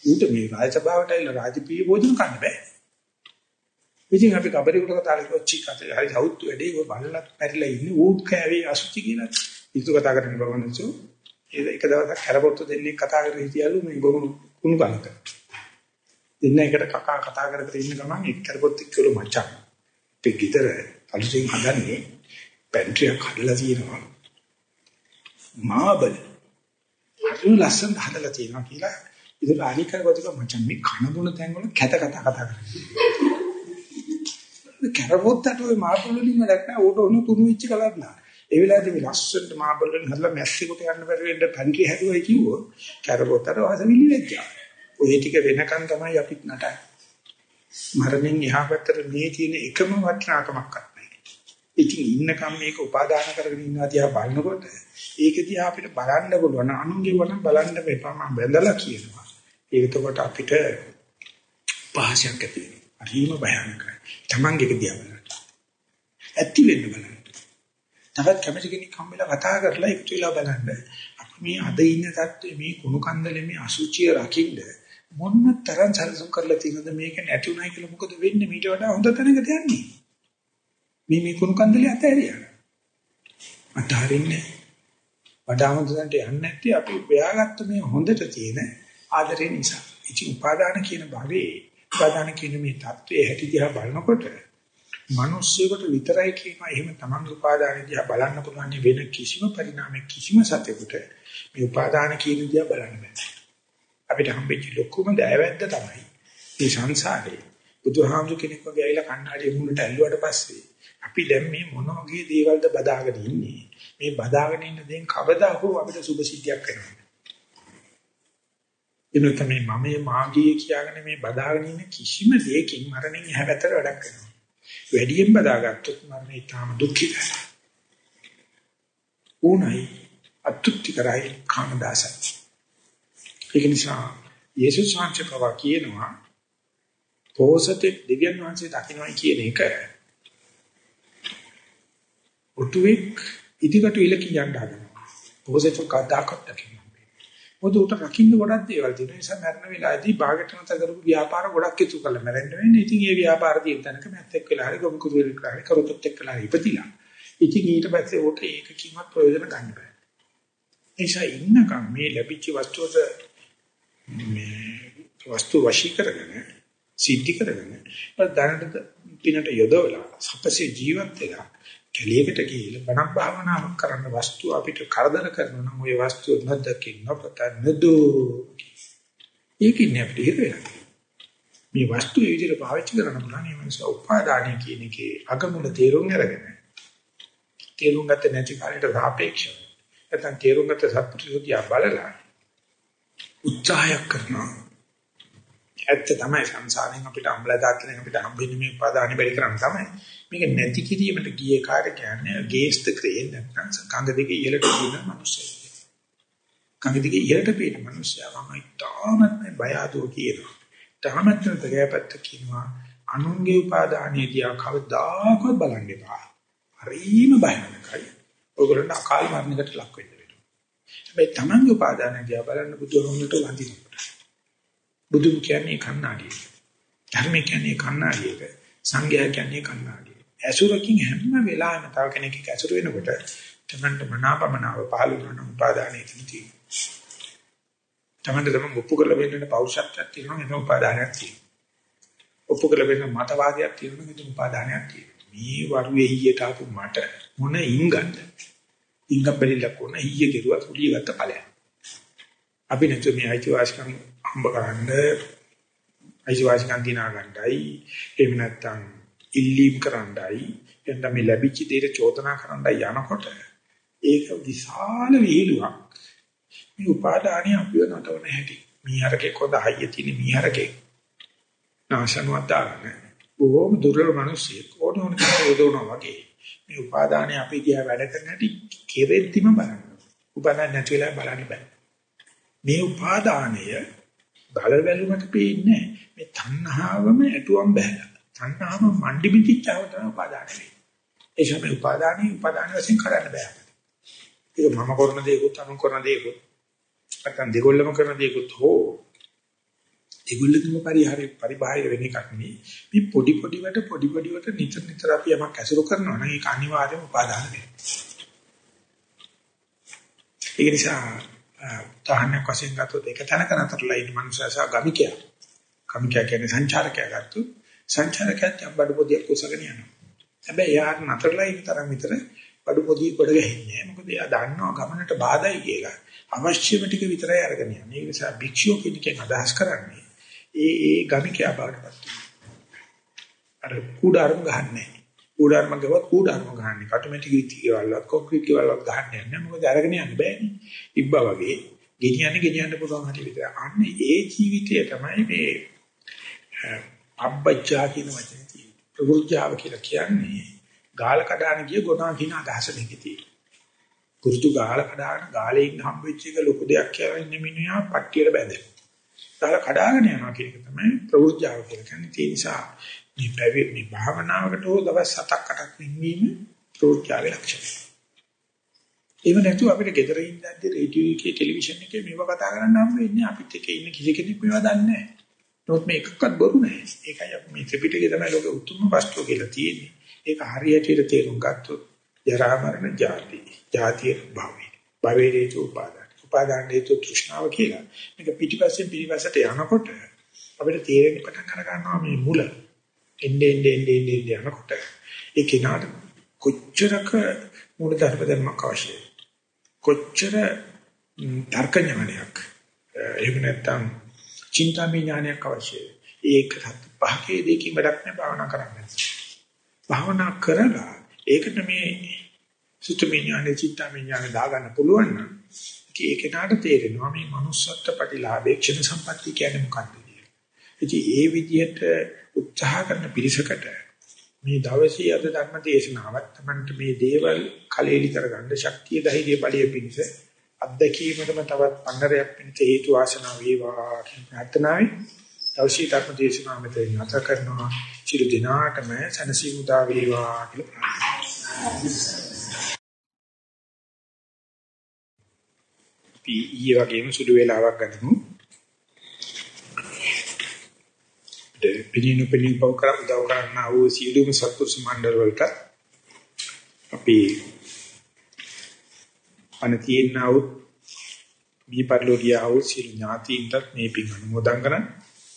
[SPEAKER 1] ඌට මේ රාජසභාවට ඇවිල්ලා රාජපීය භෝජන කන්න බෑ. ඉතින් අපි කබරේ කොට කතා කරලා චි කතා හරි සවුත් වැඩේ ඔය බල්ලක් පැරිලා ඉන්නේ ඌත් කෑවේ අසුචි කියලා. ඉතු කතා කරන්න බවනසෝ ඒ එක දවසක් හැරපොත්තු දෙන්නේ කතා කරලා හිටියලු මේ බොහොම කුණු කලක. දෙන්න එකට කකා කතා කර කර ඉන්න ගමන් එක් කරපොත් එක්කලු මචං. අපේ ගෙදර අලුතෙන් හදන්නේ පැන්ට්‍රියක් හදලා තියෙනවා. මාබල්. හරි ලස්සන හදලා තියෙනවා කියලා ඉතින් අනිකර ගොතක මචං මේ කන බොන තැන් වල කැත කතා කතා කරනවා. කරපොත්තට ওই මාබල් වලින් වැඩක් නැහැ. ඕට උණු තුණු වෙච්ච කලක් නා. ඒ වෙලාවේදී මේ ලස්සනට මාබල් වලින් හදලා මැස්සෙකුට යන්න බැරි වෙන්න පැන්ට්‍රි හැදුවයි කිව්වොත් කරපොත්තට වාස විලි වෙච්චා. ඔය ටික වෙනකන් තමයි අපිට නටන්නේ. මරණයෙන් එහා පැත්තට මේ තියෙන එකම වටිනාකමක් ඉතින් ඉන්නකම් මේක උපාදාන කරගෙන ඉන්නවා දිහා බලනකොට ඒක දිහා අපිට බලන්න පුළුවන්. අනුන්ගේ වනම් බලන්න එපා මම බැඳලා කියනවා. ඒක එතකොට අපිට පහසක් ඇති වෙනවා. හරිම භයානකයි. තමන්ගේ දිහා බලන්න. ඇති වෙන්න බලන්න. තවත් කැමති කෙනෙක් හම්බෙලා කතා කරලා එකතු වෙලා බලන්න. අපි මේ අද ඉන්න තත්ත්වයේ මේ කුණු කන්දලේ මේ අසුචිය රකින්න මොන්න තරම් සැලසුම් කරලා තියෙනවද? මේක නැති උනායි කියලා මොකද වෙන්නේ? මීට වඩා හොඳ තැනකට යන්නේ මේ මේ කුණු කන්දලේ අතහැරියා. අතහරින්නේ. වඩා හොඳට යන්නේ නැත්තේ අපි උපයාගත්ත මේ හොඳට තියෙන ආදරේ නිසා. ඉති උපාදාන කියන භවයේ උපාදාන කියන මේ தત્ත්වයේ හැටි දිහා බලනකොට මිනිස්සුෙකුට විතරයි කියනවා එහෙම Taman උපාදාන දිහා බලන්න පුළුවන් වෙන කිසිම පරිණාමයක් කිසිම සතෙකුට මේ උපාදාන කියන දිහා බලන්න බෑ. අපිට හම්බෙච්ච ලොකුම දෑවැද්ද තමයි මේ සංසාරේ බුදුහාමුදුර කෙනෙක් වගේ ඇවිල්ලා කණ්ණාඩිය මුලට ඇල්ලුවාට පස්සේ අපි දැන් මේ මොන වගේ දේවල්ද බදාගෙන ඉන්නේ? මේ බදාගෙන ඉන්න දේෙන් කවදා හෝ අපිට සුභ සිද්ධියක් වෙනවා. එනොත් මේ මමයේ මාගිය කියාගෙන මේ බදාගෙන ඉන්න කිසිම දෙයකින් මරණයෙන් එහා පැත්තට වැඩක් කරනවා වැඩියෙන් බදාගත්තොත් මරණය තාම දුක්ඛිතයි උණයි අතුක්ති කරයි කාමදාසයි. ඒක නිසා යේසුස් වහන්සේ පවා කියනවා පෝසතේ දෙවියන් වහන්සේ දකින්නයි කියන එක උතුෙක් ඉදිකට ඉලක යන්න හදනවා. පෝසත කදාකට දකින්න. මොකද උට රකින්න ගොඩක් දේවල් තියෙනවා. ඒ නිසා මරණ වෙලාවේදී භාගයට නැත කරපු ව්‍යාපාර ගොඩක් ඉතු කරලා මැරෙන්න වෙන්නේ. ඉතින් ඒ ව්‍යාපාර තියෙන තැනක මැත් එක්ක වෙලා හරි ගොම් කුරුවෙල් වෙලා හරි කරොතත් එක්කලා හරි ඉපදිලා. ඉතින් ඊට පස්සේ උට ඒකකින්වත් ප්‍රයෝජන ගන්න බෑ. ඒ නිසා ඉන්නකම් මේ ලැබිච්ච වස්තුවට මේ වස්තු වශී කරගෙන සිද්ධි කරගෙන දැනට පිනට යොදවලා සපසේ ජීවත් වෙලා කැලියකට ගිහිල්ලා බණක් භාවනාවක් කරන්න වස්තු අපිට කරදර කරනවා නම් ওই වස්තුව නැදකින් නොපතන්නදු ඒකින් අපිට හිතෙලා මේ වස්තු ඒ විදිහට පාවිච්චි කරන්න පුළුවන්. මේ මනස උපාදානයි කියන එකේ අගමුල තේරුම් අරගෙන තේරුම් ගත නැති කාලයට සාපේක්ෂව. නැත්නම් තේරුම් ගත සත්‍යෝදියා බලලා උත්සාහයක් කරනවා. ඇත්ත තමයි සංසාරයෙන් අපිට අම්බල දාත්ලෙන් අපිට හම්බෙන්නේ මේ උපාදානෙ බැරි කරන්න තමයි. මේක නැති කිරීමට ගියේ කාර්ය කියන්නේ ගේස්ත ක්‍රේ නැත්නම් කංග දෙක ඉහළට ගින මිනිස්සු. කංග දෙක ඉහළට පේන මිනිස්සයා මම තාමත් මේ බය අදෝ කියනවා. තාමත් තගයපත්ත කියනවා අනුන්ගේ උපාදානයේදී කවදාකවත් බලන්න එපා. හරිම භයානකයි. ඔයගොල්ලන්ට අකාල මරණයකට ලක් වෙන්න වෙනවා. හැබැයි තමන්ගේ උපාදානයේදී බලන්න බුදුහමලට වඳිනවා. බුදුන් කියන්නේ කණ්ණාඩිය. ධර්ම කියන්නේ කණ්ණාඩියක. සංඝයා කියන්නේ කණ්ණාඩිය. ඇසුරකින් හැම වෙලාවෙම තව කෙනෙක් එක්ක ඇසුර වෙනකොට තමන්ට මනාපමනාව පහළ වෙන උපාදානයේ තියෙනවා. තමන්ට තමයි ඔප්පු කරලා වෙන්න පෞරුෂත්වයක් තියෙනවා නේද උපාදානයක් තියෙනවා. ඔප්පු කරලා වෙන්න මතවාදයක් තියෙනවා නේද උපාදානයක් තියෙනවා. මේ වරුවේ ඊයට ආපු මට මොන ඉංගන්ද? ඉංග බැලිලා කොන ඊයේ කෙරුවා සුලිය ගත්ත ඵලයක්. අපි නැතු මේ අයිතිවාසිකම් හම්බ කරන්න. අයිතිවාසිකම් දිනා ගන්නයි එහෙම නැත්නම් ඉල්ලීම් කරන්නයි එතන මේ ලැබිච්ච දේට චෝදනා කරන්නයි යනකොට ඒක විශාල විහිළුවක්. මේ උපාදානිය අපිව නටවන හැටි. මීහරකේ කොද හයිය තියෙන මීහරකේ නාශනුවක් දාගන්න. බොහොම දුර්වල මිනිස්සෙක්. ඕනෝන කෝදෝනවා වගේ. මේ උපාදානිය අපි දිහා වැඩ කරන හැටි කෙරෙද්දිම බලන්න. උපාදාන නැති වෙලා බලන්න බෑ. මේ උපාදානය බල බැලුමට පේන්නේ මේ තණ්හාවම ඇතුම් බහැලා. තණ්හාවම මණ්ඩි මිච්චාව තමයි උපාදාන වෙන්නේ. ඒ තමයි උපාදානයි උපාදාන වශයෙන් කරන්න බෑ. ඒක මම කරන දේකුත් අනුන් කරන දේකුත් නැත්නම් දෙගොල්ලම කරන දේකුත් හෝ ඒගොල්ලෝකම පරිහාරය පරිබාහිර වෙන එකක් නෙවෙයි. මේ පොඩි පොඩි වට පොඩි පොඩි වට නිතර නිතර අපි යමක් ඇසුරු කරනවා නම් ඒක අනිවාර්යයෙන්ම උපාදාන වෙනවා. ඒ නිසා උදාහරණයක් වශයෙන් ගත්තොත් ඒක තැනක නතරලා ඉන්න මනුස්සයා සහ ගමිකයා. ගමිකයා කියන්නේ සංචාරකයා ගත්තු සංචාරකයා බඩු පොදියක් කුසගෙන යනවා. හැබැයි යාට නතරලා ඉන්න තරම් විතර බඩු පොදිය කොට ගහන්නේ. මොකද එයා දන්නවා ගමනට බාධායි කියලා. අවශ්‍යම ටික විතරයි අරගෙන යන්නේ. ඒ නිසා භික්ෂුව කෙනෙක්ගෙන් අදහස් කරන්නේ ඒ ඒ ගමිකයා බාටපත් අර කුඩාරම ගහන්නේ. කුඩාරම ගව කුඩාරම ගහන්නේ. කටුමැටි කීවල්වත් කොක්‍රීට් කීවල්වත් ගහන්නේ නැහැ. මොකද අරගෙන යන්න බෑනේ. ඉබ්බා වගේ ගෙනියන්න ගෙනියන්න පුළුවන් හැටි විතර. අන්න ඒ ජීවිතය තමයි මේ අබ්බජ්ජා කියන වචනේ තියෙන්නේ. ප්‍රවෘජ්ජාව කියලා කියන්නේ ගාල කඩාන ගිය ගොනා කියන අදහස මේකේ තියෙන්නේ. කුරුතු ගාල කඩාන ගාලේ ඉන්න හම්බෙච්ච එක ලොකු දෙයක් කියලා ඉන්න මිනිහා පට්ටියට බැඳෙනවා. ගාල කඩාගෙන යනවා කියන එක තමයි ප්‍රවෘජ්ජාව කියලා කියන්නේ. ඒ නිසා මේ පැවි මේ භාවනාවකට හෝ දවස් 7ක් 8ක් නිවීම ප්‍රවෘජ්ජාවේ ලක්ෂණය. එහෙම නැතුව අපිට ගෙදර ඉඳද්දි රේඩියෝ එකේ ටෙලිවිෂන් එකේ මේව කතා කරන්න හම් වෙන්නේ අපිත් එක්ක ඉන්න කිසි කෙනෙක් මේවා දන්නේ නැහැ. නමුත් මේ එකක්වත් බොරු නැහැ. ඒකයි අපි මේ ත්‍රිපිටකය තමයි ලෝකෙ උතුම්ම වස්තුව කියලා තියෙන්නේ. ඒක හරියට තේරුම් ගත්තොත් ජරා මරණ ජාති, ජාතිය භවය. භවයේ හේතු උපාදාන. උපාදාන හේතු තෘෂ්ණාව කියලා. මේක පිටිපස්සෙන් පිටිපස්සට යනකොට අපිට තේරෙන්න පටන් අර ගන්නවා මේ මුල. එන්නේ එන්නේ එන්නේ එන්නේ යනකොට ඒ කෙනාට කොච්චරක මූල ධර්ම ධර්මයක් අවශ්‍යයි. කොච්චර තර්ක ඥානයක් එහෙම නැත්නම් චින්තාමය ඥානයක් අවශ්‍යයි. ඒක පහකේ දෙකකින් වැඩක් නෑ භාවනා කරන්න. භාවනා කරලා ඒකට මේ සුතමේ ඥානෙ චින්තාමය ඥානෙ දාගන්න පුළුවන් නම් ඒක ඒකනට තේරෙනවා මේ manussත්ත්ව ප්‍රතිලාභේ ක්ෂණ සම්පatti කියන්නේ මොකක්ද කියලා. ඉතින් ඒ විදිහට උත්සාහ කරන පිරිසකට මේ දවසේ අද ධර්ම දේශනාවත් තමයි මේ දේවල් කලෙලි කරගන්න ශක්තිය ධෛර්ය බලය පිණිස අත්දැකීමකම තවත් පන්නරයක් පිණිස හේතු වාසනා වේවා කියන ප්‍රාර්ථනාවයි. දවසේ ධර්ම දේශනාව මෙතන නැත කරනවා. චිර දිනාටම සනසීමුදා වේවා කියලා ඊයේ වගේම සුළු වේලාවක් ගන්නමු පිළිනු පිළින් පව කර උදව් කරන්න ආවෝ සියලුම සත්පුරුෂ මණ්ඩල වලට අපි අන තියෙනා වූ දීපර්ලෝකිය ආවෝ සියලු ඥාතීන්ට මේ පින් අනුමෝදන් කරන්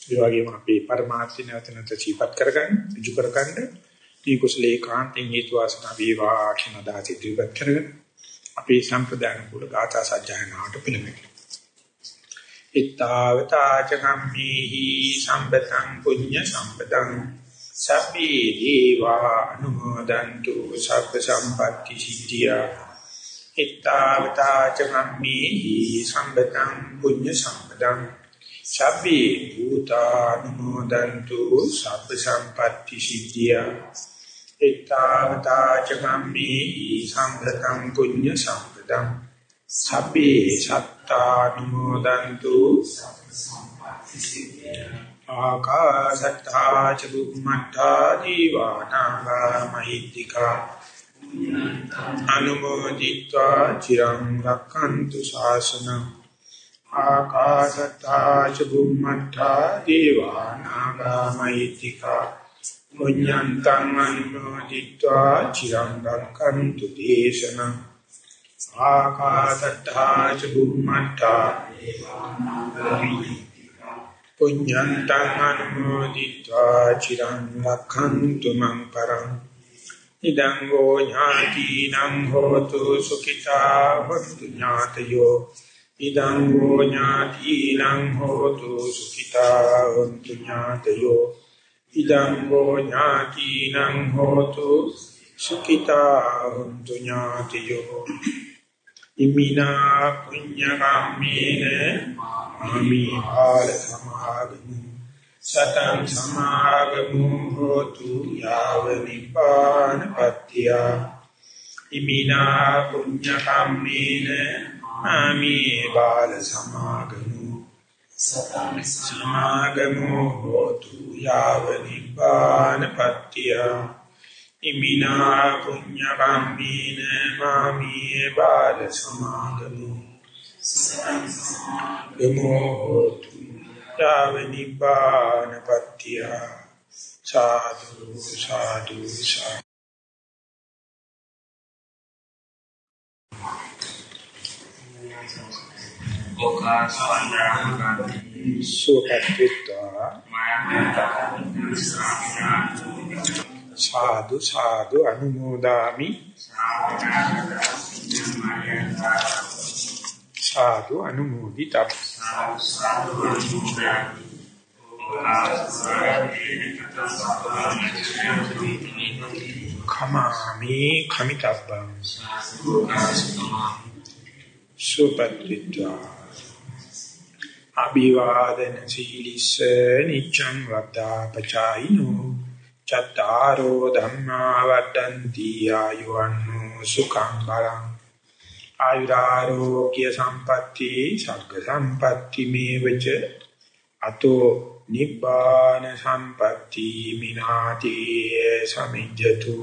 [SPEAKER 1] ඒ වගේම අපේ පරමාර්ථය නැවත නැවත සිහිපත් කරගන්න විජු කරගන්න මේ කුසලේ කාන්තෙන් හේතු වාසනා වේවා කියන දාති ඉදිරිපත් කරගෙන අපේ සම්ප්‍රදාන කුල ගාථා සජ්ජායනාවට පිළිමෙන්න ittavata cakammihi සම්පතං පුඤ්ඤ සම්පතං සබ්බේ දීවා අනුමෝදන්තු සබ්බ සම්පatti සිද්ධියා ittavata cakammihi සම්පතං පුඤ්ඤ සම්පතං සබ්බේ භූතානුමෝදන්තු සබ්බ සම්පatti සිද්ධියා ittavata cakammihi සම්පතං පුඤ්ඤ සම්පතං සබ්බේ සත්තානුමෝදන්තු. ආකාශත්තා චුම්මත්තා දීවානාගා මහිද්దికා. අනුමෝදිත්වා චිරං රක්칸තු ශාසනං ආකාශත්තා චුම්මත්තා දීවානාගා මහිද්దికා. මුඤ්ඤන්තං අනුමෝදිත්වා චිරං රක්칸තු දේශනං. ආකාශත්තා ච බුම්මත්තා පුඤ්ඤන්තං අනුමෝදිत्वा චිරං රක්ඛන්තු මං පරං. ඉදං ගෝ ඥාතිනං හෝතු සුඛිතා වස්තු ඥාතයෝ. ඉදං ගෝ ඥාතිනං හෝතු සුඛිතා වස්තු ඥාතයෝ. ඉදං ගෝ ඥාතිනං හෝතු සුඛිතා වස්තු ඥාතයෝ. ඉමිනා පුඤ්ඤ කම්මේන ආමි භාල සමාගමු සතං සමාගමු හෝතු යාව නිපාන පත්‍ය. ඉමිනා පුඤ්ඤ කම්මේන ආමි භාල සමාගමු. සතං සමාගමු හෝතු යාව නිපාන පත්‍ය. ඉමිනා පුඤ්ඤ කම්මේන මාමී බාල සමාගමු සම්මෝහතු යාව නිපාන පත්‍ය සාදු සාදු සාදු
[SPEAKER 2] Okas pandangan
[SPEAKER 1] සුඛත්විත්වා
[SPEAKER 2] Maya
[SPEAKER 1] සාදු සාදු අනුමෝදාමි. සාදු අනුමෝදිතබ් කමාමි කමිතබ්බං. සුපත්විත්වා. අභිවාදන සීලිස්ස නිච්ඡං වද්දා පචායිනෝ චත්තාරෝ ධම්මා වඩ්ඩಂತಿ ආයුවන්නෝ සුඛං බලං. ආයුරාෝග්‍ය සම්පatti සග්ග සම්පatti මේවච. අතෝ නිබ්බාන සම්පatti මිනාති සමිජ්ජතු.